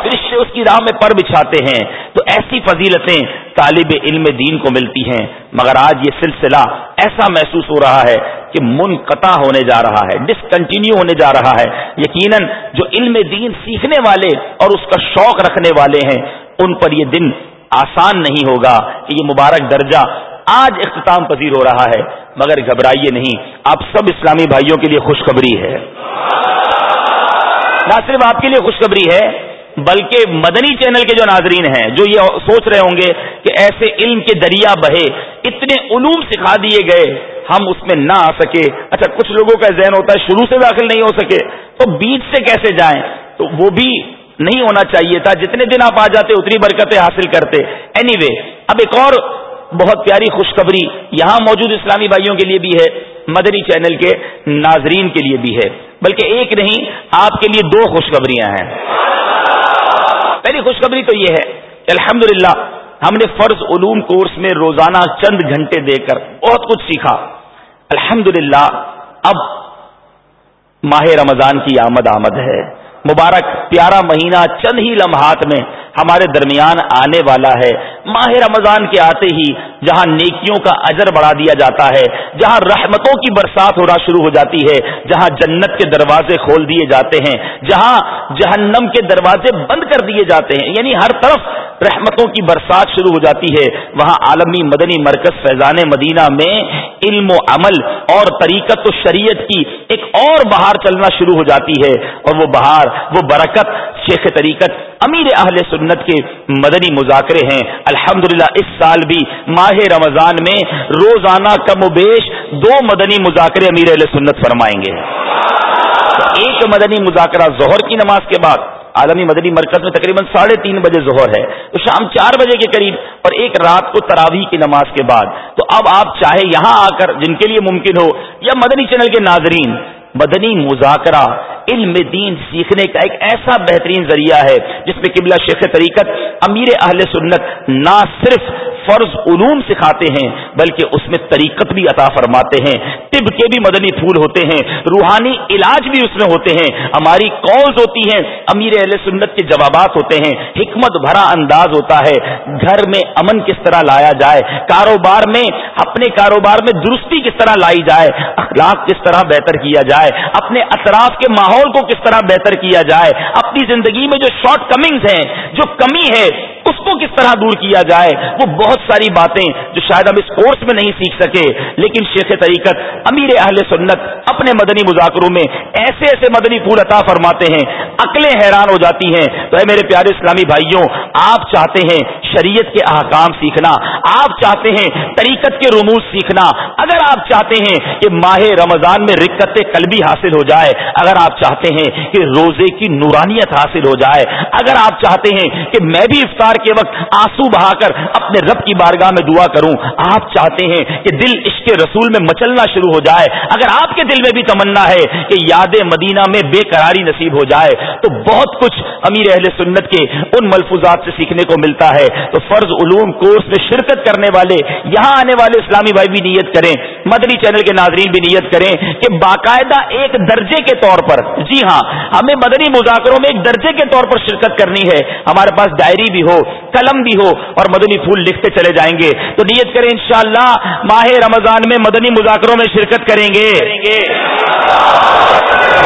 فرشتے اس کی راہ میں پر بچھاتے ہیں، تو ایسی فضیلتیں طالب علم دین کو ملتی ہیں۔ مگر آج یہ سلسلہ ایسا محسوس ہو رہا ہے کہ منقطع ہونے جا رہا ہے ڈسکنٹینیو ہونے جا رہا ہے۔ یقیناً جو علم دین سیکھنے والے اور اس کا شوق رکھنے والے ہیں، ان پر یہ دن آسان نہیں ہوگا کہ یہ مبارک درجہ آج اختتام پذیر ہو رہا ہے۔ مگر گھبرائیے نہیں، آپ سب اسلامی بھائیوں کے لیے خوشخبری ہے۔ نہ صرف آپ کے لیے خوشخبری ہے بلکہ مدنی چینل کے جو ناظرین ہیں جو یہ سوچ رہے ہوں گے کہ ایسے علم کے دریا بہے اتنے علوم سکھا دیے گئے ہم اس میں نہ آ سکے۔ اچھا کچھ لوگوں کا ذہن ہوتا ہے شروع سے داخل نہیں ہو سکے تو بیچ سے کیسے جائیں؟ تو وہ بھی نہیں ہونا چاہیے تھا۔ جتنے دن آپ آ جاتے اتنی برکتیں حاصل کرتے۔ اینی anyway, اب ایک اور بہت پیاری خوشخبری یہاں موجود اسلامی بھائیوں کے لیے بھی ہے، مدنی چینل کے، ناظرین کے لیے بھی ہے۔ بلکہ ایک نہیں، آپ کے لیے دو خوشخبریاں ہیں۔ پہلی خوشخبری تو یہ ہے الحمد ہم نے فرض علوم کورس میں روزانہ چند گھنٹے دے کر بہت کچھ سیکھا۔ الحمد اب ماہ رمضان کی آمد آمد ہے۔ مبارک، پیارا مہینہ چند ہی لمحات میں ہمارے درمیان آنے والا ہے۔ ماہ رمضان کے آتے ہی جہاں نیکیوں کا اجر بڑھا دیا جاتا ہے، جہاں رحمتوں کی برسات ہونا شروع ہو جاتی ہے، جہاں جنت کے دروازے کھول دیے جاتے ہیں، جہاں جہنم کے دروازے بند کر دیے جاتے ہیں۔ یعنی ہر طرف رحمتوں کی برسات شروع ہو جاتی ہے۔ وہاں عالمی مدنی مرکز فیضان مدینہ میں علم و عمل اور طریقت و شریعت کی ایک اور بہار چلنا شروع ہو جاتی ہے۔ اور وہ بہار، وہ برکت، شیخ طریقت، امیر اہل سنت کے مدنی مذاکرے ہیں۔ الحمد اس سال بھی ماہ رمضان میں روزانہ کم و بیش دو مدنی مذاکرے امیر اہل سنت فرمائیں گے۔ ایک مدنی مذاکرہ ظہر کی نماز کے بعد، عالمی مدنی مرکز میں تقریباً ساڑھے تین بجے ظہر ہے۔ تو شام چار بجے کے قریب اور ایک رات کو تراویح کی نماز کے بعد۔ تو اب آپ چاہے یہاں آ کر جن کے لیے ممکن ہو، یا مدنی چینل کے ناظرین مدنی مذاکرہ، علم دین سیکھنے کا ایک ایسا بہترین ذریعہ ہے، جس میں قبلہ شیخ طریقت، امیر اہل سنت، نہ صرف فرض علوم سکھاتے ہیں، بلکہ اس میں طریقت بھی عطا فرماتے ہیں۔ طب کے بھی مدنی پھول ہوتے ہیں، روحانی علاج بھی اس میں ہوتے ہیں۔ ہماری کالز ہوتی ہیں، امیر اہل سنت کے جوابات ہوتے ہیں۔ حکمت بھرا انداز ہوتا ہے، گھر میں امن کس طرح لایا جائے، کاروبار میں، اپنے کاروبار میں درستی کس طرح لائی جائے، اخلاق کس طرح بہتر کیا جائے، اپنے اطراف کے ماحول کو کس طرح بہتر کیا جائے، اپنی زندگی میں جو شارٹ کمنگز ہیں، جو کمی ہے، اس کو کس طرح دور کیا جائے، وہ بہت بہت ساری باتیں جو شاید ہم اس کورس میں نہیں سیکھ سکے، لیکن شیخ طریقت، امیر اہل سنت اپنے مدنی مذاکروں میں ایسے ایسے مدنی پھول عطا فرماتے ہیں، عقلیں حیران ہو جاتی ہیں۔ تو اے میرے پیارے اسلامی بھائیوں، آپ چاہتے ہیں شریعت کے احکام سیکھنا، آپ چاہتے ہیں طریقت کے رموز سیکھنا۔ اگر آپ چاہتے ہیں کہ ماہ رمضان میں رکت قلبی حاصل ہو جائے، اگر آپ چاہتے ہیں کہ روزے کی نورانیت حاصل ہو جائے، اگر آپ چاہتے ہیں کہ میں بھی افطار کے وقت آنسو بہا کر اپنے رب کی بارگاہ میں دعا کروں۔ آپ چاہتے ہیں کہ دل عشق رسول میں مچلنا شروع ہو جائے۔ اگر آپ کے دل میں بھی تمنا ہے کہ یاد مدینہ میں بے قراری نصیب ہو جائے، تو بہت کچھ امیر اہل سنت کے ان ملفوظات سے سیکھنے کو ملتا ہے۔ تو فرض علوم کورس میں شرکت کرنے والے، یہاں آنے والے اسلامی بھائی بھی نیت کریں۔ مدنی چینل کے ناظرین بھی نیت کریں کہ باقاعدہ ایک درجے کے طور پر جی ہاں ہمیں مدنی مذاکروں میں ایک درجے کے طور پر شرکت کرنی ہے۔ ہمارے پاس ڈائری بھی ہو، قلم بھی ہو اور مدنی پھول لکھتے چلے جائیں گے۔ تو نیت کریں انشاءاللہ ماہ رمضان میں مدنی مذاکروں میں شرکت کریں گے۔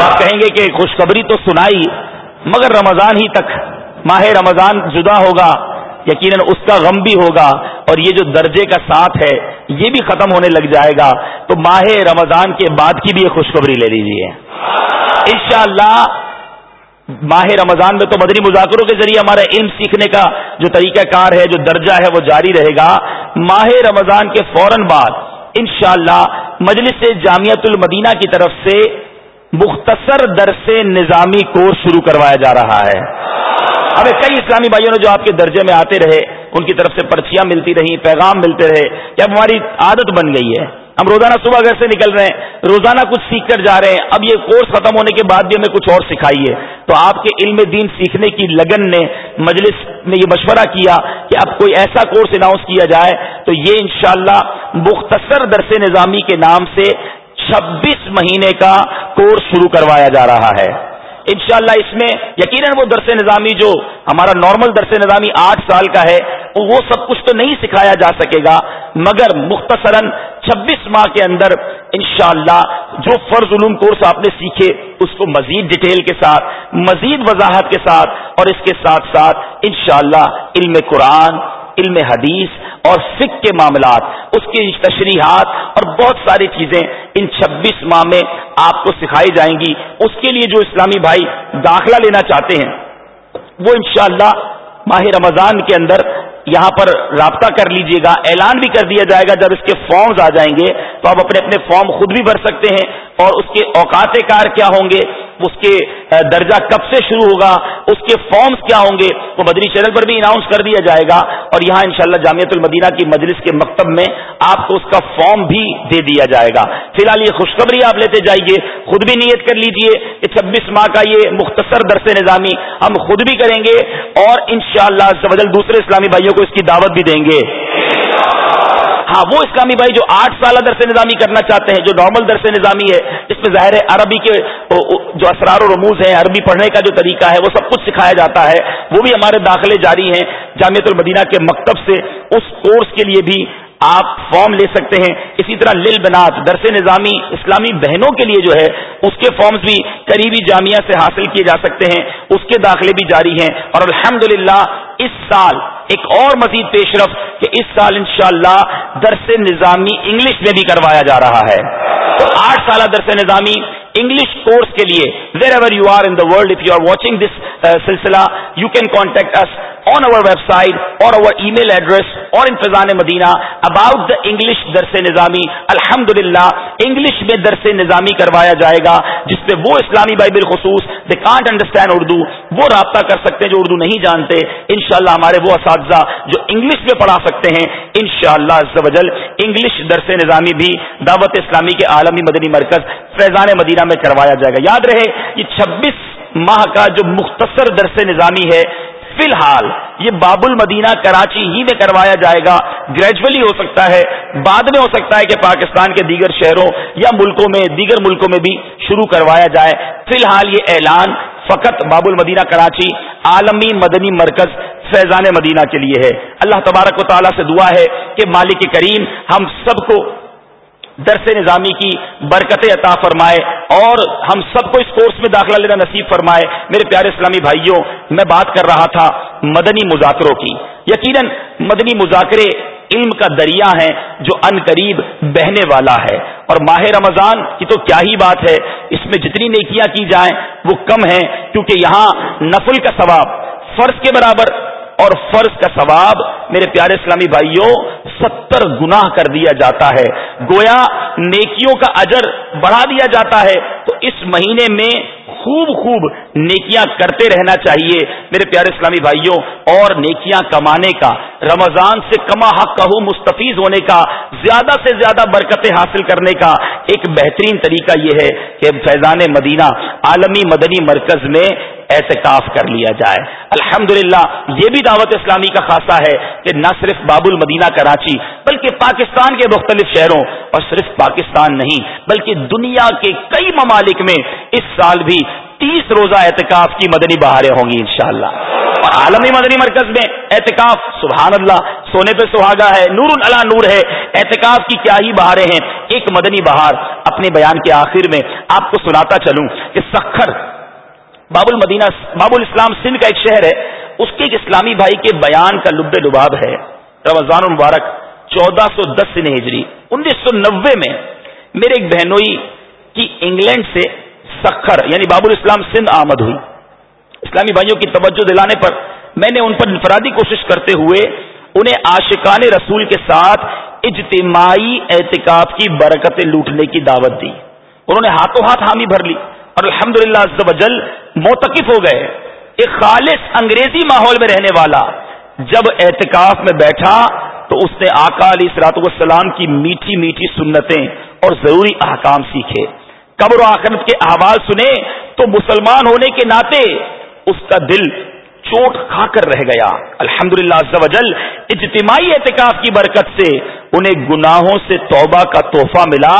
آپ کہیں گے کہ خوشخبری تو سنائی، مگر رمضان ہی تک ماہ رمضان جدا ہوگا، یقیناً اس کا غم بھی ہوگا اور یہ جو درجے کا ساتھ ہے، یہ بھی ختم ہونے لگ جائے گا۔ تو ماہ رمضان کے بعد کی بھی یہ خوشخبری لے لیجیے انشاءاللہ ماہ رمضان میں تو مدنی مذاکروں کے ذریعے ہمارا علم سیکھنے کا جو طریقہ کار ہے، جو درجہ ہے، وہ جاری رہے گا۔ ماہ رمضان کے فوراً بعد انشاءاللہ مجلس جامعت المدینہ کی طرف سے مختصر درس نظامی کورس شروع کروایا جا رہا ہے۔ ہمیں کئی اسلامی بھائیوں نے جو آپ کے درجے میں آتے رہے، ان کی طرف سے پرچیاں ملتی رہی پیغام ملتے رہے کہ اب ہماری عادت بن گئی ہے۔ ہم روزانہ صبح گھر سے نکل رہے ہیں، روزانہ کچھ سیکھ کر جا رہے ہیں۔ اب یہ کورس ختم ہونے کے بعد بھی ہمیں کچھ اور سکھائیے۔ تو آپ کے علم دین سیکھنے کی لگن نے مجلس میں یہ مشورہ کیا کہ اب کوئی ایسا کورس اناؤنس کیا جائے، تو یہ انشاءاللہ مختصر درس نظامی کے نام سے چھبیس مہینے کا کورس شروع کروایا جا رہا ہے۔ انشاءاللہ اس میں یقیناً وہ درس نظامی جو ہمارا نارمل درس نظامی آٹھ سال کا ہے، وہ سب کچھ تو نہیں سکھایا جا سکے گا، مگر مختصراً چھبیس ماہ کے اندر انشاءاللہ جو فرض علوم کورس آپ نے سیکھے، اس کو مزید ڈیٹیل کے ساتھ، مزید وضاحت کے ساتھ اور اس کے ساتھ ساتھ انشاءاللہ علم قرآن علم حدیث اور فک کے معاملات، اس کی تشریحات اور بہت ساری چیزیں ان چھبیس ماہ میں آپ کو سکھائی جائیں گی۔ اس کے لیے جو اسلامی بھائی داخلہ لینا چاہتے ہیں، وہ انشاءاللہ ماہ رمضان کے اندر یہاں پر رابطہ کر لیجیے گا۔ اعلان بھی کر دیا جائے گا۔ جب اس کے فارمز آ جائیں گے تو آپ اپنے اپنے فارم خود بھی بھر سکتے ہیں اور اس کے اوقات کار کیا ہوں گے۔ اس کے درجہ کب سے شروع ہوگا، اس کے فارمز کیا ہوں گے، وہ مدنی چینل پر بھی اناؤنس کر دیا جائے گا اور یہاں انشاءاللہ شاء جامعت المدینہ کی مجلس کے مکتب میں آپ کو اس کا فارم بھی دے دیا جائے گا۔ فی الحال یہ خوشخبری آپ لیتے جائیے، خود بھی نیت کر لیجیے کہ چھبیس ماہ کا یہ مختصر درس نظامی ہم خود بھی کریں گے اور انشاءاللہ شاء اللہ دوسرے اسلامی بھائیوں کو اس کی دعوت بھی دیں گے۔ ہاں وہ اسلامی بھائی جو آٹھ سالہ درس نظامی کرنا چاہتے ہیں، جو نارمل درس نظامی ہے جس میں ظاہر ہے عربی کے جو اسرار و رموز ہیں، عربی پڑھنے کا جو طریقہ ہے، وہ سب کچھ سکھایا جاتا ہے۔ وہ بھی ہمارے داخلے جاری ہیں جامعت المدینہ کے مکتب سے۔ اس کورس کے لیے بھی آپ فارم لے سکتے ہیں۔ اسی طرح لل بنات درس نظامی اسلامی بہنوں کے لیے جو ہے، اس کے فارمز بھی قریبی جامعہ سے حاصل کیے جا سکتے ہیں۔ اس کے داخلے بھی جاری ہیں۔ اور الحمدللہ، اس سال ایک اور مزید پیش رفت کہ اس سال انشاءاللہ درس نظامی انگلش میں بھی کروایا جا رہا ہے۔ تو آٹھ سالہ درس نظامی انگلش کورس کے لیے wherever you are in the world if you are watching this سلسلہ you can contact us on our website اور اوور ای میل ایڈریس اور ان فضان مدینہ اباؤٹ دا انگلش درس نظامی الحمد انگلش میں درس نظامی کروایا جائے گا جس پہ وہ اسلامی بھائی بالخصوص دے کانٹ انڈرسٹینڈ اردو وہ رابطہ کر سکتے ہیں جو اردو نہیں جانتے انشاءاللہ ہمارے وہ اساتذہ جو انگلش میں پڑھا سکتے ہیں انشاءاللہ شاء اللہ انگلش درس نظامی بھی دعوت اسلامی کے عالمی مدنی مرکز فیضان مدینہ میں کروایا جائے گا۔ یاد رہے، یہ چھبیس ماہ کا جو مختصر درس نظامی ہے، فی الحال یہ باب المدینہ کراچی ہی میں کروایا جائے گا۔ گریجولی ہو سکتا ہے، بعد میں ہو سکتا ہے کہ پاکستان کے دیگر شہروں یا ملکوں میں، دیگر ملکوں میں بھی شروع کروایا جائے۔ فی الحال یہ اعلان فقط باب المدینہ کراچی عالمی مدنی مرکز فیضان مدینہ کے لیے ہے۔ اللہ تبارک و تعالیٰ سے دعا ہے کہ مالک کریم ہم سب کو درس نظامی کی برکت عطا فرمائے اور ہم سب کو اس کورس میں داخلہ لینا نصیب فرمائے۔ میرے پیارے اسلامی بھائیوں، میں بات کر رہا تھا مدنی مذاکروں کی۔ یقیناً مدنی مذاکرے علم کا دریا ہے جو ان قریب بہنے والا ہے۔ اور ماہ رمضان کی تو کیا ہی بات ہے، اس میں جتنی نیکیاں کی جائیں وہ کم ہیں، کیونکہ یہاں نفل کا ثواب فرض کے برابر اور فرض کا ثواب میرے پیارے اسلامی بھائیوں ستر گنا کر دیا جاتا ہے۔ گویا نیکیوں کا اجر بڑھا دیا جاتا ہے۔ تو اس مہینے میں خوب خوب نیکیاں کرتے رہنا چاہیے۔ میرے پیارے اسلامی بھائیوں، اور نیکیاں کمانے کا، رمضان سے کما حق کہ مستفیض ہونے کا، زیادہ سے زیادہ برکتیں حاصل کرنے کا ایک بہترین طریقہ یہ ہے کہ فیضان مدینہ، عالمی مدنی مرکز میں احتکاف کر لیا جائے۔ الحمد یہ بھی دعوت اسلامی کا خاصہ ہے کہ نہ صرف باب المدینہ کراچی، بلکہ پاکستان کے مختلف شہروں، اور صرف پاکستان نہیں، بلکہ دنیا کے کئی ممالک میں اس سال بھی تیس روزہ احتکاف کی مدنی بہاریں ہوں گی انشاءاللہ۔ اور عالمی مدنی مرکز میں احتکاف سبحان اللہ سونے پہ سہاگا ہے، نور اللہ نور ہے احتکاف کی کیا ہی بہاریں ہیں۔ ایک مدنی بہار اپنے بیان کے آخر میں آپ کو سناتا چلوں کہ سکھر، باب المدینہ، باب الاسلام سندھ کا ایک شہر ہے، اس کے ایک اسلامی بھائی کے بیان کا لب لباب ہے۔ رمضان المبارک، چودہ سو دس ہجری، انیس سو نوے میں میرے ایک بہنوئی کی انگلینڈ سے سکھر یعنی باب الاسلام سندھ آمد ہوئی۔ اسلامی بھائیوں کی توجہ دلانے پر میں نے ان پر انفرادی کوشش کرتے ہوئے انہیں عاشقان رسول کے ساتھ اجتماعی احتکاب کی برکتیں لوٹنے کی دعوت دی۔ انہوں نے ہاتھوں ہاتھ حامی بھر لی اور الحمد للہ موتقف ہو گئے۔ ایک خالص انگریزی ماحول میں رہنے والا جب احتکاف میں بیٹھا تو اس نے آقا علی سرات والسلام کی میٹھی میٹھی سنتیں اور ضروری احکام سیکھے۔ قبر و آخرت کے احوال سنے تو مسلمان ہونے کے ناطے اس کا دل چوٹ کھا کر رہ گیا۔ الحمد للہ اجتماعی احتکاف کی برکت سے انہیں گناہوں سے توبہ کا تحفہ ملا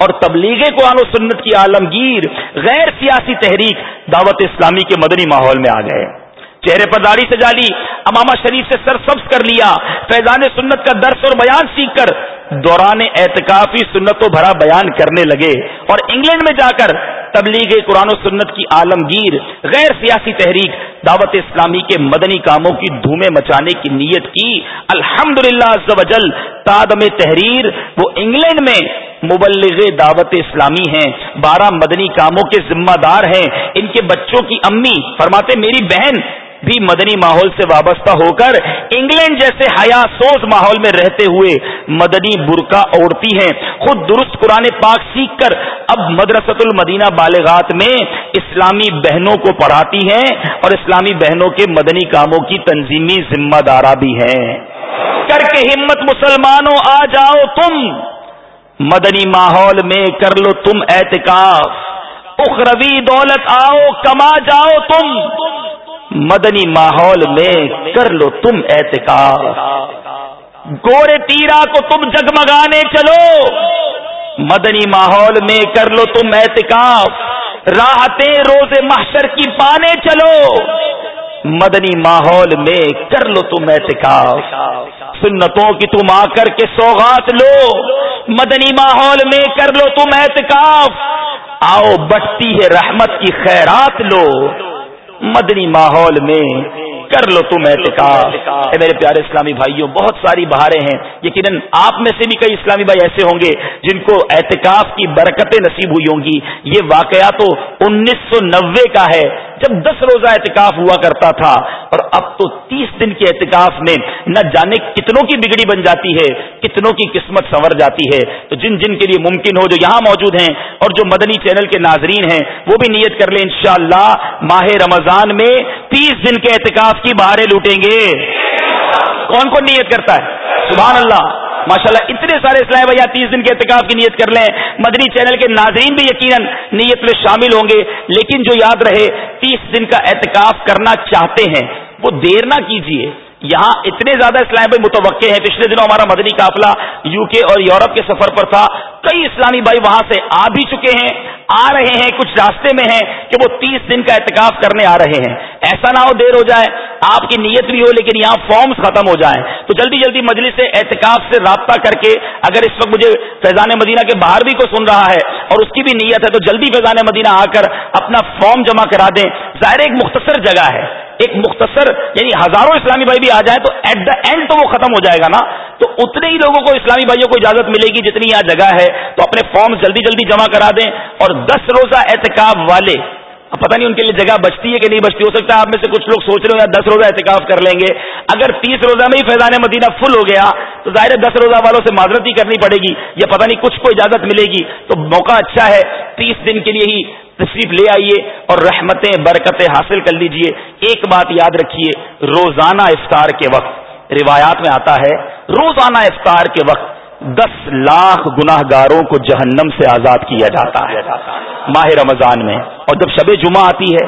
اور تبلیغ قرآن و سنت کی عالمگیر غیر سیاسی تحریک دعوت اسلامی کے مدنی ماحول میں آ گئے۔ چہرے پر داڑھی سے جالی اماما شریف سے سر سبز کر لیا، فیضان سنت کا درس اور بیان سیکھ کر دوران اعتکافی سنت و بھرا بیان کرنے لگے اور انگلینڈ میں جا کر تبلیغ قرآن و سنت کی عالمگیر، غیر سیاسی تحریک، دعوت اسلامی کے مدنی کاموں کی دھومیں مچانے کی نیت کی۔ الحمد للہ تادم تحریر، وہ انگلینڈ میں مبلغ دعوت اسلامی ہیں، بارہ مدنی کاموں کے ذمہ دار ہیں۔ ان کے بچوں کی امی، فرماتے میری بہن بھی مدنی ماحول سے وابستہ ہو کر انگلینڈ جیسے حیا سوز ماحول میں رہتے ہوئے مدنی برقع اوڑھتی ہیں۔ خود درست قرآن پاک سیکھ کر اب مدرسۃ المدینہ بالغات میں اسلامی بہنوں کو پڑھاتی ہیں اور اسلامی بہنوں کے مدنی کاموں کی تنظیمی ذمہ دارہ بھی ہیں۔ کر کے ہمت مسلمانوں، آ جاؤ تم۔ مدنی ماحول میں کر لو تم اعتکاف۔ اخروی دولت آؤ، کما جاؤ تم۔ مدنی ماحول میں کر لو تم احتکاب گورے تیرا کو تم جگمگانے چلو۔ مدنی ماحول میں کر لو تم احتکاب راحتیں روز محشر کی پانے چلو۔ مدنی ماحول میں کر لو تم احتکاب سنتوں کی تم آ کر کے سوغات لو۔ مدنی ماحول میں کر لو تم احتکاب آؤ بٹتی ہے رحمت کی خیرات لو۔ مدنی ماحول میں کر لو تم احتکاب اے میرے پیارے اسلامی بھائیوں بہت ساری بہاریں ہیں۔ یقیناً آپ میں سے بھی کئی اسلامی بھائی ایسے ہوں گے جن کو احتکاف کی برکتیں نصیب ہوئی ہوں گی۔ یہ واقعہ تو انیس سو نوے کا ہے۔ جب دس روزہ احتکاف ہوا کرتا تھا اور اب تو تیس دن کے احتکاف میں نہ جانے کتنوں کی بگڑی بن جاتی ہے، کتنوں کی قسمت سنور جاتی ہے۔ تو جن جن کے لیے ممکن ہو جو یہاں موجود ہیں اور جو مدنی چینل کے ناظرین ہیں، وہ بھی نیت کر لیں انشاءاللہ ماہ رمضان میں تیس دن کے احتکاف کی بہاریں لوٹیں گے۔ کون کون نیت کرتا ہے؟ سبحان اللہ۔ ماشاءاللہ اتنے سارے اسلام بھیا تیس دن کے اعتکاف کی نیت کر لیں۔ مدنی چینل کے ناظرین بھی یقیناً نیت میں شامل ہوں گے۔ لیکن جو یاد رہے، تیس دن کا اعتکاف کرنا چاہتے ہیں۔ وہ دیر نہ کیجیے یہاں اتنے زیادہ اسلام بھائی متوقع ہیں۔ پچھلے دنوں ہمارا مدنی قافلہ یو کے اور یورپ کے سفر پر تھا۔ کئی اسلامی بھائی وہاں سے آ بھی چکے ہیں۔ آ رہے ہیں، کچھ راستے میں ہیں کہ وہ تیس دن کا احتکاف کرنے آ رہے ہیں۔ ایسا نہ ہو دیر ہو جائے، آپ کی نیت بھی ہو لیکن یہاں فارمز ختم ہو جائیں۔ تو جلدی جلدی مجلس سے احتکاف سے رابطہ کر کے اگر اس وقت مجھے فیضان مدینہ کے باہر بھی کوئی سن رہا ہے اور اس کی بھی نیت ہے تو جلدی فیضان مدینہ آ کر اپنا فارم جمع کرا دیں۔ ظاہر ایک مختصر جگہ ہے۔ ایک مختصر یعنی ہزاروں اسلامی بھائی بھی آ جائیں تو ایٹ دا اینڈ تو وہ ختم ہو جائے گا نا۔ تو اتنے ہی لوگوں کو اسلامی بھائیوں کو اجازت ملے گی جتنی یہاں جگہ ہے۔ تو اپنے فارم جلدی جلدی جمع کرا دیں اور دس روزہ احتکاب والے پتہ نہیں ان کے لیے جگہ بچتی ہے کہ نہیں بچتی، ہو سکتا ہے آپ میں سے کچھ لوگ سوچ رہے ہو یا دس روزہ احتکاف کر لیں گے۔ اگر تیس روزہ میں ہی فیضان مدینہ فل ہو گیا، تو ظاہر دس روزہ والوں سے معذرت ہی کرنی پڑے گی، یا پتہ نہیں کچھ کو اجازت ملے گی۔ تو موقع اچھا ہے، تیس دن کے لیے ہی تشریف لے آئیے اور رحمتیں، برکتیں حاصل کر لیجیے۔ ایک بات یاد رکھیے، روزانہ افطار کے وقت روایات میں آتا ہے، روزانہ افطار کے وقت دس لاکھ گناہ گاروں کو جہنم سے آزاد کیا جاتا ہے ماہ رمضان میں۔ اور جب شب جمعہ آتی ہے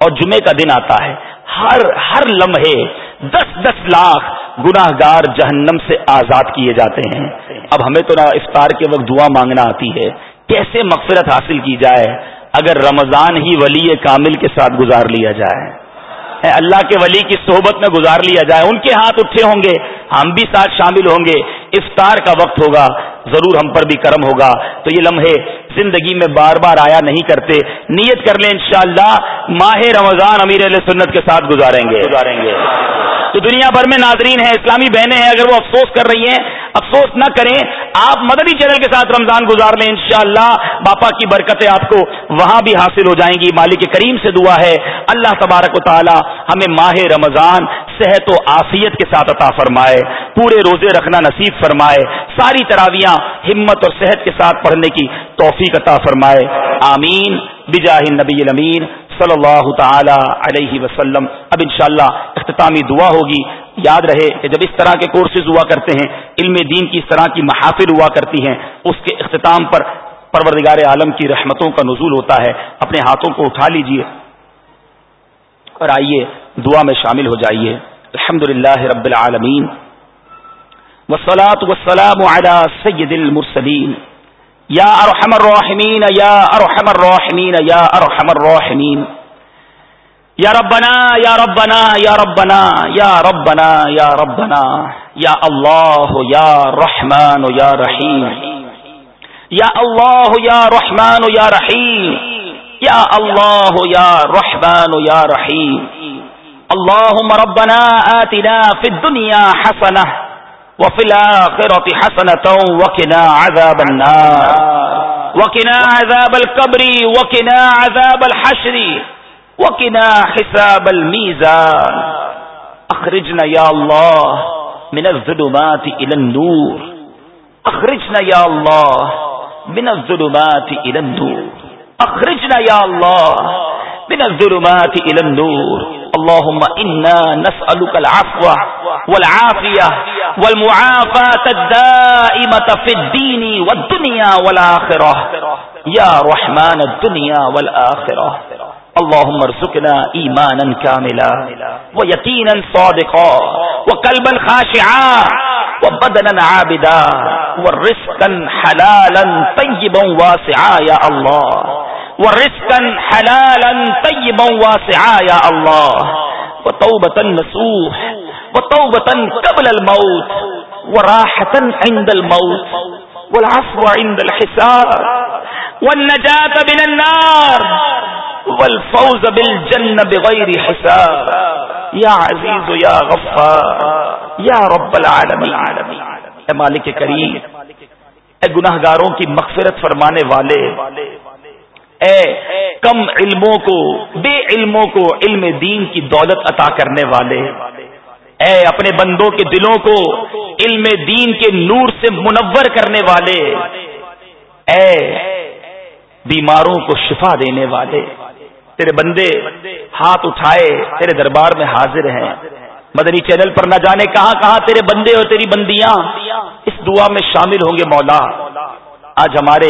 اور جمعے کا دن آتا ہے، ہر ہر لمحے دس دس لاکھ گناہ گار جہنم سے آزاد کیے جاتے ہیں۔ اب ہمیں تو نہ افطار کے وقت دعا مانگنا آتی ہے۔ کیسے مغفرت حاصل کی جائے اگر رمضان ہی ولی کامل کے ساتھ گزار لیا جائے؟ اللہ کے ولی کی صحبت میں گزار لیا جائے۔ ان کے ہاتھ اٹھے ہوں گے، ہم بھی ساتھ شامل ہوں گے۔ افطار کا وقت ہوگا ضرور ہم پر بھی کرم ہوگا۔ تو یہ لمحے زندگی میں بار بار آیا نہیں کرتے۔ نیت کر لیں انشاءاللہ ماہ رمضان امیر علیہ سنت کے ساتھ گزاریں گے۔ گزاریں گے۔ تو دنیا بھر میں ناظرین ہیں اسلامی بہنیں ہیں اگر وہ افسوس کر رہی ہیں افسوس نہ کریں آپ مدنی چینل کے ساتھ رمضان گزار لیں انشاءاللہ۔ باپا کی برکتیں آپ کو وہاں بھی حاصل ہو جائیں گی۔ مالک کریم سے دعا ہے اللہ تبارک و تعالی ہمیں ماہ رمضان صحت و آفیت کے ساتھ عطا فرمائے۔ پورے روزے رکھنا نصیب فرمائے ساری تراویاں ہمت اور صحت کے ساتھ پڑھنے کی توفیق عطا فرمائے۔ آمین۔ بجاہ نبی الامین صلی اللہ تعالی علیہ وسلم۔ اب انشاءاللہ اختتامی دعا ہوگی۔ یاد رہے کہ جب اس طرح کے کورسز ہوا کرتے ہیں، علم دین کی اس طرح کی محافل ہوا کرتی ہیں، اس کے اختتام پر پروردگار عالم کی رحمتوں کا نزول ہوتا ہے۔ اپنے ہاتھوں کو اٹھا لیجیے اور آئیے، دعا میں شامل ہو جائیے۔ الحمد للہ رب العالمین۔ وسلاۃ وسلام سید المرسلین یا ارحم الراحمین یا ارحم الراحمین یا ارحم الراحمین یا ربنا یا ربنا یا ربنا یا ربنا یا ربنا. یا اللہ یا رحمان یا رحیم یا اللہ یا رحمان یا رحیم یا اللہ یا رحمان یا رحیم اللهم ربنا آتنا في الدنيا حسنه وفي الآخرة حسنة وكنا عذاب النار. وكنا عذاب القبر وكنا عذاب الحشر وكنا حساب الميزان. أخرجنا يا الله من الظلمات إلى النور. أخرجنا يا الله من الظلمات إلى النور. أخرجنا يا الله من الظلمات إلى النور. اللهم إنا نسألك العفو والعافية والمعافاة الدائمة في الدين والدنيا والآخرة. يا رحمن الدنيا والآخرة. اللهم ارزقنا إيمانا كاملا ويتينا صادقا وقلبا خاشعا وبدنا عابدا ورزقا حلالا طيبا واسعا يا الله. ورزقا حلالا طيبا واسعا يا الله. وتوبة نسوح وتوبة قبل الموت. وراحة عند الموت. والعفو عند الحساب. والنجاة من النار. والفوز بالجنة بغير حساب. يا عزيز يا غفار. يا رب العالمين. اے مالک کریم. اے گناہ گاروں کی مغفرت فرمانے والے. اے کم علموں کو بے علموں کو علم دین کی دولت عطا کرنے والے۔ اے اپنے بندوں کے دلوں کو علم دین کے نور سے منور کرنے والے۔ اے بیماروں کو شفا دینے والے۔ تیرے بندے ہاتھ اٹھائے تیرے دربار میں حاضر ہیں۔ مدنی چینل پر نہ جانے کہاں کہاں تیرے بندے اور تیری بندیاں۔ اس دعا میں شامل ہوں گے مولا۔ آج ہمارے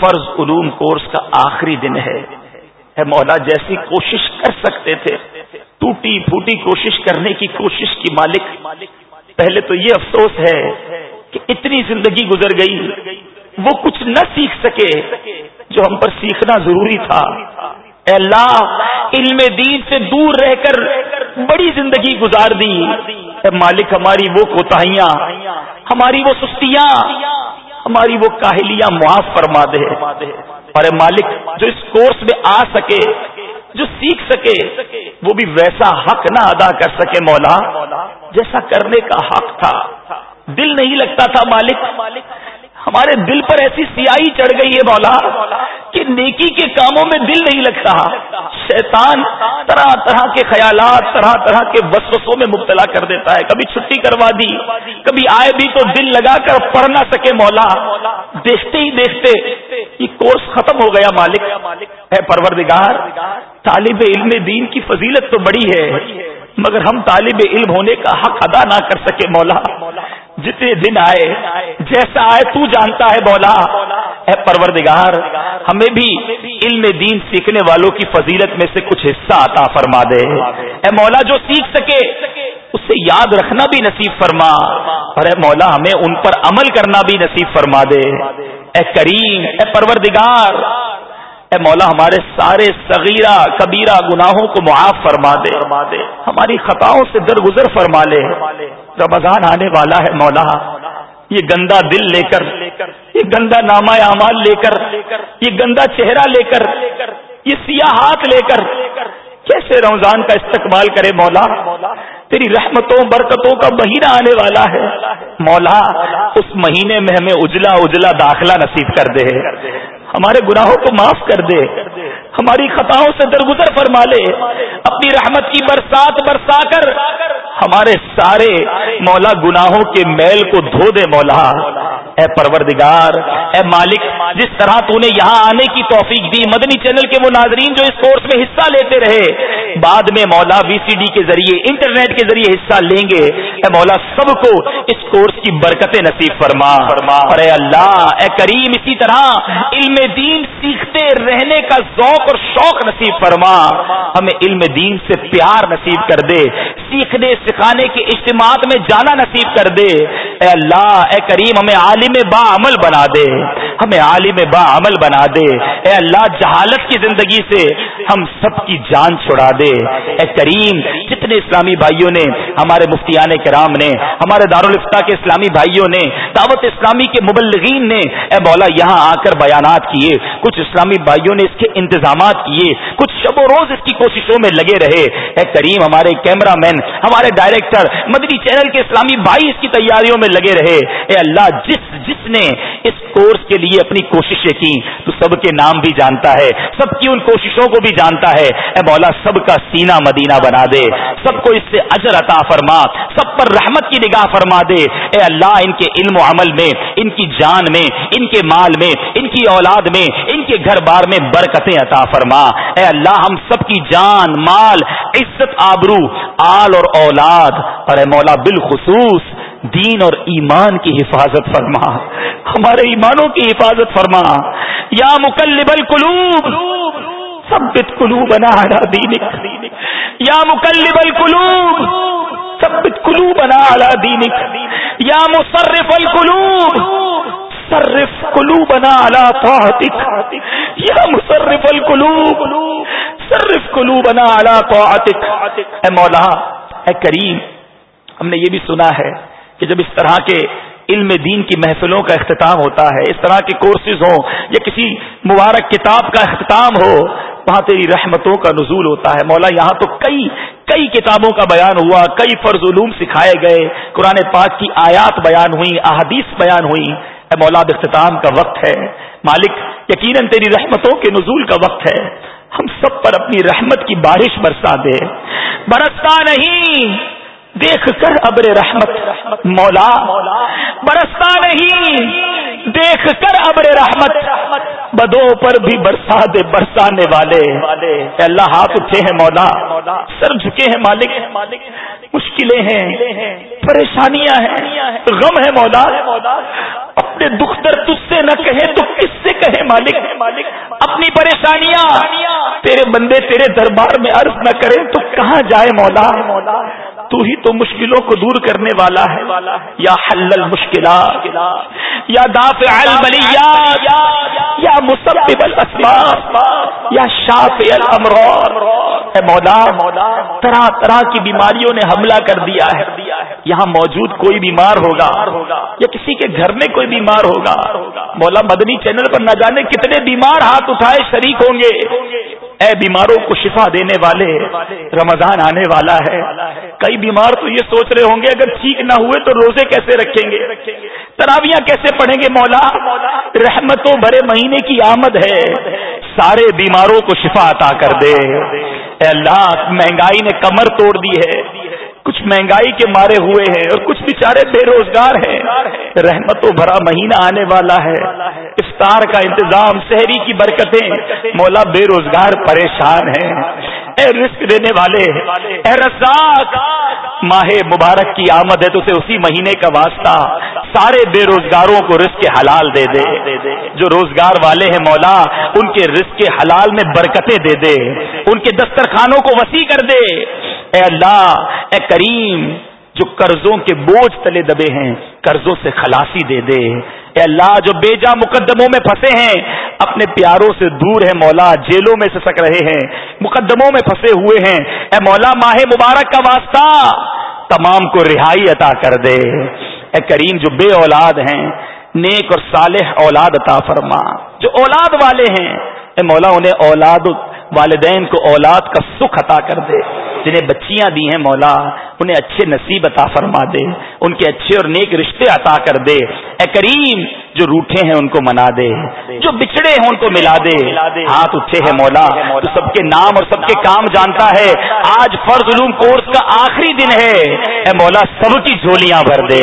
فرض علوم کورس کا آخری دن ہے۔ مولا، جیسی کوشش کر سکتے تھے، ٹوٹی پھوٹی کوشش کرنے کی کوشش کی مالک، پہلے تو یہ افسوس ہے کہ اتنی زندگی گزر گئی، وہ کچھ نہ سیکھ سکے جو ہم پر سیکھنا ضروری تھا۔ اے اللہ، علم دین سے دور رہ کر بڑی زندگی گزار دی۔ اے مالک، ہماری وہ کوتاہیاں، ہماری وہ سستیاں ہماری وہ کاہلیاں معاف فرما دے۔ اور مالک، جو اس کورس میں آ سکے، جو سیکھ سکے، وہ بھی ویسا حق نہ ادا کر سکے مولا، جیسا کرنے کا حق تھا۔ دل نہیں لگتا تھا مالک ہمارے دل پر ایسی سیاہی چڑھ گئی ہے مولا کہ نیکی کے کاموں میں دل نہیں لگتا شیطان طرح طرح کے خیالات، طرح طرح کے وسوسوں میں مبتلا کر دیتا ہے۔ کبھی چھٹی کروا دی، کبھی آئے بھی تو دل لگا کر پڑھ نہ سکے مولا۔ دیکھتے ہی دیکھتے یہ کورس ختم ہو گیا مالک۔ ہے پروردگار، طالب علم دین کی فضیلت تو بڑی ہے، مگر ہم طالب علم ہونے کا حق ادا نہ کر سکے مولا۔ جتنے دن آئے، جیسا آئے، تو جانتا ہے مولا، اے پروردگار، ہمیں بھی علم دین سیکھنے والوں کی فضیلت میں سے کچھ حصہ عطا فرما دے۔ اے مولا، جو سیکھ سکے، اسے یاد رکھنا بھی نصیب فرما۔ اور اے مولا، ہمیں ان پر عمل کرنا بھی نصیب فرما دے۔ اے کریم، اے پروردگار اے مولا ہمارے سارے صغیرہ کبیرہ گناہوں کو معاف فرما دے۔ ہماری خطاؤں سے درگزر فرما لے۔ رمضان آنے والا ہے مولا۔ یہ گندا دل لے کر یہ گندا نامہ اعمال لے کر یہ گندا چہرہ لے کر یہ سیاہ ہاتھ لے کر۔ کیسے رمضان کا استقبال کرے مولا؟ تیری رحمتوں برکتوں کا مہینہ آنے والا ہے۔ مولا اس مہینے میں ہمیں اجلا اجلا داخلہ نصیب کر دے۔ ہمارے گناہوں کو معاف کر دے۔ ہماری خطاؤں سے درگزر فرما لے، اپنی رحمت کی برسات برسا کر، ہمارے سارے مولا گناہوں کے میل کو دھو دے مولا۔ اے پروردگار، اے مالک، جس طرح تو نے یہاں آنے کی توفیق دی، مدنی چینل کے وہ ناظرین جو اس کورس میں حصہ لیتے رہے، بعد میں مولا وی سی ڈی کے ذریعے، انٹرنیٹ کے ذریعے حصہ لیں گے۔ اے مولا، سب کو اس کورس کی برکتیں نصیب فرما۔ اور اے اللہ، اے کریم، اسی طرح علم دین سیکھتے رہنے کا ذوق اور شوق نصیب فرما، ہمیں علم دین سے پیار نصیب کر دے، سیکھنے، سکھانے کے اجتماعات میں جانا نصیب کر دے۔ اے اللہ، اے کریم، ہمیں عالم با عمل بنا دے۔ ہمیں عالم با عمل بنا دے۔ اے اللہ، جہالت کی زندگی سے ہم سب کی جان چھڑا دے۔ اے کریم، جتنے اسلامی بھائیوں نے، ہمارے مفتیان کرام نے، ہمارے دارالفتا کے اسلامی بھائیوں نے، دعوت اسلامی کے مبلغین نے، اے مولا، یہاں آ کر بیانات کیے۔ کچھ اسلامی بھائیوں نے اس کے انتظامات کیے، کچھ شب و روز اس کی کوششوں میں لگے رہے۔ اے کریم، ہمارے کیمرہ مین ہمارے ڈائریکٹر، مدنی چینل کے اسلامی بھائی اس کی تیاریوں میں لگے رہے۔ اے اللہ، جس جس نے اس کورس کے لیے اپنی کوششیں کی تو سب کے نام بھی جانتا ہے، سب کی ان کوششوں کو بھی جانتا ہے۔ اے مولا، سب کا سینہ مدینہ بنا دے، سب کو اس سے اجر عطا فرما، سب پر رحمت کی نگاہ فرما دے۔ اے اللہ، ان کے علم و عمل میں، ان کی جان میں، ان کے مال میں، ان کی اولاد میں، ان کے گھر بار میں برکتیں عطا فرما۔ اے اللہ، ہم سب کی جان، مال، عزت، آبرو، آل اور اولاد، اور اے مولا بالخصوص دین اور ایمان کی حفاظت فرما۔ ہمارے ایمانوں کی حفاظت فرما۔ یا مکلب القلوب، ثبت قلوبنا على دینک۔ یا مکلب القلوب، ثبت قلوبنا على دینک۔ یا مصرف القلوب صرف قلوبنا على طاعتك یا مصرف القلوب. صرف قلوبنا على طاعتك اے مولا، اے کریم، ہم نے یہ بھی سنا ہے کہ جب اس طرح کے علم دین کی محفلوں کا اختتام ہوتا ہے، اس طرح کے کورسز ہوں یا کسی مبارک کتاب کا اختتام ہو، وہاں تیری رحمتوں کا نزول ہوتا ہے۔ مولا، یہاں تو کئی کئی کتابوں کا بیان ہوا، کئی فرض علوم سکھائے گئے۔ قرآن پاک کی آیات بیان ہوئی احادیث بیان ہوئی اے مولا اختتام کا وقت ہے۔ مالک، یقیناً تیری رحمتوں کے نزول کا وقت ہے۔ ہم سب پر اپنی رحمت کی بارش برسا دے۔ برستا نہیں، دیکھ کر ابر رحمت۔ مولا، برستا نہیں، دیکھ کر ابر رحمت۔ بدوں پر بھی برسا دے، برسانے والے۔ اللہ ہاتھ اٹھے ہیں مولا۔ سر جھکے ہیں مالک۔ مشکلیں ہیں، پریشانیاں ہیں، غم ہے مولا۔ اپنے دکھ در تج سے نہ کہے، تو کس سے کہے مالک؟ اپنی پریشانیاں۔ تیرے بندے تیرے دربار میں عرض نہ کریں، تو کہاں جائے مولا؟ تو ہی تو مشکلوں کو دور کرنے والا ہے۔ یا حل المشکلات، یا دافع البلیات، یا مسبب الاسباب، یا شافع الامراض اے مولا طرح طرح کی بیماریوں نے حملہ کر دیا ہے۔ یہاں موجود کوئی بیمار ہوگا یا کسی کے گھر میں کوئی بیمار ہوگا۔ مولا مدنی چینل پر نہ جانے کتنے بیمار ہاتھ اٹھائے شریک ہوں گے۔ اے بیماروں کو شفا دینے والے، رمضان آنے والا ہے۔ کئی بیمار تو یہ سوچ رہے ہوں گے، اگر ٹھیک نہ ہوئے تو روزے کیسے رکھیں گے؟ تراویاں کیسے پڑھیں گے مولا؟ رحمتوں بھرے مہینے کی آمد ہے۔ سارے بیماروں کو شفا عطا کر دے۔ اے اللہ، مہنگائی نے کمر توڑ دی ہے۔ کچھ مہنگائی کے مارے ہوئے ہیں اور کچھ بیچارے بے روزگار ہیں۔ رحمتوں بھرا مہینہ آنے والا ہے۔ افطار کا انتظام شہری کی برکتیں۔ مولا بے روزگار پریشان ہیں۔ اے رزق دینے والے، اے رزاق۔ ماہ مبارک کی آمد ہے تو اسے اسی مہینے کا واسطہ سارے بے روزگاروں کو رزق حلال دے دے۔ جو روزگار والے ہیں مولا، ان کے رزق حلال میں برکتیں دے دے۔ ان کے دسترخانوں کو وسیع کر دے۔ اے اللہ، اے کریم، جو قرضوں کے بوجھ تلے دبے ہیں، قرضوں سے خلاصی دے دے۔ اے اللہ، جو بیجا مقدموں میں پھنسے ہیں، اپنے پیاروں سے دور ہے مولا، جیلوں میں سے سک رہے ہیں۔ مقدموں میں پھنسے ہوئے ہیں۔ اے مولا، ماہ مبارک کا واسطہ تمام کو رہائی عطا کر دے۔ اے کریم، جو بے اولاد ہیں، نیک اور صالح اولاد عطا فرما۔ جو اولاد والے ہیں، اے مولا، انہیں اولاد والدین کو اولاد کا سکھ عطا کر دے۔ جنہیں بچیاں دی ہیں مولا، انہیں اچھے نصیب عطا فرما دے، ان کے اچھے اور نیک رشتے عطا کر دے۔ اے کریم، جو روٹھے ہیں ان کو منا دے، جو بچڑے ہیں ان کو ملا دے۔ ہاتھ اٹھے ہیں مولا تو سب کے نام اور سب کے کام جانتا ہے۔ آج فرض علوم کورس کا آخری دن ہے۔ اے مولا، سب کی جھولیاں بھر دے۔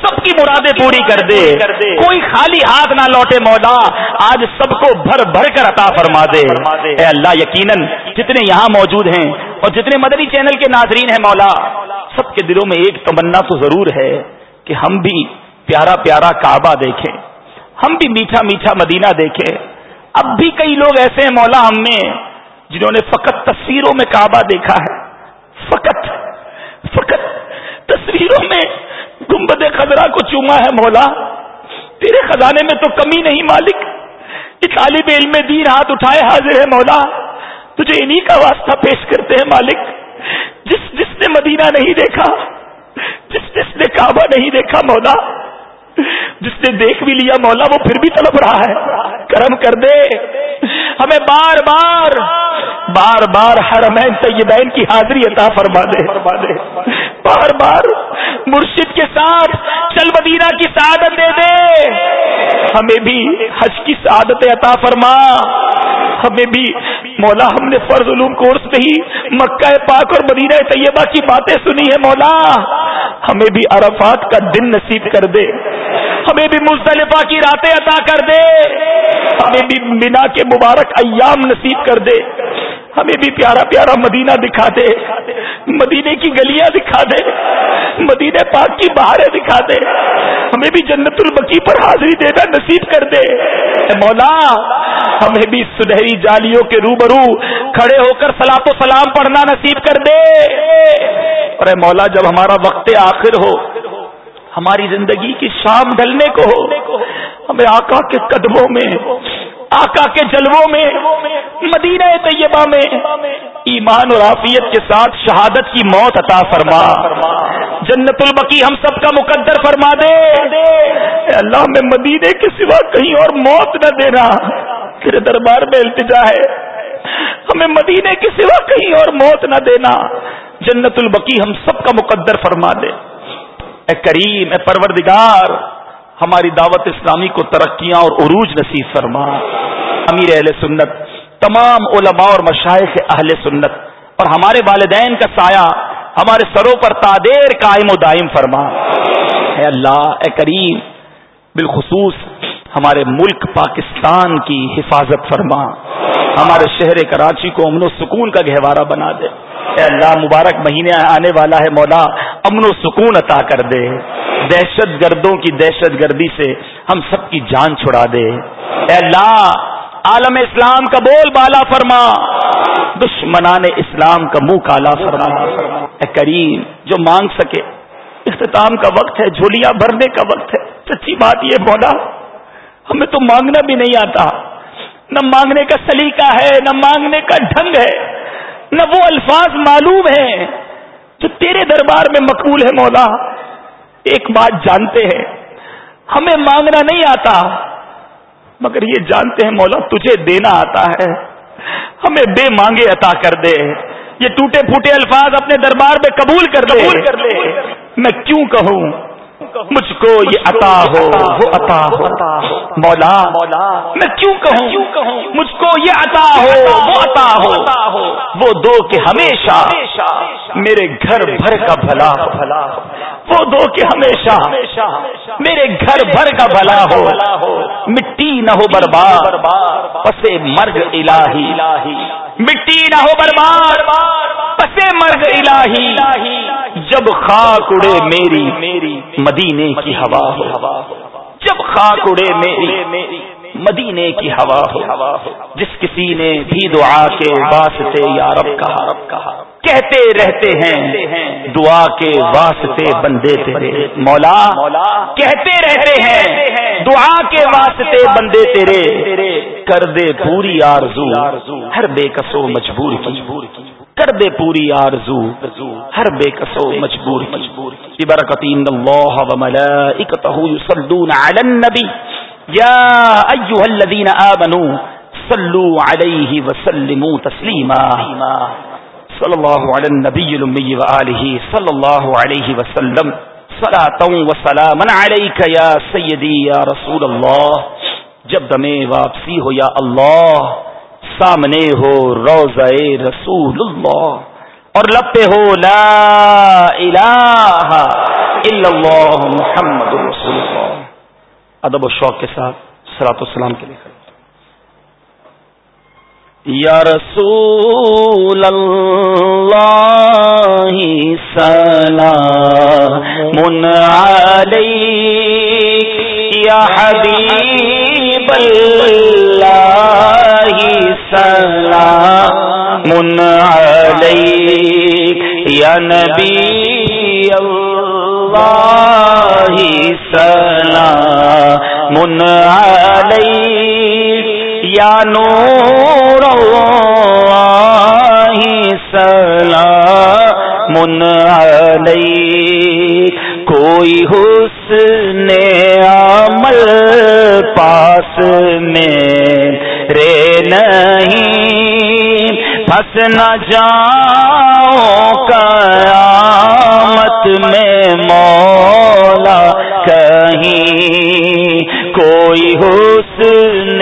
سب کی مرادیں پوری کر دے۔ کوئی خالی ہاتھ نہ لوٹے مولا، آج سب کو بھر بھر کر عطا فرما دے۔ اے اللہ، یقیناً جتنے یہاں موجود ہیں اور جتنے مدنی چینل کے ناظرین ہیں مولا، سب کے دلوں میں ایک تمنا تو ضرور ہے کہ ہم بھی پیارا پیارا کعبہ دیکھیں، ہم بھی میٹھا میٹھا مدینہ دیکھیں۔ اب بھی کئی لوگ ایسے ہیں مولا ہم میں جنہوں نے فقط تصویروں میں کعبہ دیکھا ہے۔ فقط فقط تصویروں میں گنبد خزرہ کو چوما ہے مولا۔ تیرے خزانے میں تو کمی نہیں مالک طالب علم دین ہاتھ اٹھائے حاضر ہے مولا۔ تجھے انہی کا واسطہ پیش کرتے ہیں مالک۔ جس جس نے مدینہ نہیں دیکھا، جس جس نے کعبہ نہیں دیکھا مولا، جس نے دیکھ بھی لیا مولا، وہ پھر بھی تڑپ رہا ہے۔ کرم کر دے۔ ہمیں بار بار بار بار ہر مین طیبین کی حاضری عطا فرما دے۔ بار بار مرشد کے ساتھ چل مدینہ کی سعادت دے دے۔ ہمیں بھی حج کی سعادت عطا فرما۔ ہمیں بھی۔ مولا، ہم نے فرض علوم کورس میں ہی مکہ پاک اور مدینہ طیبہ کی باتیں سنی ہے مولا۔ ہمیں بھی عرفات کا دن نصیب کر دے۔ ہمیں بھی مصطلفہ کی راتیں عطا کر دے۔ ہمیں بھی مینا کے مبارک ایام نصیب کر دے۔ ہمیں بھی پیارا پیارا مدینہ دکھا دے۔ مدینے کی گلیاں دکھا دے۔ مدینہ پاک کی بہاریں دکھا دے۔ ہمیں بھی جنت البقی پر حاضری دینا نصیب کر دے۔ اے مولا، ہمیں بھی سنہری جالیوں کے روبرو کھڑے ہو کر سلاط و سلام پڑھنا نصیب کر دے۔ اور اے مولا، جب ہمارا وقت آخر ہو، ہماری زندگی کی شام ڈلنے کو ہو، ہمیں آقا کے قدموں میں آقا کے جلووں میں، مدینہ طیبہ میں ایمان اور عافیت کے ساتھ شہادت کی موت عطا فرما۔ جنت البقی ہم سب کا مقدر فرما دے۔ اللہ، میں مدینے کے سوا کہیں اور موت نہ دینا۔ تیرے دربار میں التجا ہے۔ ہمیں مدینے کے سوا کہیں اور موت نہ دینا۔ جنت البقی ہم سب کا مقدر فرما دے۔ اے کریم، اے پروردگار ہماری دعوت اسلامی کو ترقیاں اور عروج نصیب فرما۔ امیر اہل سنت، تمام علماء اور مشاہد اہل سنت اور ہمارے والدین کا سایہ ہمارے سروں پر تادیر قائم و دائم فرما۔ اے اللہ، اے کریم، بالخصوص ہمارے ملک پاکستان کی حفاظت فرما۔ ہمارے شہر کراچی کو امن و سکون کا گہوارہ بنا دے۔ اے اللہ، مبارک مہینے آنے والا ہے مولا، امن و سکون عطا کر دے۔ دہشت گردوں کی دہشت گردی سے ہم سب کی جان چھڑا دے۔ اے اللہ، عالم اسلام کا بول بالا فرما۔ دشمنان اسلام کا منہ کالا فرما۔ اے کریم، جو مانگ سکے، اختتام کا وقت ہے، جھولیاں بھرنے کا وقت ہے۔ سچی بات یہ بولا ہمیں تو مانگنا بھی نہیں آتا۔ نہ مانگنے کا سلیقہ ہے نہ مانگنے کا ڈھنگ ہے نہ وہ الفاظ معلوم ہیں جو تیرے دربار میں مقبول ہے مولا۔ ایک بات جانتے ہیں ہمیں مانگنا نہیں آتا مگر یہ جانتے ہیں مولا تجھے دینا آتا ہے۔ ہمیں بے مانگے عطا کر دے۔ یہ ٹوٹے پھوٹے الفاظ اپنے دربار میں قبول کر لے۔ میں کیوں کہوں؟ مجھ کو یہ عطا ہو وہ عطا ہو۔ مولا مولا میں کیوں کہوں؟ مجھ کو یہ عطا ہو وہ عطا ہو۔ وہ دو کہ ہمیشہ میرے گھر بھر کا بھلا بھلا وہ دو کہ ہمیشہ میرے گھر بھر کا بھلا ہو۔ مٹی نہ ہو برباد پسے مرگ الہی۔ مٹی نہ ہو برباد پسے مرگ الہی۔ جب خاک اڑے میری میری۔ مدینے کی ہوا ہو۔ جب خاک اڑے میری، مدینے کی ہوا ہو۔ جس کسی نے بھی دعا کے واسطے یارب کہا رب کہا، کہتے رہتے ہیں، دعا کے واسطے بندے تیرے۔ مولا مولا کہتے رہتے ہیں، دعا کے واسطے بندے تیرے۔ کر دے پوری آرزو، ہر بے کسو مجبور مجبور کی۔ کر دے پوری آرزو، ہر بے کسو مجبور مجبور برکتین اللہ و ملائکتہ یصلون علی النبی۔ یا ایها الذین آمنوا صلوا علیہ وسلموا تسلیما۔ صلی اللہ علی النبی الامی وآلہ صلی اللہ علیہ وسلم۔ صلاة و سلاما علیک یا سیدی یا رسول اللہ۔ جب دمیں واپسی ہو یا اللہ۔ سامنے ہو روزہ رسول اللہ اور لب پہ ہو لا الہ الا اللہ محمد رسول اللہ ادب و شوق کے ساتھ سلاۃ السلام کے لیے یا رسول اللہ سلام علیک یا حبیب اللہ۔ سلام علیک، یا نبی اللہ سلام علیک، یا نور اللہ سلام علیک، کوئی حسن عمل پاس میں رے نہیں۔ پھنس نہ جاؤ قیامت میں مولا۔ کہیں کوئی حسن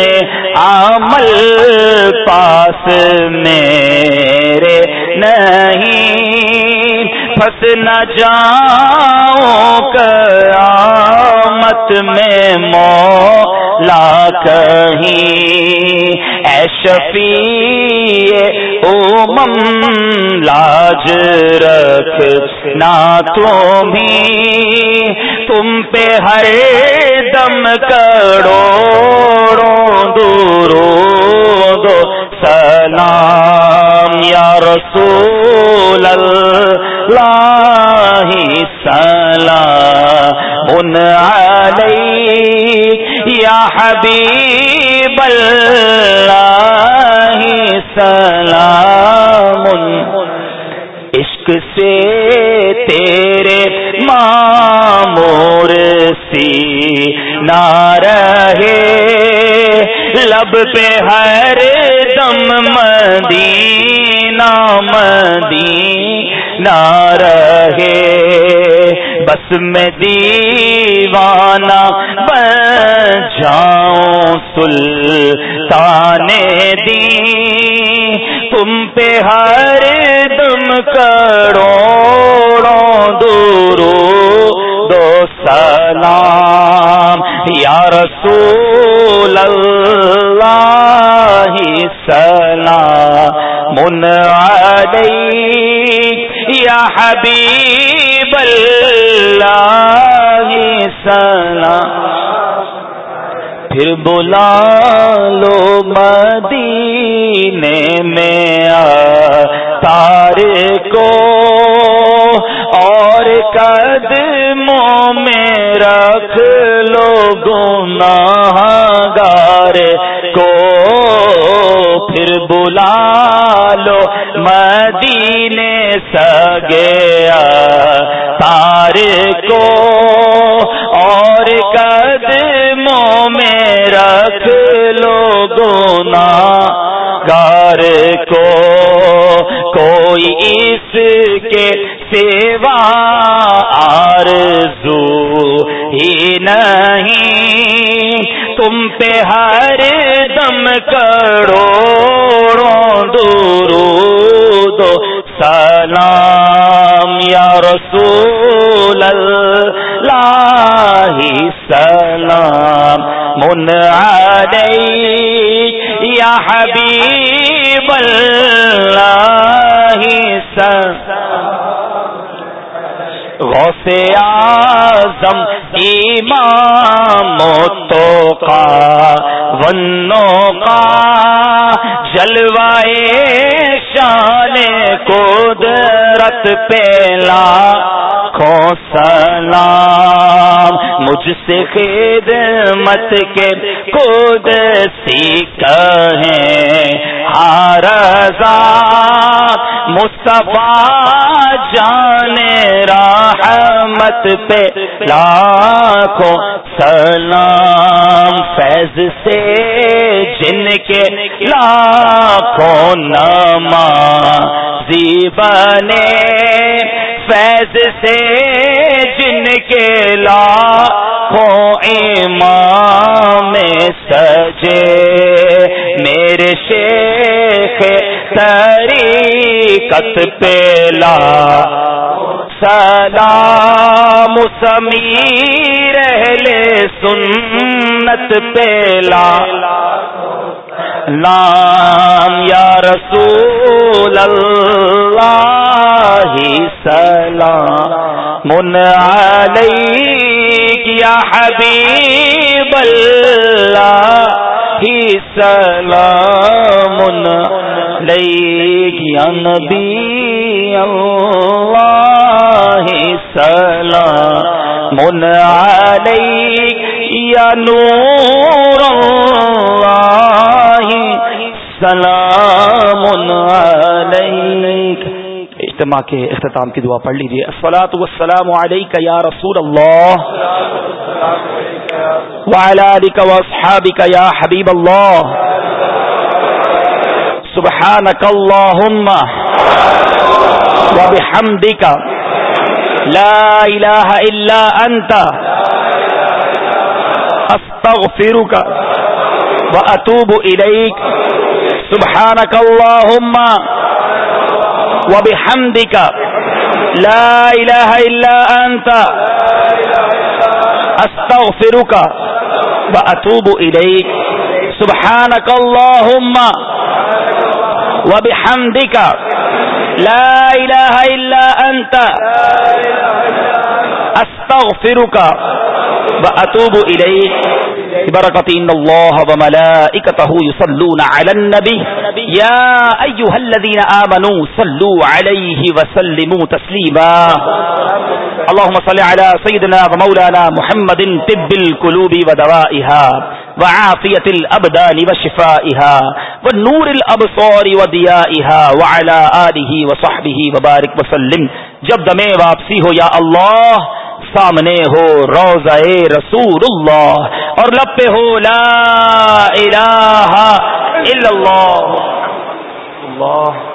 عمل پاس میرے نہیں۔ پھنس نہ جاؤ قیامت میں مولا کہیں۔ اے شفیع اومم لاج رکھ۔ نہ تو بھی تم پہ ہر دم کروڑوں دورو دو۔ سلام یا رسول اللہ۔ سلام ان علیک یا حبیب اللہ سلام، عشق سے تیرے مامور سی نہ رہے، لب پہ ہر دم مدینہ مدینہ رہے۔ بس میں دیوانہ بن جاؤں سلطان دی۔ تم پہ ہر دم کروڑوں دورو دو سلام۔ یا رسول اللہ سلام من علیک یا حبیب اللہ سلام. پھر بلا لو مدینے میں آ تارے کو اور قدموں میں رکھ لو گناہ گار کو. پھر بلا لو مدینے سگیا تارے کو اور قدموں میں رکھ لو گناہ گار کو۔ کوئی اس کے سیوا آرزو ہی نہیں۔ تم پہ ہر دم کرو سلام یا رسول اللہ سلام من علیک یا حبیب اللہ سلام۔ غوث اعظم ایمام تو کا ونوں کا جلوائے شان کو درت پیلا کو سلام، مجھ سے خدمت کے خود سیکھ ہار مصطفیٰ جان رحمت پہ لاکھوں سلام۔ فیض سے جن کے لاکھوں نما بنے، فیض سے جن کے لاکھوں امام سجے، میرے شیخ طریقت پیلا سلام سمیر اہل سنت پیلا لام یا رسول اللہ سلام۔ من علیک یا حبیب اللہ سلام علیک یا نبی اللہ سلام علیک یا نور اللہ سلام اجتماع کے اختتام کی دعا پڑھ لیجیے السلاۃ والسلام علیک یا رسول اللہ۔ وعلى آلك وأصحابك يا حبيب الله سبحانك اللهم وبحمدك لا إله إلا أنت أستغفرك وأتوب إليك سبحانك اللهم وبحمدك لا إله إلا أنت أستغفرك وأتوب إليك. سبحانك اللهم وبحمدك لا إله إلا أنت أستغفرك وأتوب إليك. بركة إن الله وملائكته يصلون على النبي يا أيها الذين آمنوا صلوا عليه وسلموا تسليما اللهم صل على سيدنا ومولانا محمد طب القلوب ودوائها وعافية الأبدان وشفائها والنور الأبصار وديائها وعلى آله وصحبه وبارك وسلم جب دمے واپسی ہو یا اللہ سامنے ہو روزہ رسول اللہ اور لب پہ ہو لا الہ الا اللہ۔ اللہ۔